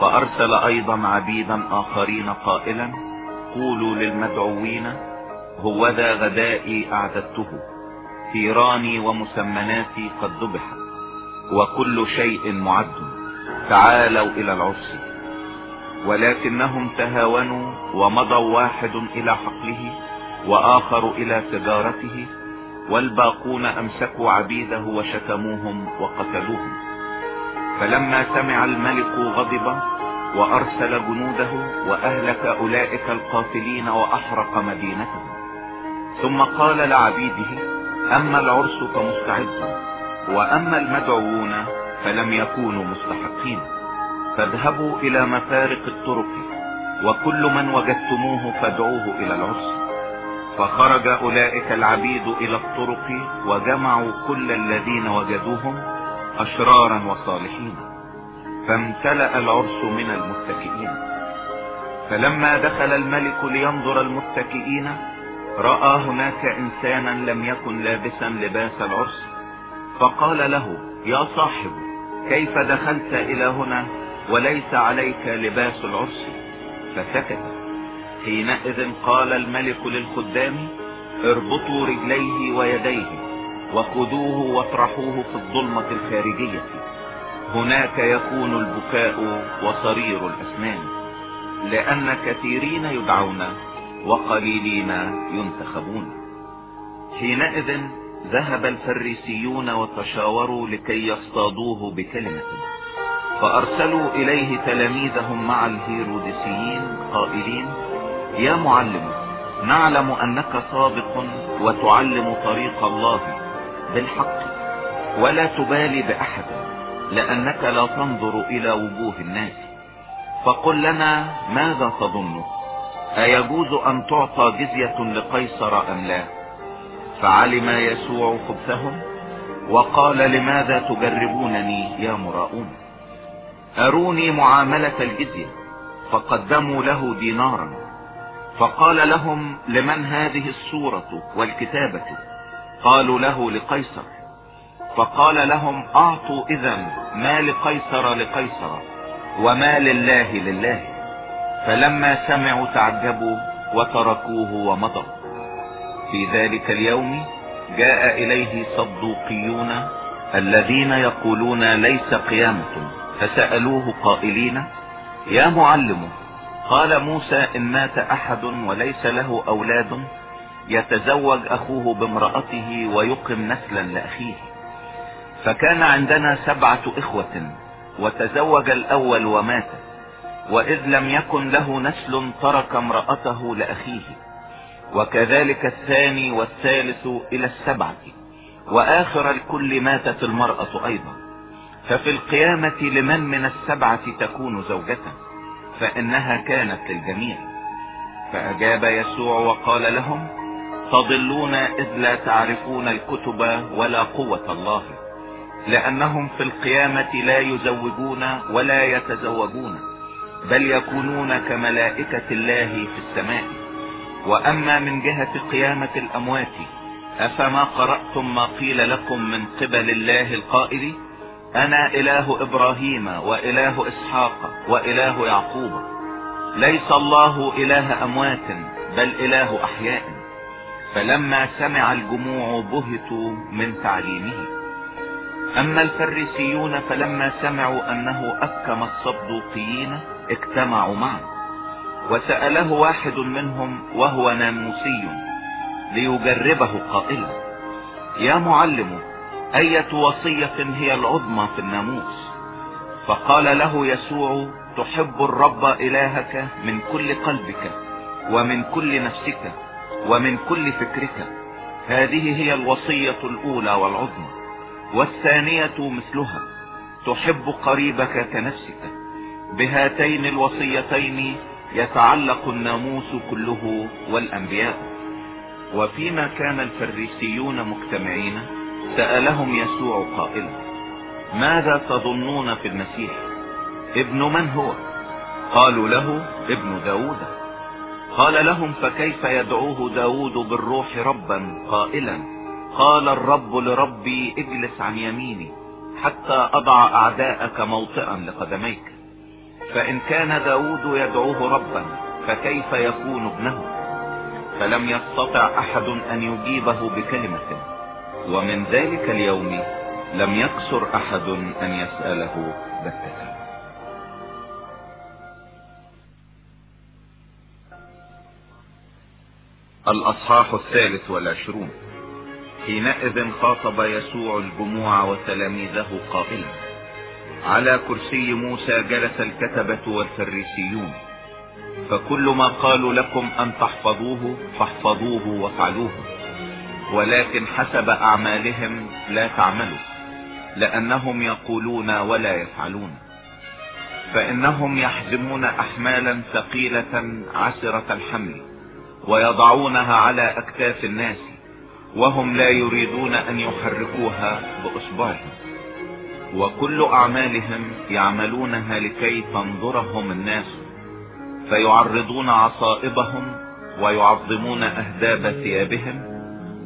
B: فأرسل أيضا عبيدا آخرين قائلا قولوا للمدعوين هو ذا غدائي أعددته ثيراني ومسمناتي قد ذبحت وكل شيء معد تعالوا إلى العرس. ولكنهم تهاونوا ومضوا واحد إلى حقله وآخر إلى تجارته والباقون أمسكوا عبيده وشتموهم وقتلوهم. فلما سمع الملك غضب وأرسل جنوده وأهلك أولئك القاتلين وأحرق مدينتهم ثم قال لعبيده أما العرس فمستعد وأما المدعوون فلم يكونوا مستحقين. فاذهبوا إلى مفارق الطرق وكل من وجدتموه فادعوه إلى العرس فخرج أولئك العبيد إلى الطرق وجمعوا كل الذين وجدوهم أشرارا وصالحين. فامتلأ العرس من المتكئين. فلما دخل الملك لينظر المتكئين رأى هناك إنسانا لم يكن لابسا لباس العرس. فقال له يا صاحب كيف دخلت إلى هنا؟ وليس عليك لباس العرس. فسكت. حينئذ قال الملك للخدام اربطوا رجليه ويديه وخذوه واطرحوه في الظلمة الخارجية. هناك يكون البكاء وصرير الأسنان لأن كثيرين يدعون وقليلين ينتخبون. حينئذ ذهب الفريسيون وتشاوروا لكي يصطادوه بكلمة. فأرسلوا إليه تلاميذهم مع الهيروديسيين قائلين يا معلم نعلم أنك صادق وتعلم طريق الله بالحق ولا تبالي بأحد لأنك لا تنظر إلى وجوه الناس. فقل لنا ماذا تظن؟ أيجوز أن تعطى جزية لقيصر أم لا؟ فعلم يسوع خبثهم وقال لماذا تجربونني يا مراؤون؟ أروني معاملة الجزية فقدموا له دينارا. فقال لهم لمن هذه الصورة والكتابة؟ قالوا له لقيصر. فقال لهم أعطوا اذا ما لقيصر لقيصر وما لله لله. فلما سمعوا تعجبوا وتركوه ومضوا. في ذلك اليوم جاء إليه صدوقيون الذين يقولون ليس قيامة. فسألوه قائلين يا معلم قال موسى إن مات أحد وليس له أولاد يتزوج أخوه بامرأته ويقم نسلا لأخيه. فكان عندنا سبعة إخوة وتزوج الأول ومات وإذ لم يكن له نسل ترك امرأته لأخيه. وكذلك الثاني والثالث إلى السبعة وآخر الكل ماتت المرأة أيضا. ففي القيامة لمن من السبعة تكون زوجة فإنها كانت للجميع. فأجاب يسوع وقال لهم تضلون إذ لا تعرفون الكتب ولا قوة الله لأنهم في القيامة لا يزوجون ولا يتزوجون بل يكونون كملائكة الله في السماء. وأما من جهة قيامة الأموات أفما قرأتم ما قيل لكم من قبل الله القائل؟ أنا إله إبراهيم وإله إسحاق وإله يعقوب. ليس الله إله أموات بل إله أحياء. فلما سمع الجموع بهتوا من تعليمه. أما الفريسيون فلما سمعوا أنه أكم الصدوقيين اجتمعوا معه. وسأله واحد منهم وهو ناموسي ليجربه قائلا يا معلم أية وصية هي العظمى في الناموس؟ فقال له يسوع تحب الرب إلهك من كل قلبك ومن كل نفسك ومن كل فكرك. هذه هي الوصية الأولى والعظمى والثانية مثلها تحب قريبك كنفسك. بهاتين الوصيتين يتعلق الناموس كله والأنبياء. وفيما كان الفريسيون مجتمعين سألهم يسوع قائلا ماذا تظنون في المسيح؟ ابن من هو؟ قالوا له ابن داود. قال لهم فكيف يدعوه داود بالروح ربا قائلا؟ قال الرب لربي اجلس عن يميني حتى أضع أعداءك موطئا لقدميك. فإن كان داود يدعوه ربا فكيف يكون ابنه؟ فلم يستطع أحد أن يجيبه بكلمة. ومن ذلك اليوم لم يقصر أحد أن يسأله بتة الأصحاح الثالث والعشرون. حينئذ خاطب يسوع الجموع وتلاميذه قائلا على كرسي موسى جلس الكتبة والفريسيون فكل ما قالوا لكم أن تحفظوه فاحفظوه وافعلوه. ولكن حسب أعمالهم لا تعملوا لأنهم يقولون ولا يفعلون. فإنهم يحزمون احمالا ثقيلة عسرة الحمل ويضعونها على أكتاف الناس وهم لا يريدون أن يحركوها بإصبعهم. وكل أعمالهم يعملونها لكي تنظرهم الناس فيعرضون عصائبهم ويعظمون أهداب ثيابهم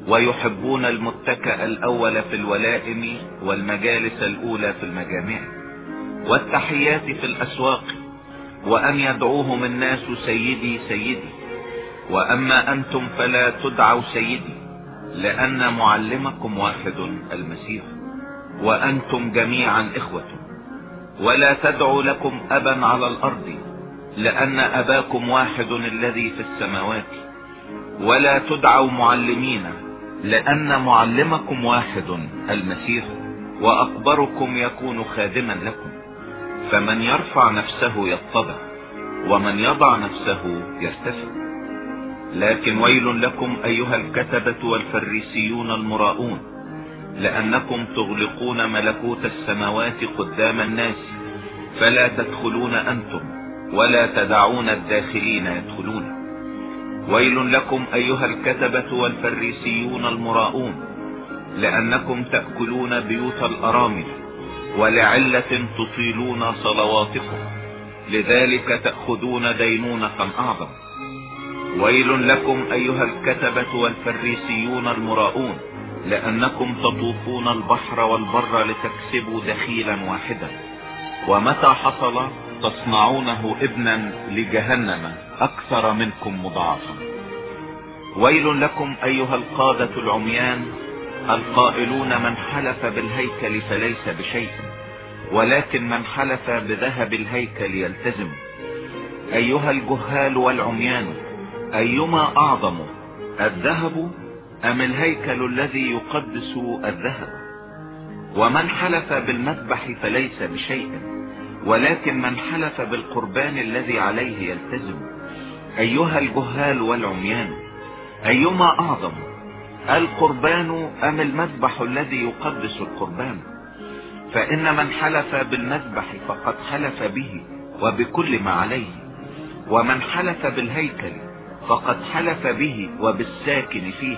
B: ويحبون المتكأ الأول في الولائم والمجالس الأولى في المجامع والتحيات في الأسواق وأن يدعوهم الناس سيدي سيدي وأما أنتم فلا تدعوا سيدي لأن معلمكم واحد المسيح وأنتم جميعا إخوة ولا تدعوا لكم ابا على الأرض لأن أباكم واحد الذي في السماوات ولا تدعوا معلمين لأن معلمكم واحد المسيح وأكبركم يكون خادما لكم. فمن يرفع نفسه يتضع ومن يضع نفسه يرتفع. لكن ويل لكم أيها الكتبة والفريسيون المراؤون لأنكم تغلقون ملكوت السماوات قدام الناس فلا تدخلون أنتم ولا تدعون الداخلين يدخلون. ويل لكم أيها الكتبة والفريسيون المراؤون لأنكم تأكلون بيوت الأرامل ولعلة تطيلون صلواتكم لذلك تأخذون دينونة اعظم ويل لكم أيها الكتبة والفريسيون المراؤون لأنكم تطوفون البحر والبر لتكسبوا دخيلا واحدا. ومتى حصل؟ تصنعونه ابنا لجهنم. أكثر منكم مضاعفا. ويل لكم أيها القادة العميان القائلون من حلف بالهيكل فليس بشيء ولكن من حلف بذهب الهيكل يلتزم. أيها الجهال والعميان أيما أعظم الذهب أم الهيكل الذي يقدس الذهب؟ ومن حلف بالمذبح فليس بشيء ولكن من حلف بالقربان الذي عليه يلتزم. أيها الجهال والعميان أيما أعظم القربان أم المذبح الذي يقدس القربان؟ فإن من حلف بالمذبح فقد حلف به وبكل ما عليه ومن حلف بالهيكل فقد حلف به وبالساكن فيه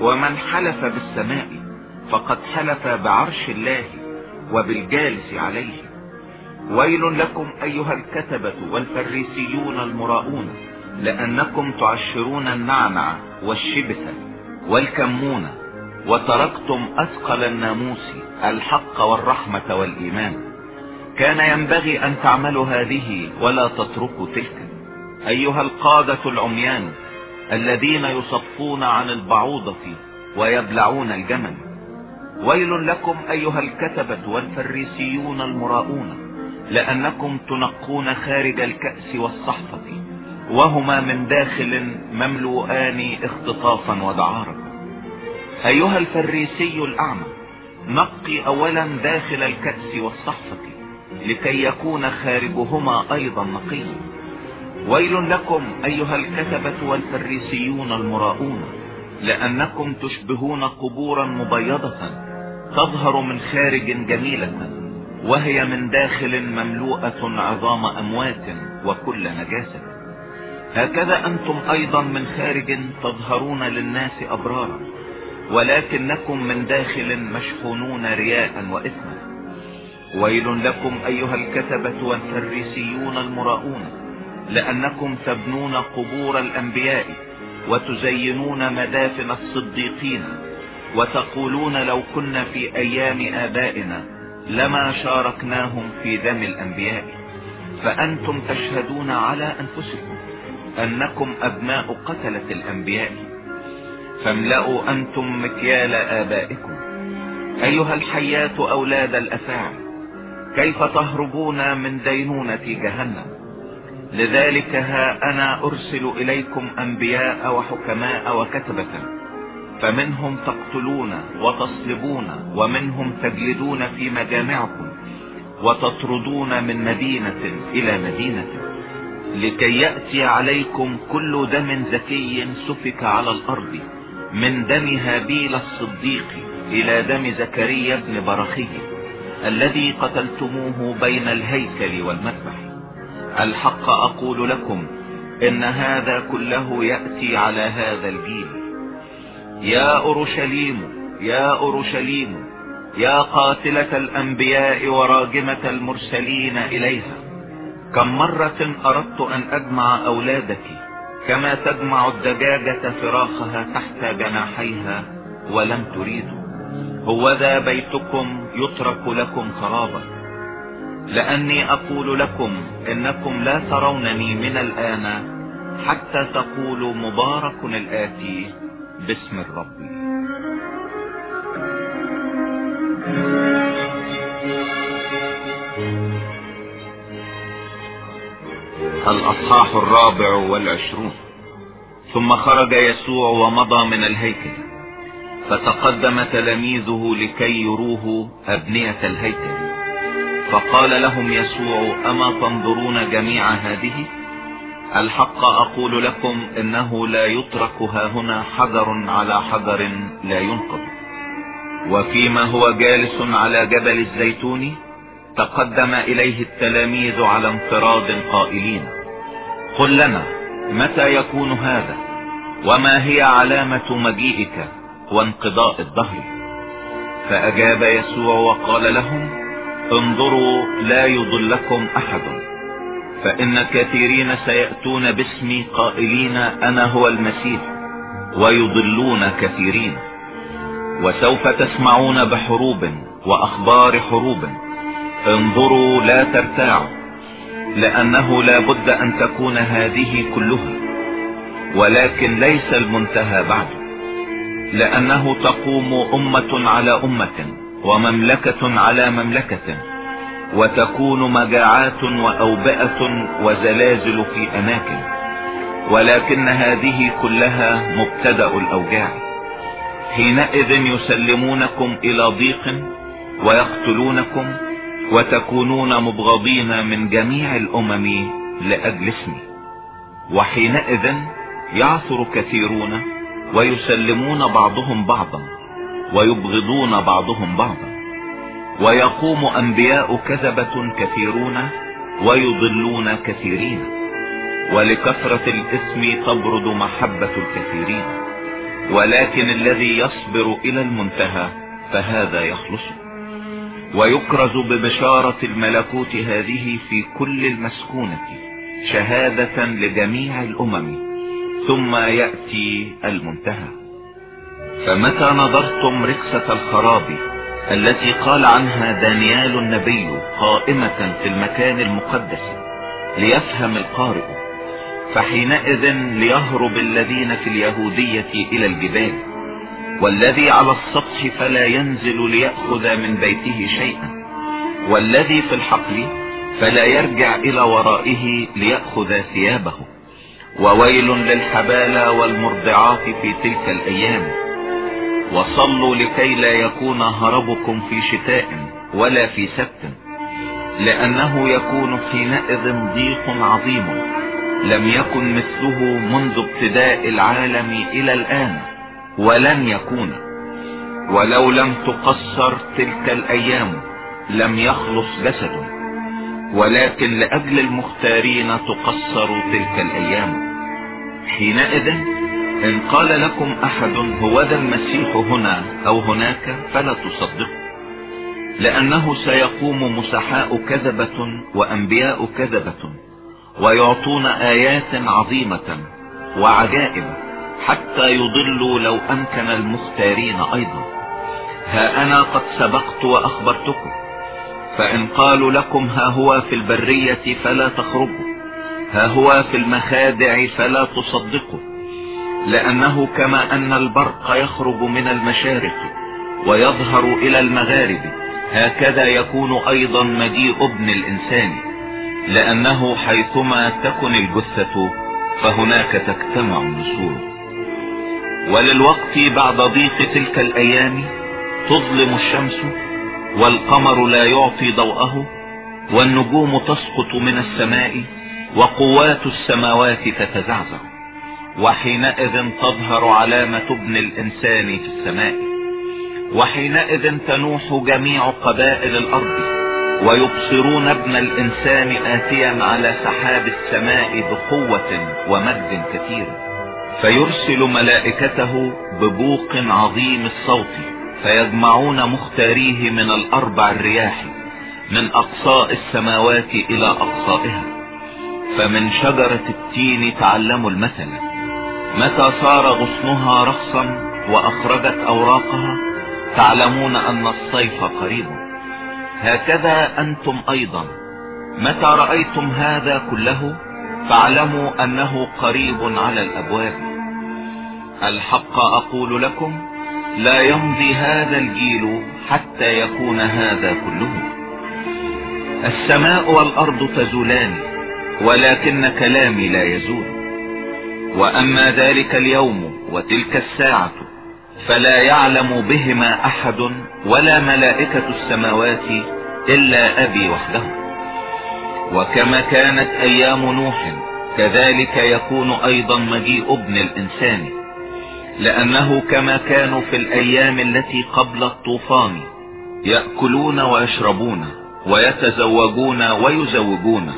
B: ومن حلف بالسماء فقد حلف بعرش الله وبالجالس عليه. ويل لكم أيها الكتبة والفريسيون المراؤون لأنكم تعشرون النعنع والشبث والكمون وتركتم أثقل الناموس الحق والرحمة والإيمان. كان ينبغي أن تعملوا هذه ولا تتركوا تلك. أيها القادة العميان الذين يصفون عن البعوضة ويبلعون الجمل. ويل لكم أيها الكتبة والفريسيون المراؤون لأنكم تنقون خارج الكأس والصحفة وهما من داخل مملوءان اختطافا ودعارة. أيها الفريسي الأعمى نقي اولا داخل الكأس والصحفة لكي يكون خارجهما أيضا نقيا. ويل لكم أيها الكتبة والفريسيون المراؤون لأنكم تشبهون قبورا مبيضة تظهر من خارج جميلة. وهي من داخل مملوءة عظام أموات وكل نجاسة. هكذا أنتم أيضا من خارج تظهرون للناس أبرارا ولكنكم من داخل مشحونون رياء وإثما. ويل لكم أيها الكتبة والفريسيون المراؤون لأنكم تبنون قبور الأنبياء وتزينون مدافن الصديقين وتقولون لو كنا في أيام آبائنا لما شاركناهم في دم الأنبياء. فأنتم تشهدون على أنفسكم أنكم أبناء قتلة الأنبياء. فاملأوا أنتم مكيال آبائكم. أيها الحيات أولاد الافاعي كيف تهربون من دينونة جهنم؟ لذلك ها أنا أرسل إليكم أنبياء وحكماء وكتبة. فمنهم تقتلون وتصلبون ومنهم تجلدون في مجامعكم وتطردون من مدينة إلى مدينة لكي يأتي عليكم كل دم زكي سفك على الأرض من دم هابيل الصديق إلى دم زكريا بن برخي الذي قتلتموه بين الهيكل والمذبح الحق أقول لكم إن هذا كله يأتي على هذا الجيل. يا أورشليم يا أورشليم يا قاتلة الأنبياء وراجمة المرسلين إليها. كم مرة أردت أن اجمع أولادك كما تجمع الدجاجة فراخها تحت جناحيها ولم تريدوا هو ذا بيتكم يترك لكم خرابا لأني أقول لكم إنكم لا ترونني من الآن حتى تقولوا مبارك الآتي. باسم الرب. الاصحاح الرابع والعشرون؟ ثم خرج يسوع ومضى من الهيكل فتقدم تلاميذه لكي يروه أبنية الهيكل فقال لهم يسوع أما تنظرون جميع هذه؟ الحق أقول لكم إنه لا يترك هنا حجر على حجر لا ينقض. وفيما هو جالس على جبل الزيتون تقدم إليه التلاميذ على انفراد قائلين قل لنا متى يكون هذا؟ وما هي علامة مجيئك وانقضاء الظهر فأجاب يسوع وقال لهم انظروا لا يضلكم أحد. فإن كثيرين سيأتون باسمي قائلين أنا هو المسيح ويضلون كثيرين وسوف تسمعون بحروب وأخبار حروب. انظروا لا ترتاعوا لأنه لا بد أن تكون هذه كلها ولكن ليس المنتهى بعد لأنه تقوم أمة على أمة ومملكة على مملكة. وتكون مجاعات وأوبئة وزلازل في أماكن ولكن هذه كلها مبتدأ الأوجاع. حينئذ يسلمونكم إلى ضيق ويقتلونكم وتكونون مبغضين من جميع الأمم لأجل اسمي وحينئذ يعثر كثيرون ويسلمون بعضهم بعضا ويبغضون بعضهم بعضا. ويقوم أنبياء كذبة كثيرون ويضلون كثيرين. ولكثرة الإثم تبرد محبة الكثيرين. ولكن الذي يصبر إلى المنتهى فهذا يخلصه ويكرز ببشارة الملكوت هذه في كل المسكونة شهادة لجميع الأمم ثم يأتي المنتهى. فمتى نظرتم ركسة الخراب؟ التي قال عنها دانيال النبي قائمة في المكان المقدس ليفهم القارئ فحينئذ ليهرب الذين في اليهودية إلى الجبال والذي على السطح فلا ينزل ليأخذ من بيته شيئا والذي في الحقل فلا يرجع إلى ورائه ليأخذ ثيابه وويل للحبالة والمرضعات في تلك الأيام. وصلوا لكي لا يكون هربكم في شتاء ولا في سبت لأنه يكون حينئذ ضيق عظيم لم يكن مثله منذ ابتداء العالم إلى الآن ولن يكون. ولو لم تقصر تلك الأيام لم يخلص جسد ولكن لأجل المختارين تقصر تلك الأيام. حينئذ إن قال لكم أحد هو ذا المسيح هنا أو هناك فلا تصدقوا. لأنه سيقوم مسحاء كذبة وأنبياء كذبة ويعطون آيات عظيمة وعجائب حتى يضلوا لو أمكن المختارين أيضا. ها أنا قد سبقت وأخبرتكم. فإن قالوا لكم ها هو في البرية فلا تخرجوا ها هو في المخادع فلا تصدقوا. لأنه كما أن البرق يخرج من المشارق ويظهر إلى المغارب هكذا يكون أيضا مجيء ابن الإنسان. لأنه حيثما تكن الجثة فهناك تجتمع النسور. وللوقت بعد ضيق تلك الأيام تظلم الشمس والقمر لا يعطي ضوءه والنجوم تسقط من السماء وقوات السماوات تتزعزع. وحينئذ تظهر علامة ابن الإنسان في السماء وحينئذ تنوح جميع قبائل الأرض ويبصرون ابن الإنسان اتيا على سحاب السماء بقوة ومجد كثير. فيرسل ملائكته ببوق عظيم الصوت فيجمعون مختاريه من الأربع الرياح من أقصاء السماوات إلى أقصائها. فمن شجرة التين تعلموا المثل. متى صار غصنها رخصا وأخرجت أوراقها تعلمون أن الصيف قريب. هكذا أنتم أيضا. متى رأيتم هذا كله فاعلموا أنه قريب على الأبواب. الحق أقول لكم لا يمضي هذا الجيل حتى يكون هذا كله. السماء والأرض تزولان ولكن كلامي لا يزول. وأما ذلك اليوم وتلك الساعة فلا يعلم بهما أحد ولا ملائكة السماوات إلا أبي وحده. وكما كانت أيام نوح كذلك يكون أيضا مجيء ابن الإنسان لأنه كما كانوا في الأيام التي قبل الطوفان يأكلون ويشربون ويتزوجون ويزوجون.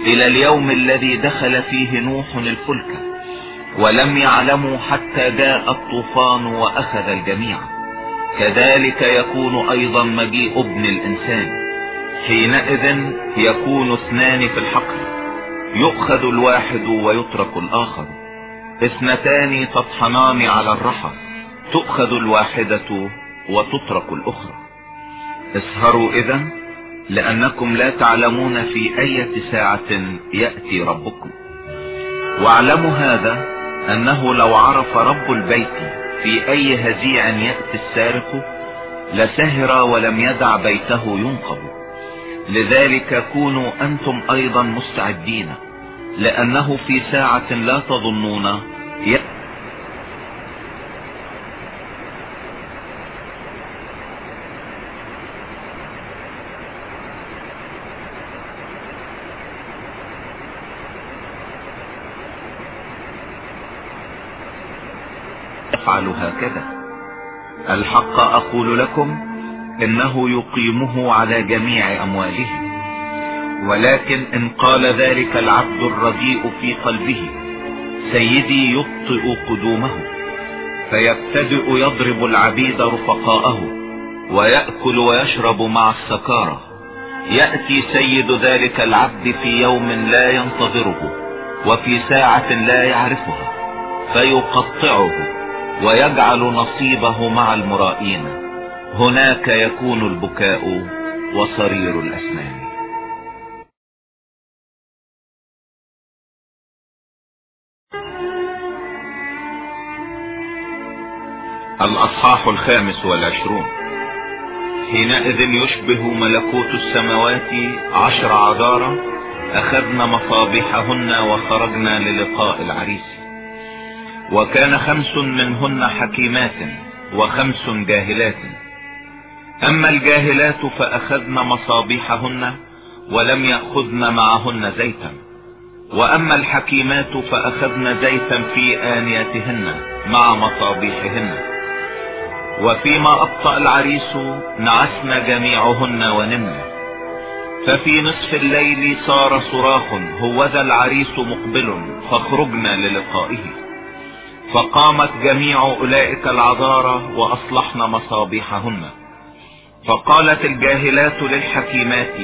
B: إلى اليوم الذي دخل فيه نوح الفلك ولم يعلموا حتى جاء الطوفان وأخذ الجميع. كذلك يكون أيضا مجيء ابن الإنسان. حينئذ يكون اثنان في الحقل يؤخذ الواحد ويترك الآخر. اثنتان تطحنان على الرحى تؤخذ الواحدة وتترك الأخرى. اسهروا اذا. لأنكم لا تعلمون في اية ساعة يأتي ربكم. واعلموا هذا أنه لو عرف رب البيت في أي هزيع يأتي السارق لسهر ولم يدع بيته ينقب لذلك كونوا أنتم أيضا مستعدين لأنه في ساعة لا تظنون يأتي يفعل هكذا. الحق أقول لكم إنه يقيمه على جميع أمواله. ولكن إن قال ذلك العبد الرديء في قلبه سيدي يبطئ قدومه فيبتدئ يضرب العبيد رفقاءه ويأكل ويشرب مع السكارة يأتي سيد ذلك العبد في يوم لا ينتظره وفي ساعة لا يعرفها فيقطعه. ويجعل نصيبه مع المرائين. هناك يكون البكاء وصرير الأسنان. الأصحاح الخامس والعشرون. حينئذ يشبه ملكوت السماوات عشر عذارى أخذنا مصابيحهن وخرجنا للقاء العريس. وكان خمس منهن حكيمات وخمس جاهلات. أما الجاهلات فأخذن مصابيحهن ولم يأخذن معهن زيتا. وأما الحكيمات فأخذن زيتا في آنيتهن مع مصابيحهن. وفيما أبطأ العريس نعسن جميعهن ونمن. ففي نصف الليل صار صراخ هوذا العريس مقبل فاخرجنا للقائه. فقامت جميع أولئك العذارى وأصلحن مصابيحهن. فقالت الجاهلات للحكيمات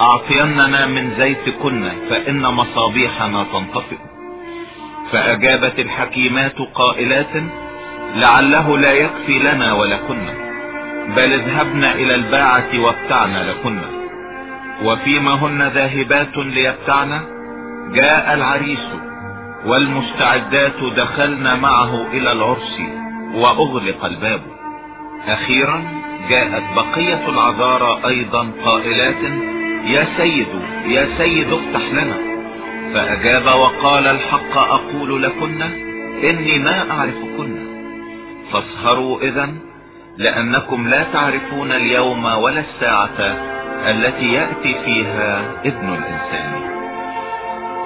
B: أعطيننا من زيتكن فإن مصابيحنا تنطفئ فأجابت الحكيمات قائلات لعله لا يكفي لنا ولكن بل اذهبن إلى الباعة وابتعن لكن. وفيما هن ذاهبات ليبتعن جاء العريس. والمستعدات دخلن معه إلى العرس وأغلق الباب. أخيرا جاءت بقية العذارى أيضا قائلات يا سيد يا سيد افتح لنا. فأجاب وقال الحق أقول لكن إني ما أعرفكن. فاسهروا اذا لأنكم لا تعرفون اليوم ولا الساعة التي يأتي فيها ابن الإنسان.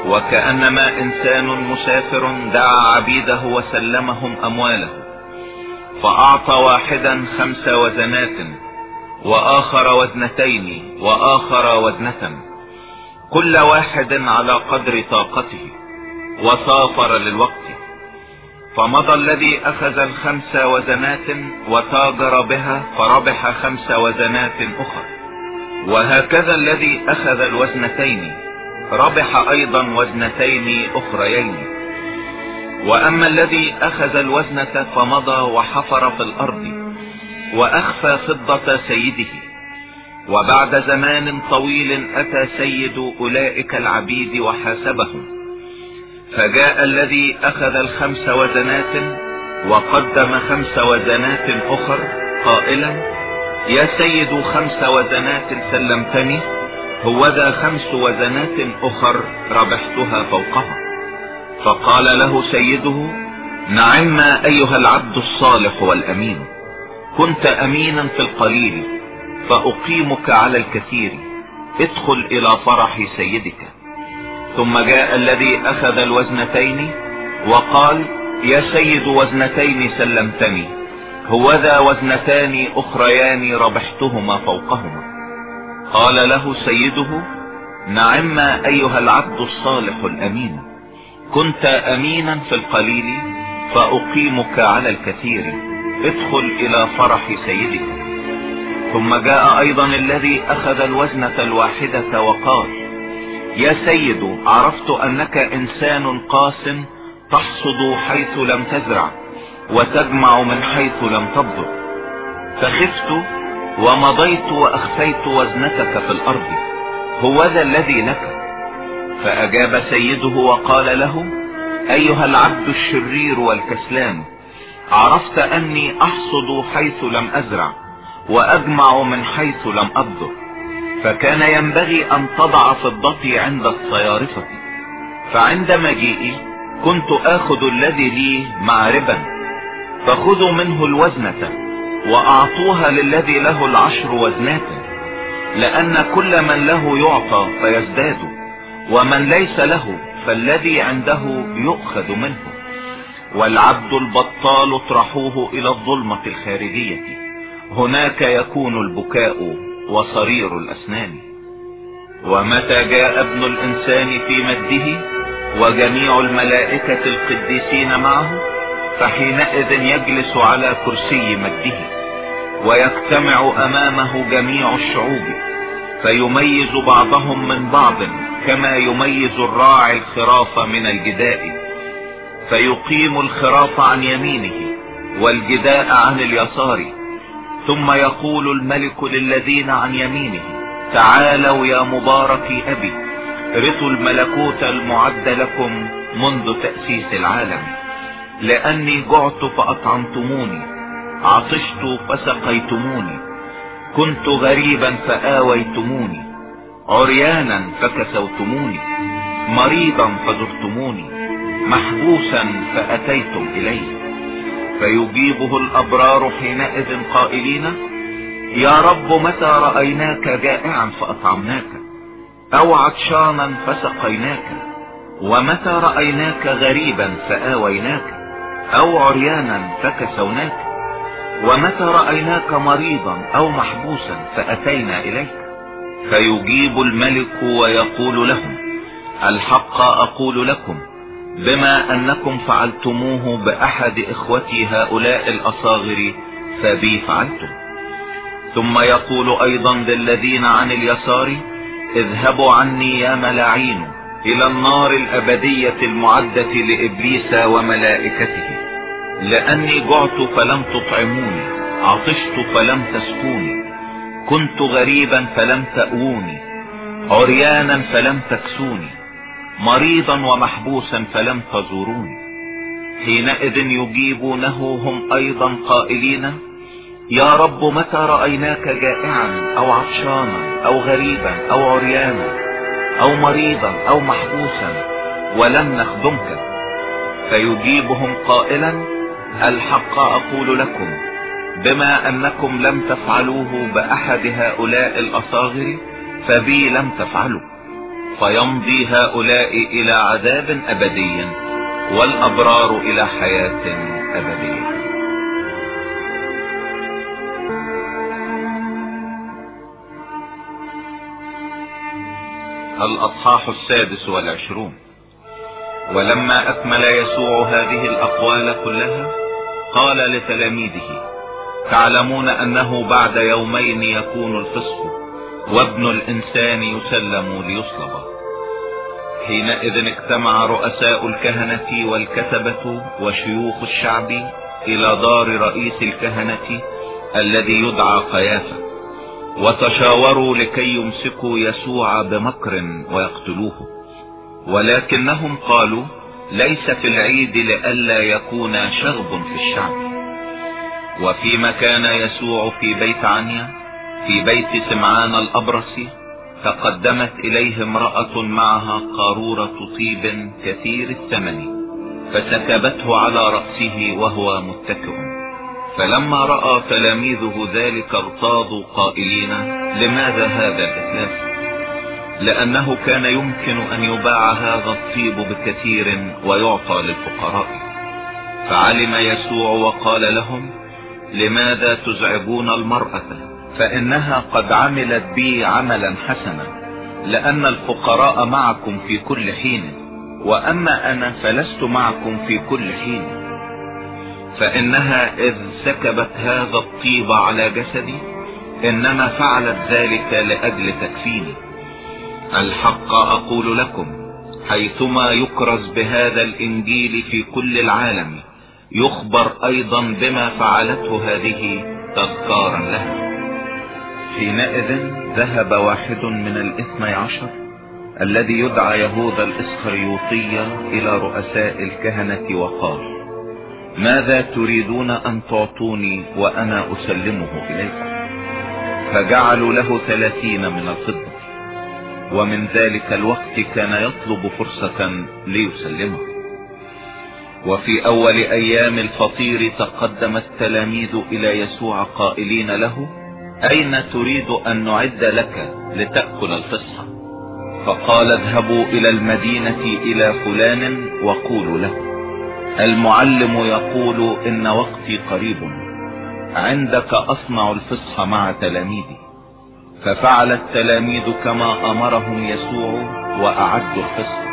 B: وكأنما إنسان مسافر دعا عبيده وسلمهم أمواله فأعطى واحدا خمس وزنات وآخر وزنتين وآخر وزنة كل واحد على قدر طاقته وسافر للوقت فمضى الذي أخذ الخمس وزنات وتاجر بها فربح خمس وزنات اخر وهكذا الذي أخذ الوزنتين. ربح أيضا وزنتين أخريين. وأما الذي أخذ الوزنة فمضى وحفر في الأرض وأخفى فضة سيده. وبعد زمان طويل أتى سيد أولئك العبيد وحاسبهم. فجاء الذي أخذ الخمس وزنات وقدم خمس وزنات أخر قائلا يا سيد خمس وزنات سلمتني هوذا خمس وزنات أخر ربحتها فوقها. فقال له سيده نعم أيها العبد الصالح والأمين. كنت أمينا في القليل فأقيمك على الكثير. ادخل إلى فرح سيدك. ثم جاء الذي أخذ الوزنتين وقال يا سيد وزنتين سلمتني. هوذا وزنتان أخريان ربحتهما فوقهما. قال له سيده نعم أيها العبد الصالح الأمين كنت أمينا في القليل فأقيمك على الكثير ادخل إلى فرح سيدك. ثم جاء أيضا الذي أخذ الوزنة الواحدة وقال يا سيد عرفت أنك إنسان قاس تحصد حيث لم تزرع وتجمع من حيث لم تبذر فخفت ومضيت وأخفيت وزنتك في الأرض هو ذا الذي لك. فأجاب سيده وقال له أيها العبد الشرير والكسلان عرفت أني أحصد حيث لم أزرع وأجمع من حيث لم ابذر فكان ينبغي أن تضع فضتي عند الصيارفة. فعند مجيئي كنت آخذ الذي لي مع ربا فخذوا منه الوزنة. وأعطوها للذي له العشر وزنات لأن كل من له يعطى فيزداد ومن ليس له فالذي عنده يؤخذ منه. والعبد البطال اطرحوه إلى الظلمة الخارجية هناك يكون البكاء وصرير الأسنان. ومتى جاء ابن الإنسان في مده وجميع الملائكة القديسين معه فحينئذ يجلس على كرسي مجده ويجتمع أمامه جميع الشعوب فيميز بعضهم من بعض كما يميز الراعي الخراف من الجداء فيقيم الخراف عن يمينه والجداء عن اليسار ثم يقول الملك للذين عن يمينه تعالوا يا مبارك أبي رثوا الملكوت المعد لكم منذ تأسيس العالم. لأني جعت فأطعمتموني. عطشت فسقيتموني. كنت غريبا فآويتموني. عريانا فكسوتموني. مريضا فزرتموني. محبوسا فأتيتم إليه فيجيبه الأبرار حينئذ قائلين يا رب متى رأيناك جائعا فأطعمناك؟ أو عطشانا فسقيناك؟ ومتى رأيناك غريبا فآويناك؟ أو عريانا فكسوناك ومتى رأيناك مريضا أو محبوسا فأتينا إليك. فيجيب الملك ويقول لهم الحق أقول لكم بما أنكم فعلتموه بأحد إخوتي هؤلاء الأصاغر فبي فعلتم. ثم يقول أيضا للذين عن اليسار اذهبوا عني يا ملاعين إلى النار الأبدية المعدة لإبليس وملائكته. لأني جعت فلم تطعموني عطشت فلم تسكوني كنت غريبا فلم تأووني عريانا فلم تكسوني مريضا ومحبوسا فلم تزوروني. حينئذ يجيبونه هم أيضا قائلين يا رب متى رأيناك جائعا أو عطشانا أو غريبا أو عريانا؟ أو مريضا أو محبوسا ولم نخدمك. فيجيبهم قائلا الحق أقول لكم بما أنكم لم تفعلوه بأحد هؤلاء الأصاغر فبي لم تفعلوا. فيمضي هؤلاء إلى عذاب أبدي والأبرار إلى حياة أبدية. الأصحاح السادس والعشرون. ولما أكمل يسوع هذه الأقوال كلها قال لتلاميذه تعلمون أنه بعد يومين يكون الفصح وابن الإنسان يسلم ليصلب. حينئذ اجتمع رؤساء الكهنة والكتبة وشيوخ الشعب إلى دار رئيس الكهنة الذي يدعى قيافة وتشاوروا لكي يمسكوا يسوع بمكر ويقتلوه. ولكنهم قالوا ليس في العيد لئلا يكون شغب في الشعب. وفيما كان يسوع في بيت عنيا في بيت سمعان الأبرص تقدمت إليه امرأة معها قارورة طيب كثير الثمن فسكبته على رأسه وهو متكئ. فلما رأى تلاميذه ذلك ارتاضوا قائلين لماذا هذا الاسلاف لأنه كان يمكن أن يباع هذا الطيب بكثير ويعطى للفقراء. فعلم يسوع وقال لهم لماذا تزعجون المرأة؟ فإنها قد عملت بي عملا حسنا لأن الفقراء معكم في كل حين وأما أنا فلست معكم في كل حين. فإنها إذ سكبت هذا الطيب على جسدي إنما فعلت ذلك لأجل تكفيني. الحق أقول لكم حيثما يكرز بهذا الإنجيل في كل العالم يخبر أيضا بما فعلته هذه تذكارا لها. حينئذ ذهب واحد من الاثني عشر الذي يدعى يهوذا الإسخريوطية إلى رؤساء الكهنة وقال ماذا تريدون أن تعطوني وأنا أسلمه إليكم؟ فجعلوا له ثلاثين من الفضة ومن ذلك الوقت كان يطلب فرصة ليسلمه. وفي أول أيام الفطير تقدم التلاميذ إلى يسوع قائلين له أين تريد أن نعد لك لتأكل الفصح فقال اذهبوا إلى المدينة إلى فلان وقولوا له. المعلم يقول إن وقتي قريب. عندك أصنع الفصح مع تلاميذي. ففعل التلاميذ كما أمرهم يسوع واعدوا الفصح.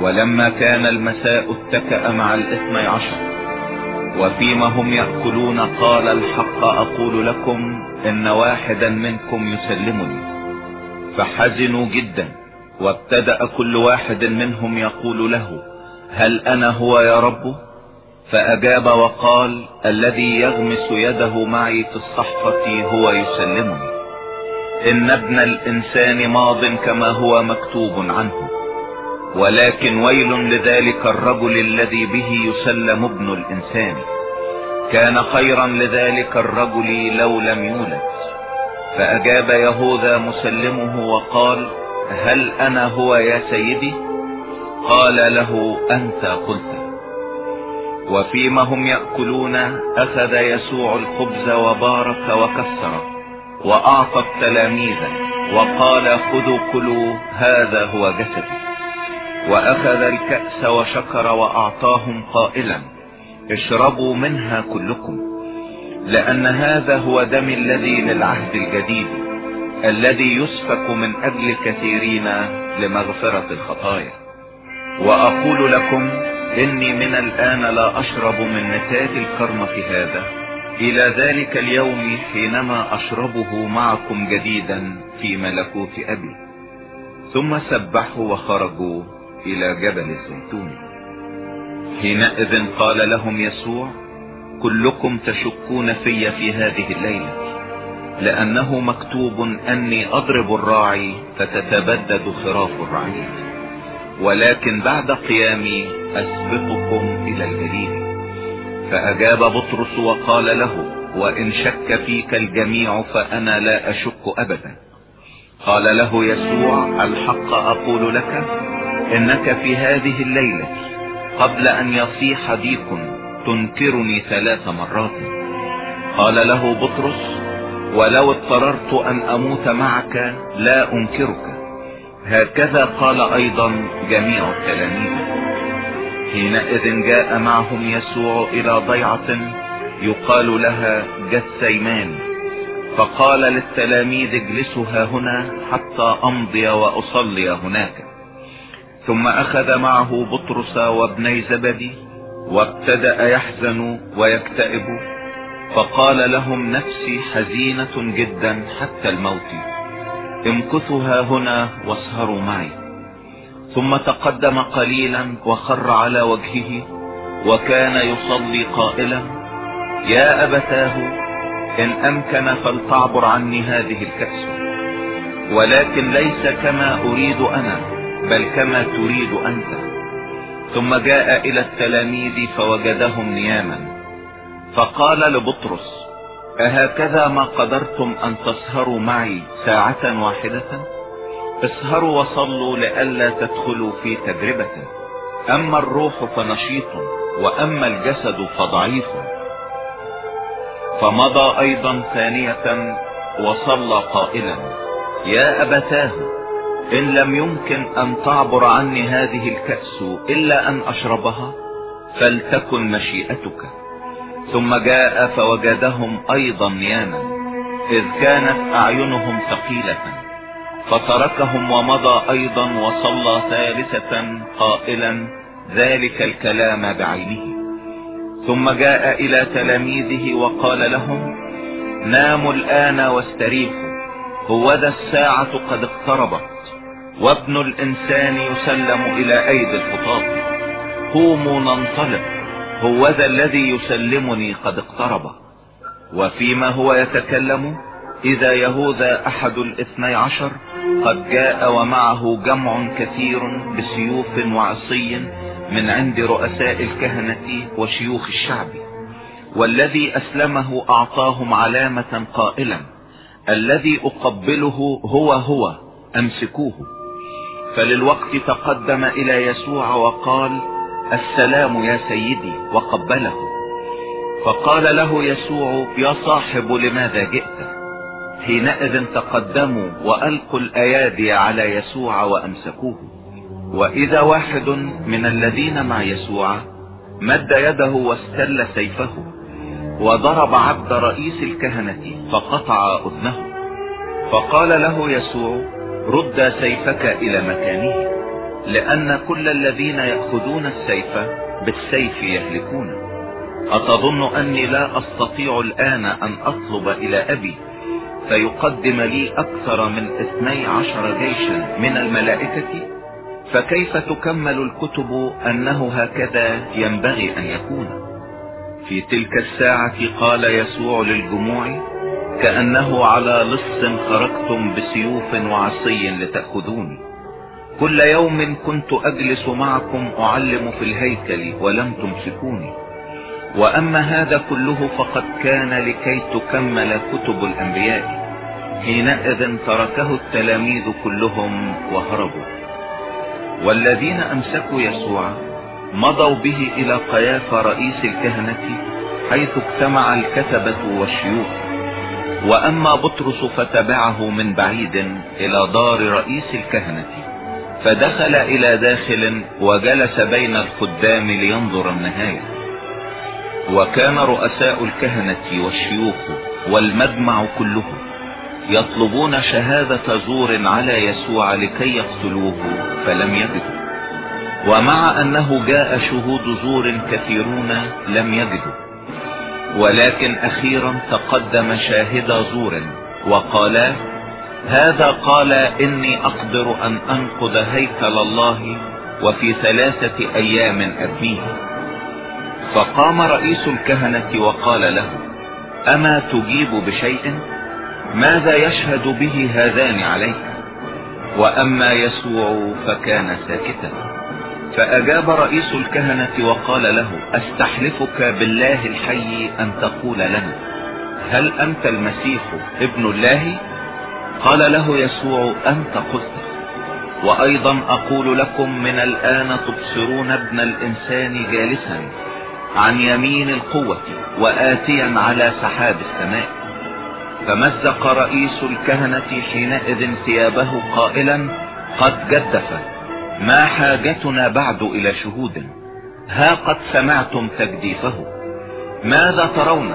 B: ولما كان المساء اتكأ مع الاثني عشر. وفيما هم يأكلون قال الحق أقول لكم إن واحدا منكم يسلمني. فحزنوا جدا. وابتدأ كل واحد منهم يقول له هل أنا هو يا رب؟ فأجاب وقال الذي يغمس يده معي في الصحفة هو يسلمني. إن ابن الإنسان ماض كما هو مكتوب عنه. ولكن ويل لذلك الرجل الذي به يسلم ابن الإنسان. كان خيرا لذلك الرجل لو لم يولد. فأجاب يهوذا مسلمه وقال هل أنا هو يا سيدي؟ قال له أنت قلت. وفيما هم يأكلون أخذ يسوع الخبز وبارك وكسر وأعطى التلاميذ وقال خذوا كلوا هذا هو جسدي. وأخذ الكأس وشكر وأعطاهم قائلا اشربوا منها كلكم لأن هذا هو دم الذي للعهد الجديد الذي يسفك من أجل كثيرين لمغفرة الخطايا. وأقول لكم إني من الآن لا أشرب من نتاج الكرمة هذا. إلى ذلك اليوم حينما أشربه معكم جديدا في ملكوت أبي. ثم سبحوا وخرجوا إلى جبل الزيتون. حينئذ قال لهم يسوع كلكم تشكون في في هذه الليلة لأنه مكتوب أني أضرب الراعي فتتبدد خراف الرعية. ولكن بعد قيامي أسبقكم إلى الجليل. فأجاب بطرس وقال له وإن شك فيك الجميع فأنا لا أشك أبدا. قال له يسوع الحق أقول لك إنك في هذه الليلة قبل أن يصيح ديك تنكرني ثلاث مرات. قال له بطرس ولو اضطررت أن أموت معك لا أنكرك. هكذا قال أيضا جميع التلاميذ. حينئذ جاء معهم يسوع إلى ضيعة يقال لها جثيمان. فقال للتلاميذ اجلسوا ها هنا حتى أمضي وأصلي هناك. ثم أخذ معه بطرس وابني زبدي وابتدأ يحزن ويكتئب. فقال لهم نفسي حزينة جدا حتى الموت. امكثوا ها هنا واسهروا معي. ثم تقدم قليلا وخر على وجهه وكان يصلي قائلا يا أبتاه إن أمكن فلتعبر عني هذه الكأس. ولكن ليس كما أريد أنا بل كما تريد أنت. ثم جاء إلى التلاميذ فوجدهم نياما. فقال لبطرس أهكذا ما قدرتم أن تسهروا معي ساعة واحدة؟ اسهروا وصلوا لئلا تدخلوا في تجربة. أما الروح فنشيط وأما الجسد فضعيف. فمضى أيضا ثانية وصلى قائلا يا أبتاه إن لم يمكن أن تعبر عني هذه الكأس إلا أن أشربها فلتكن مشيئتك. ثم جاء فوجدهم أيضا نياما إذ كانت أعينهم ثقيلة فتركهم ومضى أيضا وصلى ثالثة قائلا ذلك الكلام بعينه. ثم جاء إلى تلاميذه وقال لهم ناموا الآن واستريحوا هو ذا الساعة قد اقتربت وابن الإنسان يسلم إلى أيدي الخطاب قوموا ننطلق. هو ذا الذي يسلمني قد اقترب. وفيما هو يتكلم إذا يهوذا أحد الاثني عشر قد جاء ومعه جمع كثير بسيوف وعصي من عند رؤساء الكهنة وشيوخ الشعب. والذي أسلمه أعطاهم علامة قائلا الذي أقبله هو هو أمسكوه. فللوقت تقدم إلى يسوع وقال السلام يا سيدي وقبله. فقال له يسوع يا صاحب لماذا جئت؟ حينئذ تقدموا وألقوا الأيادي على يسوع وأمسكوه. وإذا واحد من الذين مع يسوع مد يده واستل سيفه وضرب عبد رئيس الكهنة فقطع أذنه. فقال له يسوع رد سيفك إلى مكانه. لأن كل الذين يأخذون السيف بالسيف يهلكون. أتظن أني لا أستطيع الآن أن أطلب إلى أبي فيقدم لي أكثر من اثني عشر جيشا من الملائكة؟ فكيف تكمل الكتب أنه هكذا ينبغي أن يكون؟ في تلك الساعة قال يسوع للجموع كأنه على لص خرجتم بسيوف وعصي لتأخذوني كل يوم كنت أجلس معكم أعلم في الهيكل ولم تمسكوني. وأما هذا كله فقد كان لكي تكمل كتب الأنبياء. حينئذ تركه التلاميذ كلهم وهربوا. والذين أمسكوا يسوع مضوا به إلى قياف رئيس الكهنة حيث اجتمع الكتبة والشيوخ. وأما بطرس فتبعه من بعيد إلى دار رئيس الكهنة. فدخل إلى داخل وجلس بين الخدام لينظر النهاية. وكان رؤساء الكهنة والشيوخ والمجمع كله يطلبون شهادة زور على يسوع لكي يقتلوه فلم يجدوا. ومع أنه جاء شهود زور كثيرون لم يجدوا. ولكن أخيرا تقدم شاهد زور وقالا هذا قال إني أقدر أن أنقذ هيكل الله وفي ثلاثة أيام ابنيه فقام رئيس الكهنة وقال له أما تجيب بشيء؟ ماذا يشهد به هذان عليك؟ وأما يسوع فكان ساكتا. فأجاب رئيس الكهنة وقال له أستحلفك بالله الحي أن تقول لنا هل أنت المسيح ابن الله؟ قال له يسوع أنت قلت وأيضا أقول لكم من الآن تبصرون ابن الإنسان جالسا عن يمين القوة واتيا على سحاب السماء. فمزق رئيس الكهنة حينئذ ثيابه قائلا قد جدف ما حاجتنا بعد إلى شهود؟ ها قد سمعتم تجديفه ماذا ترون؟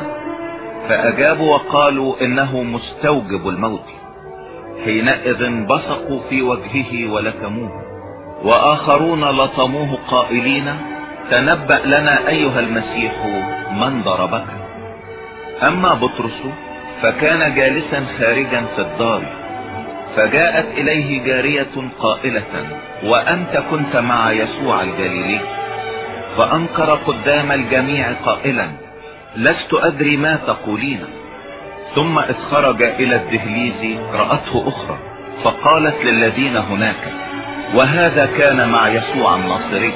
B: فأجابوا وقالوا إنه مستوجب الموت. حينئذ بصقوا في وجهه ولكموه وآخرون لطموه قائلين تنبأ لنا أيها المسيح من ضربك. أما بطرس فكان جالسا خارجا في الدار فجاءت إليه جارية قائلة وأنت كنت مع يسوع الجليلي؟ فأنكر قدام الجميع قائلا لست أدري ما تقولين. ثم اذ خرج إلى الدهليز رأته أخرى فقالت للذين هناك وهذا كان مع يسوع الناصري.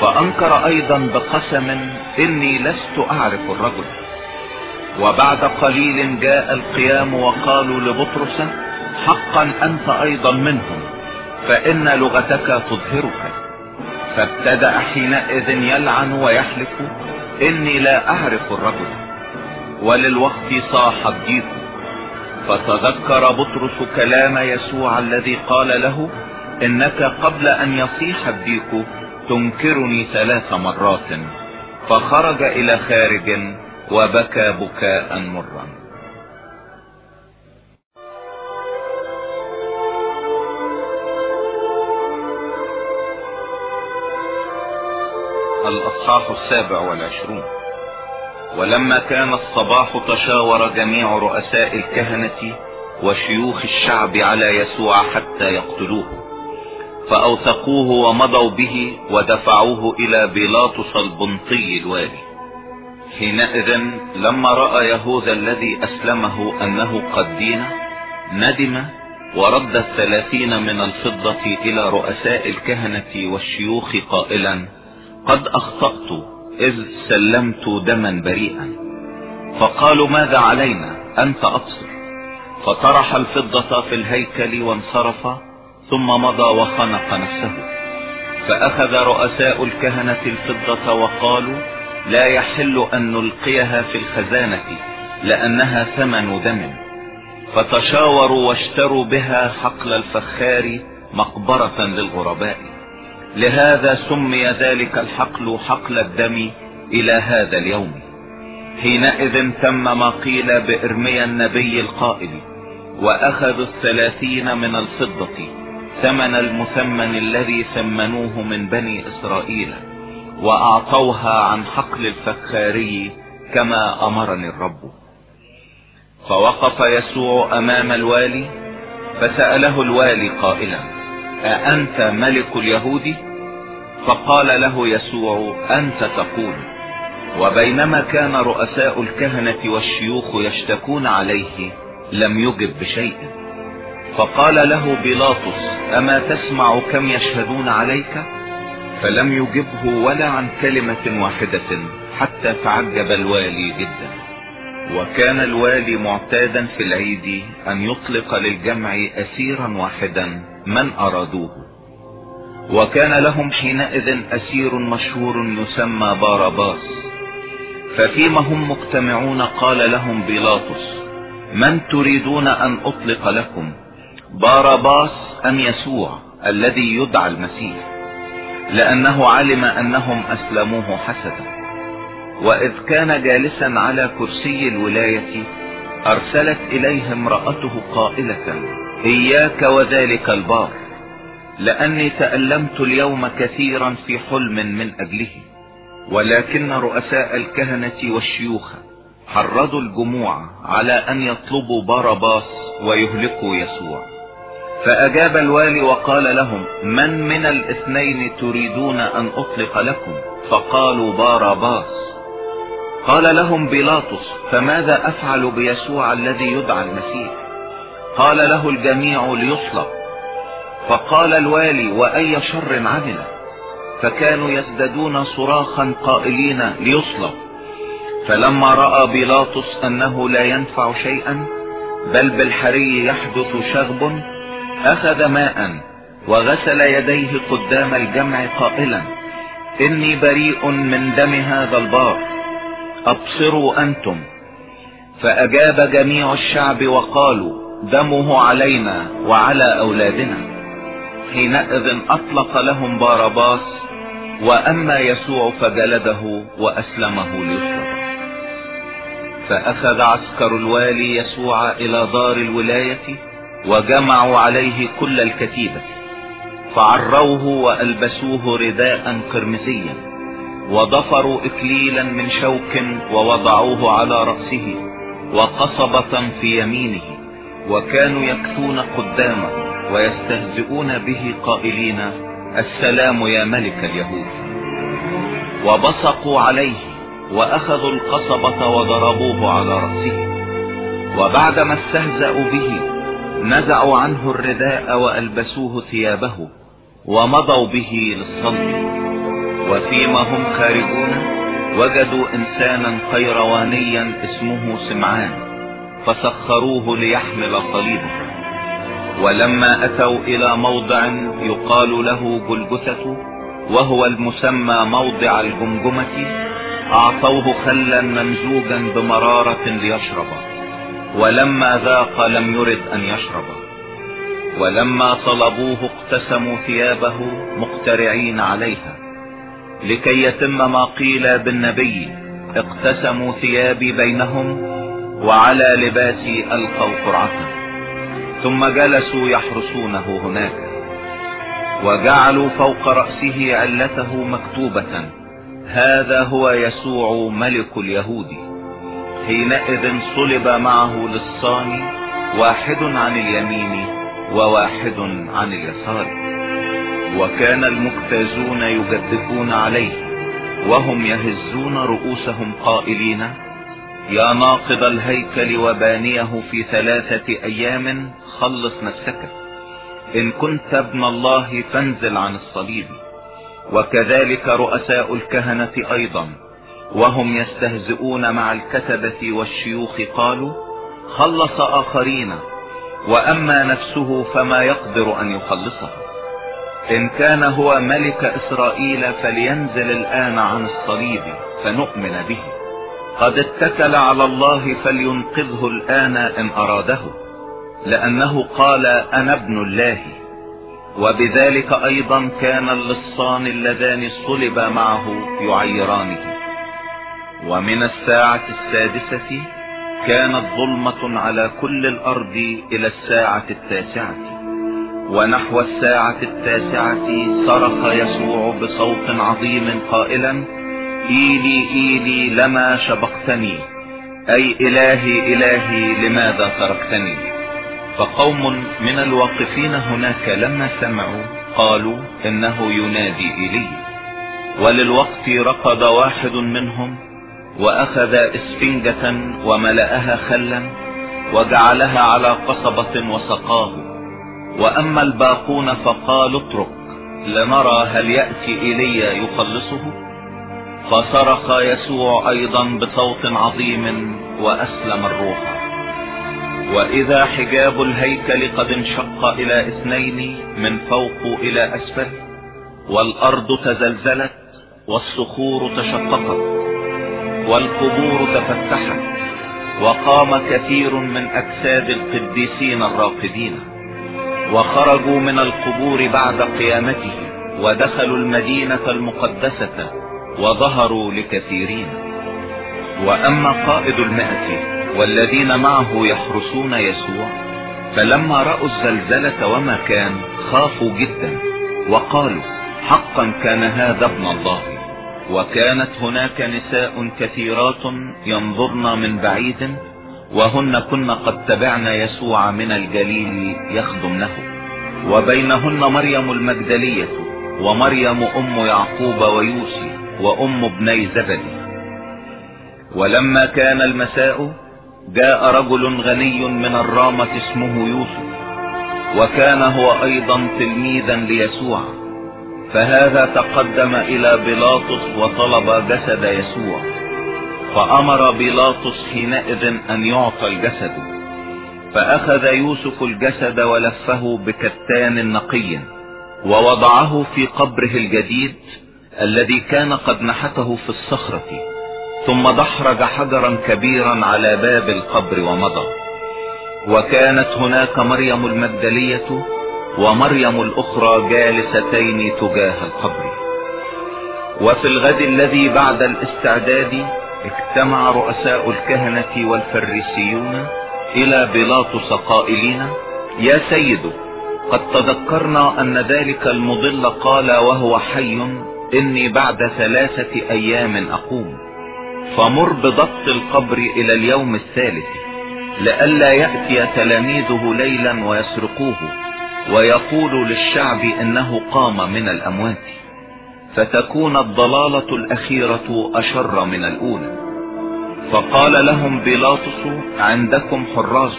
B: فأنكر أيضا بقسم إني لست أعرف الرجل. وبعد قليل جاء القيام وقالوا لبطرس حقا أنت أيضا منهم فإن لغتك تظهرك. فابتدأ حينئذ يلعن ويحلف إني لا أعرف الرجل. وللوقت صاح الضيق. فتذكر بطرس كلام يسوع الذي قال له إنك قبل أن يصيح الضيق تنكرني ثلاث مرات. فخرج إلى خارج وبكى بكاء مرا. الأصحاح السابع والعشرون. ولما كان الصباح تشاور جميع رؤساء الكهنة وشيوخ الشعب على يسوع حتى يقتلوه فأوثقوه ومضوا به ودفعوه إلى بيلاطس البنطي الوالي. حينئذ لما رأى يهوذا الذي أسلمه أنه قد دين ندم ورد الثلاثين من الفضة إلى رؤساء الكهنة والشيوخ قائلا قد أخطأت إذ سلمت دما بريئا. فقالوا ماذا علينا؟ أنت أبصر. فطرح الفضة في الهيكل وانصرف ثم مضى وخنق نفسه. فأخذ رؤساء الكهنة الفضة وقالوا لا يحل أن نلقيها في الخزانة لأنها ثمن دم. فتشاوروا واشتروا بها حقل الفخار مقبرة للغرباء. لهذا سمي ذلك الحقل حقل الدم إلى هذا اليوم. حينئذ تم ما قيل بارميا النبي القائل واخذوا الثلاثين من الفضة ثمن المثمن الذي ثمنوه من بني إسرائيل وأعطوها عن حقل الفخاري كما أمرني الرب. فوقف يسوع أمام الوالي فسأله الوالي قائلا أأنت ملك اليهود؟ فقال له يسوع أنت تقول. وبينما كان رؤساء الكهنة والشيوخ يشتكون عليه لم يجب بشيء. فقال له بيلاطس أما تسمع كم يشهدون عليك؟ فلم يجبه ولا عن كلمة واحدة حتى تعجب الوالي جدا. وكان الوالي معتادا في العيد أن يطلق للجمع اسيرا واحدا. من أرادوه. وكان لهم حينئذ أسير مشهور يسمى باراباس ففيما هم مجتمعون قال لهم بيلاطس من تريدون أن أطلق لكم؟ باراباس أم يسوع الذي يدعى المسيح؟ لأنه علم أنهم أسلموه حسدا. وإذ كان جالسا على كرسي الولاية أرسلت إليه امرأته قائلة إياك وذلك البار لأني تألمت اليوم كثيرا في حلم من أجله ولكن رؤساء الكهنة والشيوخ حرضوا الجموع على أن يطلبوا بارباس ويهلكوا يسوع. فأجاب الوالي وقال لهم من من الاثنين تريدون أن أطلق لكم؟ فقالوا بارباس قال لهم بيلاطس فماذا أفعل بيسوع الذي يدعى المسيح؟ قال له الجميع ليصلب. فقال الوالي وأي شر عمل فكانوا يزدادون صراخا قائلين ليصلب. فلما رأى بيلاطس أنه لا ينفع شيئا بل بالحري يحدث شغب أخذ ماء وغسل يديه قدام الجمع قائلا إني بريء من دم هذا البار. أبصروا أنتم. فأجاب جميع الشعب وقالوا دمه علينا وعلى أولادنا. حينئذ أطلق لهم بارباس وأما يسوع فجلده وأسلمه ليصلب فأخذ عسكر الوالي يسوع إلى دار الولاية وجمعوا عليه كل الكتيبة. فعروه وألبسوه رداء قرمزيا وضفروا إكليلا من شوك ووضعوه على رأسه وقصبة في يمينه. وكانوا يكفون قدامه ويستهزئون به قائلين السلام يا ملك اليهود. وبصقوا عليه وأخذوا القصبة وضربوه على رأسه. وبعدما استهزأوا به نزعوا عنه الرداء وألبسوه ثيابه ومضوا به للصلب. وفيما هم خارجون وجدوا إنسانا قيروانيا اسمه سمعان. فسخروه ليحمل صليبه. ولما أتوا إلى موضع يقال له جلجثة وهو المسمى موضع الجمجمة أعطوه خلا ممزوجا بمرارة ليشرب. ولما ذاق لم يرد أن يشرب. ولما طلبوه اقتسموا ثيابه مقترعين عليها. لكي يتم ما قيل بالنبي اقتسموا ثيابي بينهم وعلى لباسي ألقوا قرعة ثم جلسوا يحرسونه هناك. وجعلوا فوق رأسه علته مكتوبة هذا هو يسوع ملك اليهود حينئذ صلب معه للصاني واحد عن اليمين وواحد عن اليسار. وكان المجتازون يجدفون عليه وهم يهزون رؤوسهم قائلين يا ناقض الهيكل وبانيه في ثلاثة أيام خلص نفسك. إن كنت ابن الله فانزل عن الصليب. وكذلك رؤساء الكهنة أيضا. وهم يستهزئون مع الكتبة والشيوخ قالوا خلص آخرين. وأما نفسه فما يقدر أن يخلصها إن كان هو ملك إسرائيل فلينزل الآن عن الصليب فنؤمن به. قد اتكل على الله فلينقذه الآن إن أراده لأنه قال أنا ابن الله. وبذلك أيضا كان اللصان اللذان صلب معه يعيرانه. ومن الساعة السادسة كانت ظلمة على كل الأرض إلى الساعة التاسعة. ونحو الساعة التاسعة صرخ يسوع بصوت عظيم قائلا إيلي إيلي لما شبقتني. أي إلهي إلهي لماذا تركتني؟ فقوم من الواقفين هناك لما سمعوا قالوا إنه ينادي ايلي وللوقت ركض واحد منهم وأخذ إسفنجة وملأها خلا وجعلها على قصبة وسقاه. وأما الباقون فقالوا اترك لنرى هل يأتي ايليا يخلصه؟ فصرخ يسوع أيضا بصوت عظيم وأسلم الروح. وإذا حجاب الهيكل قد انشق إلى اثنين من فوق إلى أسفل والأرض تزلزلت والصخور تشققت والقبور تفتحت وقام كثير من أجساد القديسين الراقدين وخرجوا من القبور بعد قيامته ودخلوا المدينة المقدسة وظهروا لكثيرين. وأما قائد المئة والذين معه يحرسون يسوع فلما رأوا الزلزلة وما كان خافوا جدا وقالوا حقا كان هذا ابن الله وكانت هناك نساء كثيرات ينظرن من بعيد وهن كن قد تبعن يسوع من الجليل يخدمنه. وبينهن مريم المجدلية ومريم أم يعقوب ويوسي وأم ابني زبدي ولما كان المساء جاء رجل غني من الرامة اسمه يوسف وكان هو أيضا تلميذا ليسوع. فهذا تقدم إلى بيلاطس وطلب جسد يسوع. فأمر بيلاطس حينئذ أن يعطى الجسد. فأخذ يوسف الجسد ولفه بكتان نقي ووضعه في قبره الجديد الذي كان قد نحته في الصخرة ثم دحرج حجرا كبيرا على باب القبر ومضى. وكانت هناك مريم المجدلية ومريم الأخرى جالستين تجاه القبر. وفي الغد الذي بعد الاستعداد اجتمع رؤساء الكهنة والفريسيون إلى بيلاطس قائلين يا سيد قد تذكرنا أن ذلك المضل قال وهو حي اني بعد ثلاثة أيام أقوم فمر بضبط القبر إلى اليوم الثالث لئلا يأتي تلاميذه ليلا ويسرقوه ويقول للشعب إنه قام من الأموات فتكون الضلالة الأخيرة أشر من الأولى. فقال لهم بيلاطس عندكم حراس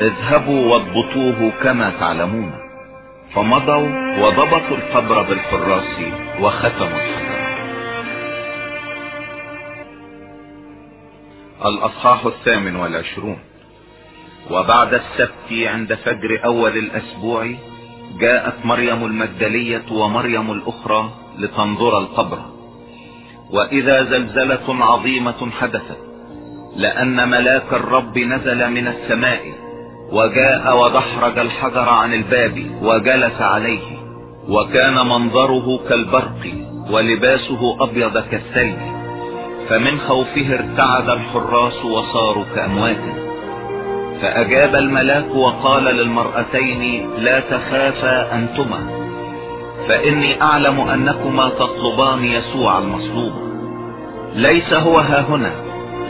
B: اذهبوا واضبطوه كما تعلمون. فمضوا وضبطوا القبر بالحراس وختموا الحجر. الأصحاح الثامن والعشرون. وبعد السبت عند فجر أول الأسبوع جاءت مريم المجدلية ومريم الأخرى لتنظر القبر. وإذا زلزلة عظيمة حدثت لأن ملاك الرب نزل من السماء وجاء ودحرج الحجر عن الباب وجلس عليه وكان منظره كالبرق ولباسه أبيض كالثلج فمن خوفه ارتعد الحراس وصاروا كأموات. فأجاب الملاك وقال للمرأتين لا تخافا أنتما فإني أعلم أنكما تطلبان يسوع المصلوب. ليس هو ها هنا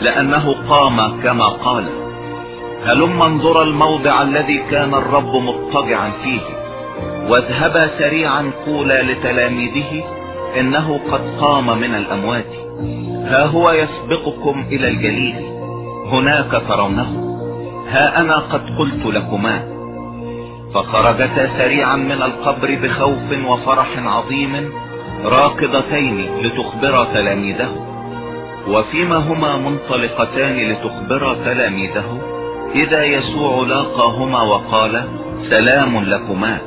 B: لأنه قام كما قال. هلما انظر الموضع الذي كان الرب مضطجعا فيه واذهبا سريعا قولا لتلاميذه إنه قد قام من الأموات. ها هو يسبقكم إلى الجليل هناك ترونه. ها أنا قد قلت لكما. فخرجتا سريعا من القبر بخوف وفرح عظيم راكضتين لتخبر تلاميذه. وفيما هما منطلقتان لتخبر تلاميذه. إذا يسوع لاقاهما وقال سلام لكما.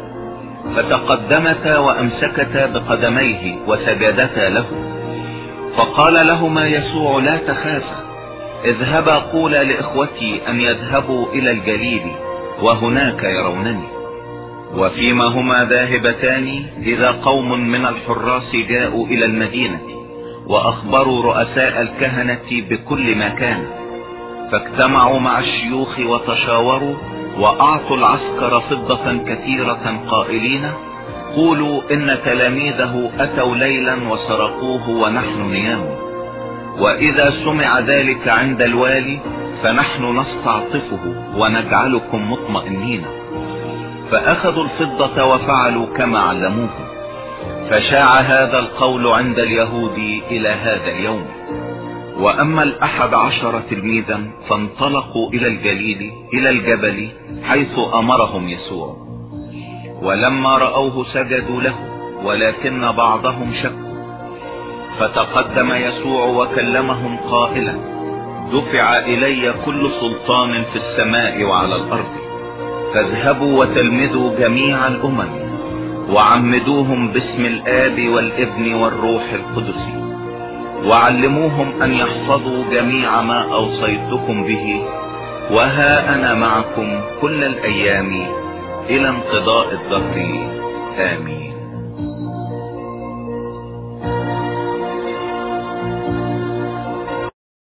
B: فتقدمتا وأمسكتا بقدميه وسجدتا له. فقال لهما يسوع لا تخافا اذهبا قولا لإخوتي أن يذهبوا إلى الجليل وهناك يرونني. وفيما هما ذاهبتان إذا قوم من الحراس جاءوا إلى المدينة وأخبروا رؤساء الكهنة بكل ما كان فاجتمعوا مع الشيوخ وتشاوروا وأعطوا العسكر فضة كثيرة قائلين قولوا إن تلاميذه أتوا ليلا وسرقوه ونحن نيام. وإذا سمع ذلك عند الوالي فنحن نستعطفه ونجعلكم مطمئنين. فأخذوا الفضة وفعلوا كما علموه. فشاع هذا القول عند اليهود إلى هذا اليوم. وأما الأحد عشر تلميذا فانطلقوا إلى الجليل إلى الجبل حيث أمرهم يسوع. ولما رأوه سجدوا له ولكن بعضهم شكوا فتقدم يسوع وكلمهم قائلا دفع إلي كل سلطان في السماء وعلى الأرض فاذهبوا وتلمذوا جميع الأمم وعمدوهم باسم الآب والابن والروح القدس. وعلموهم أن يحفظوا جميع ما أوصيتكم به. وها أنا معكم كل الأيام إلى انقضاء الظهر. آمين.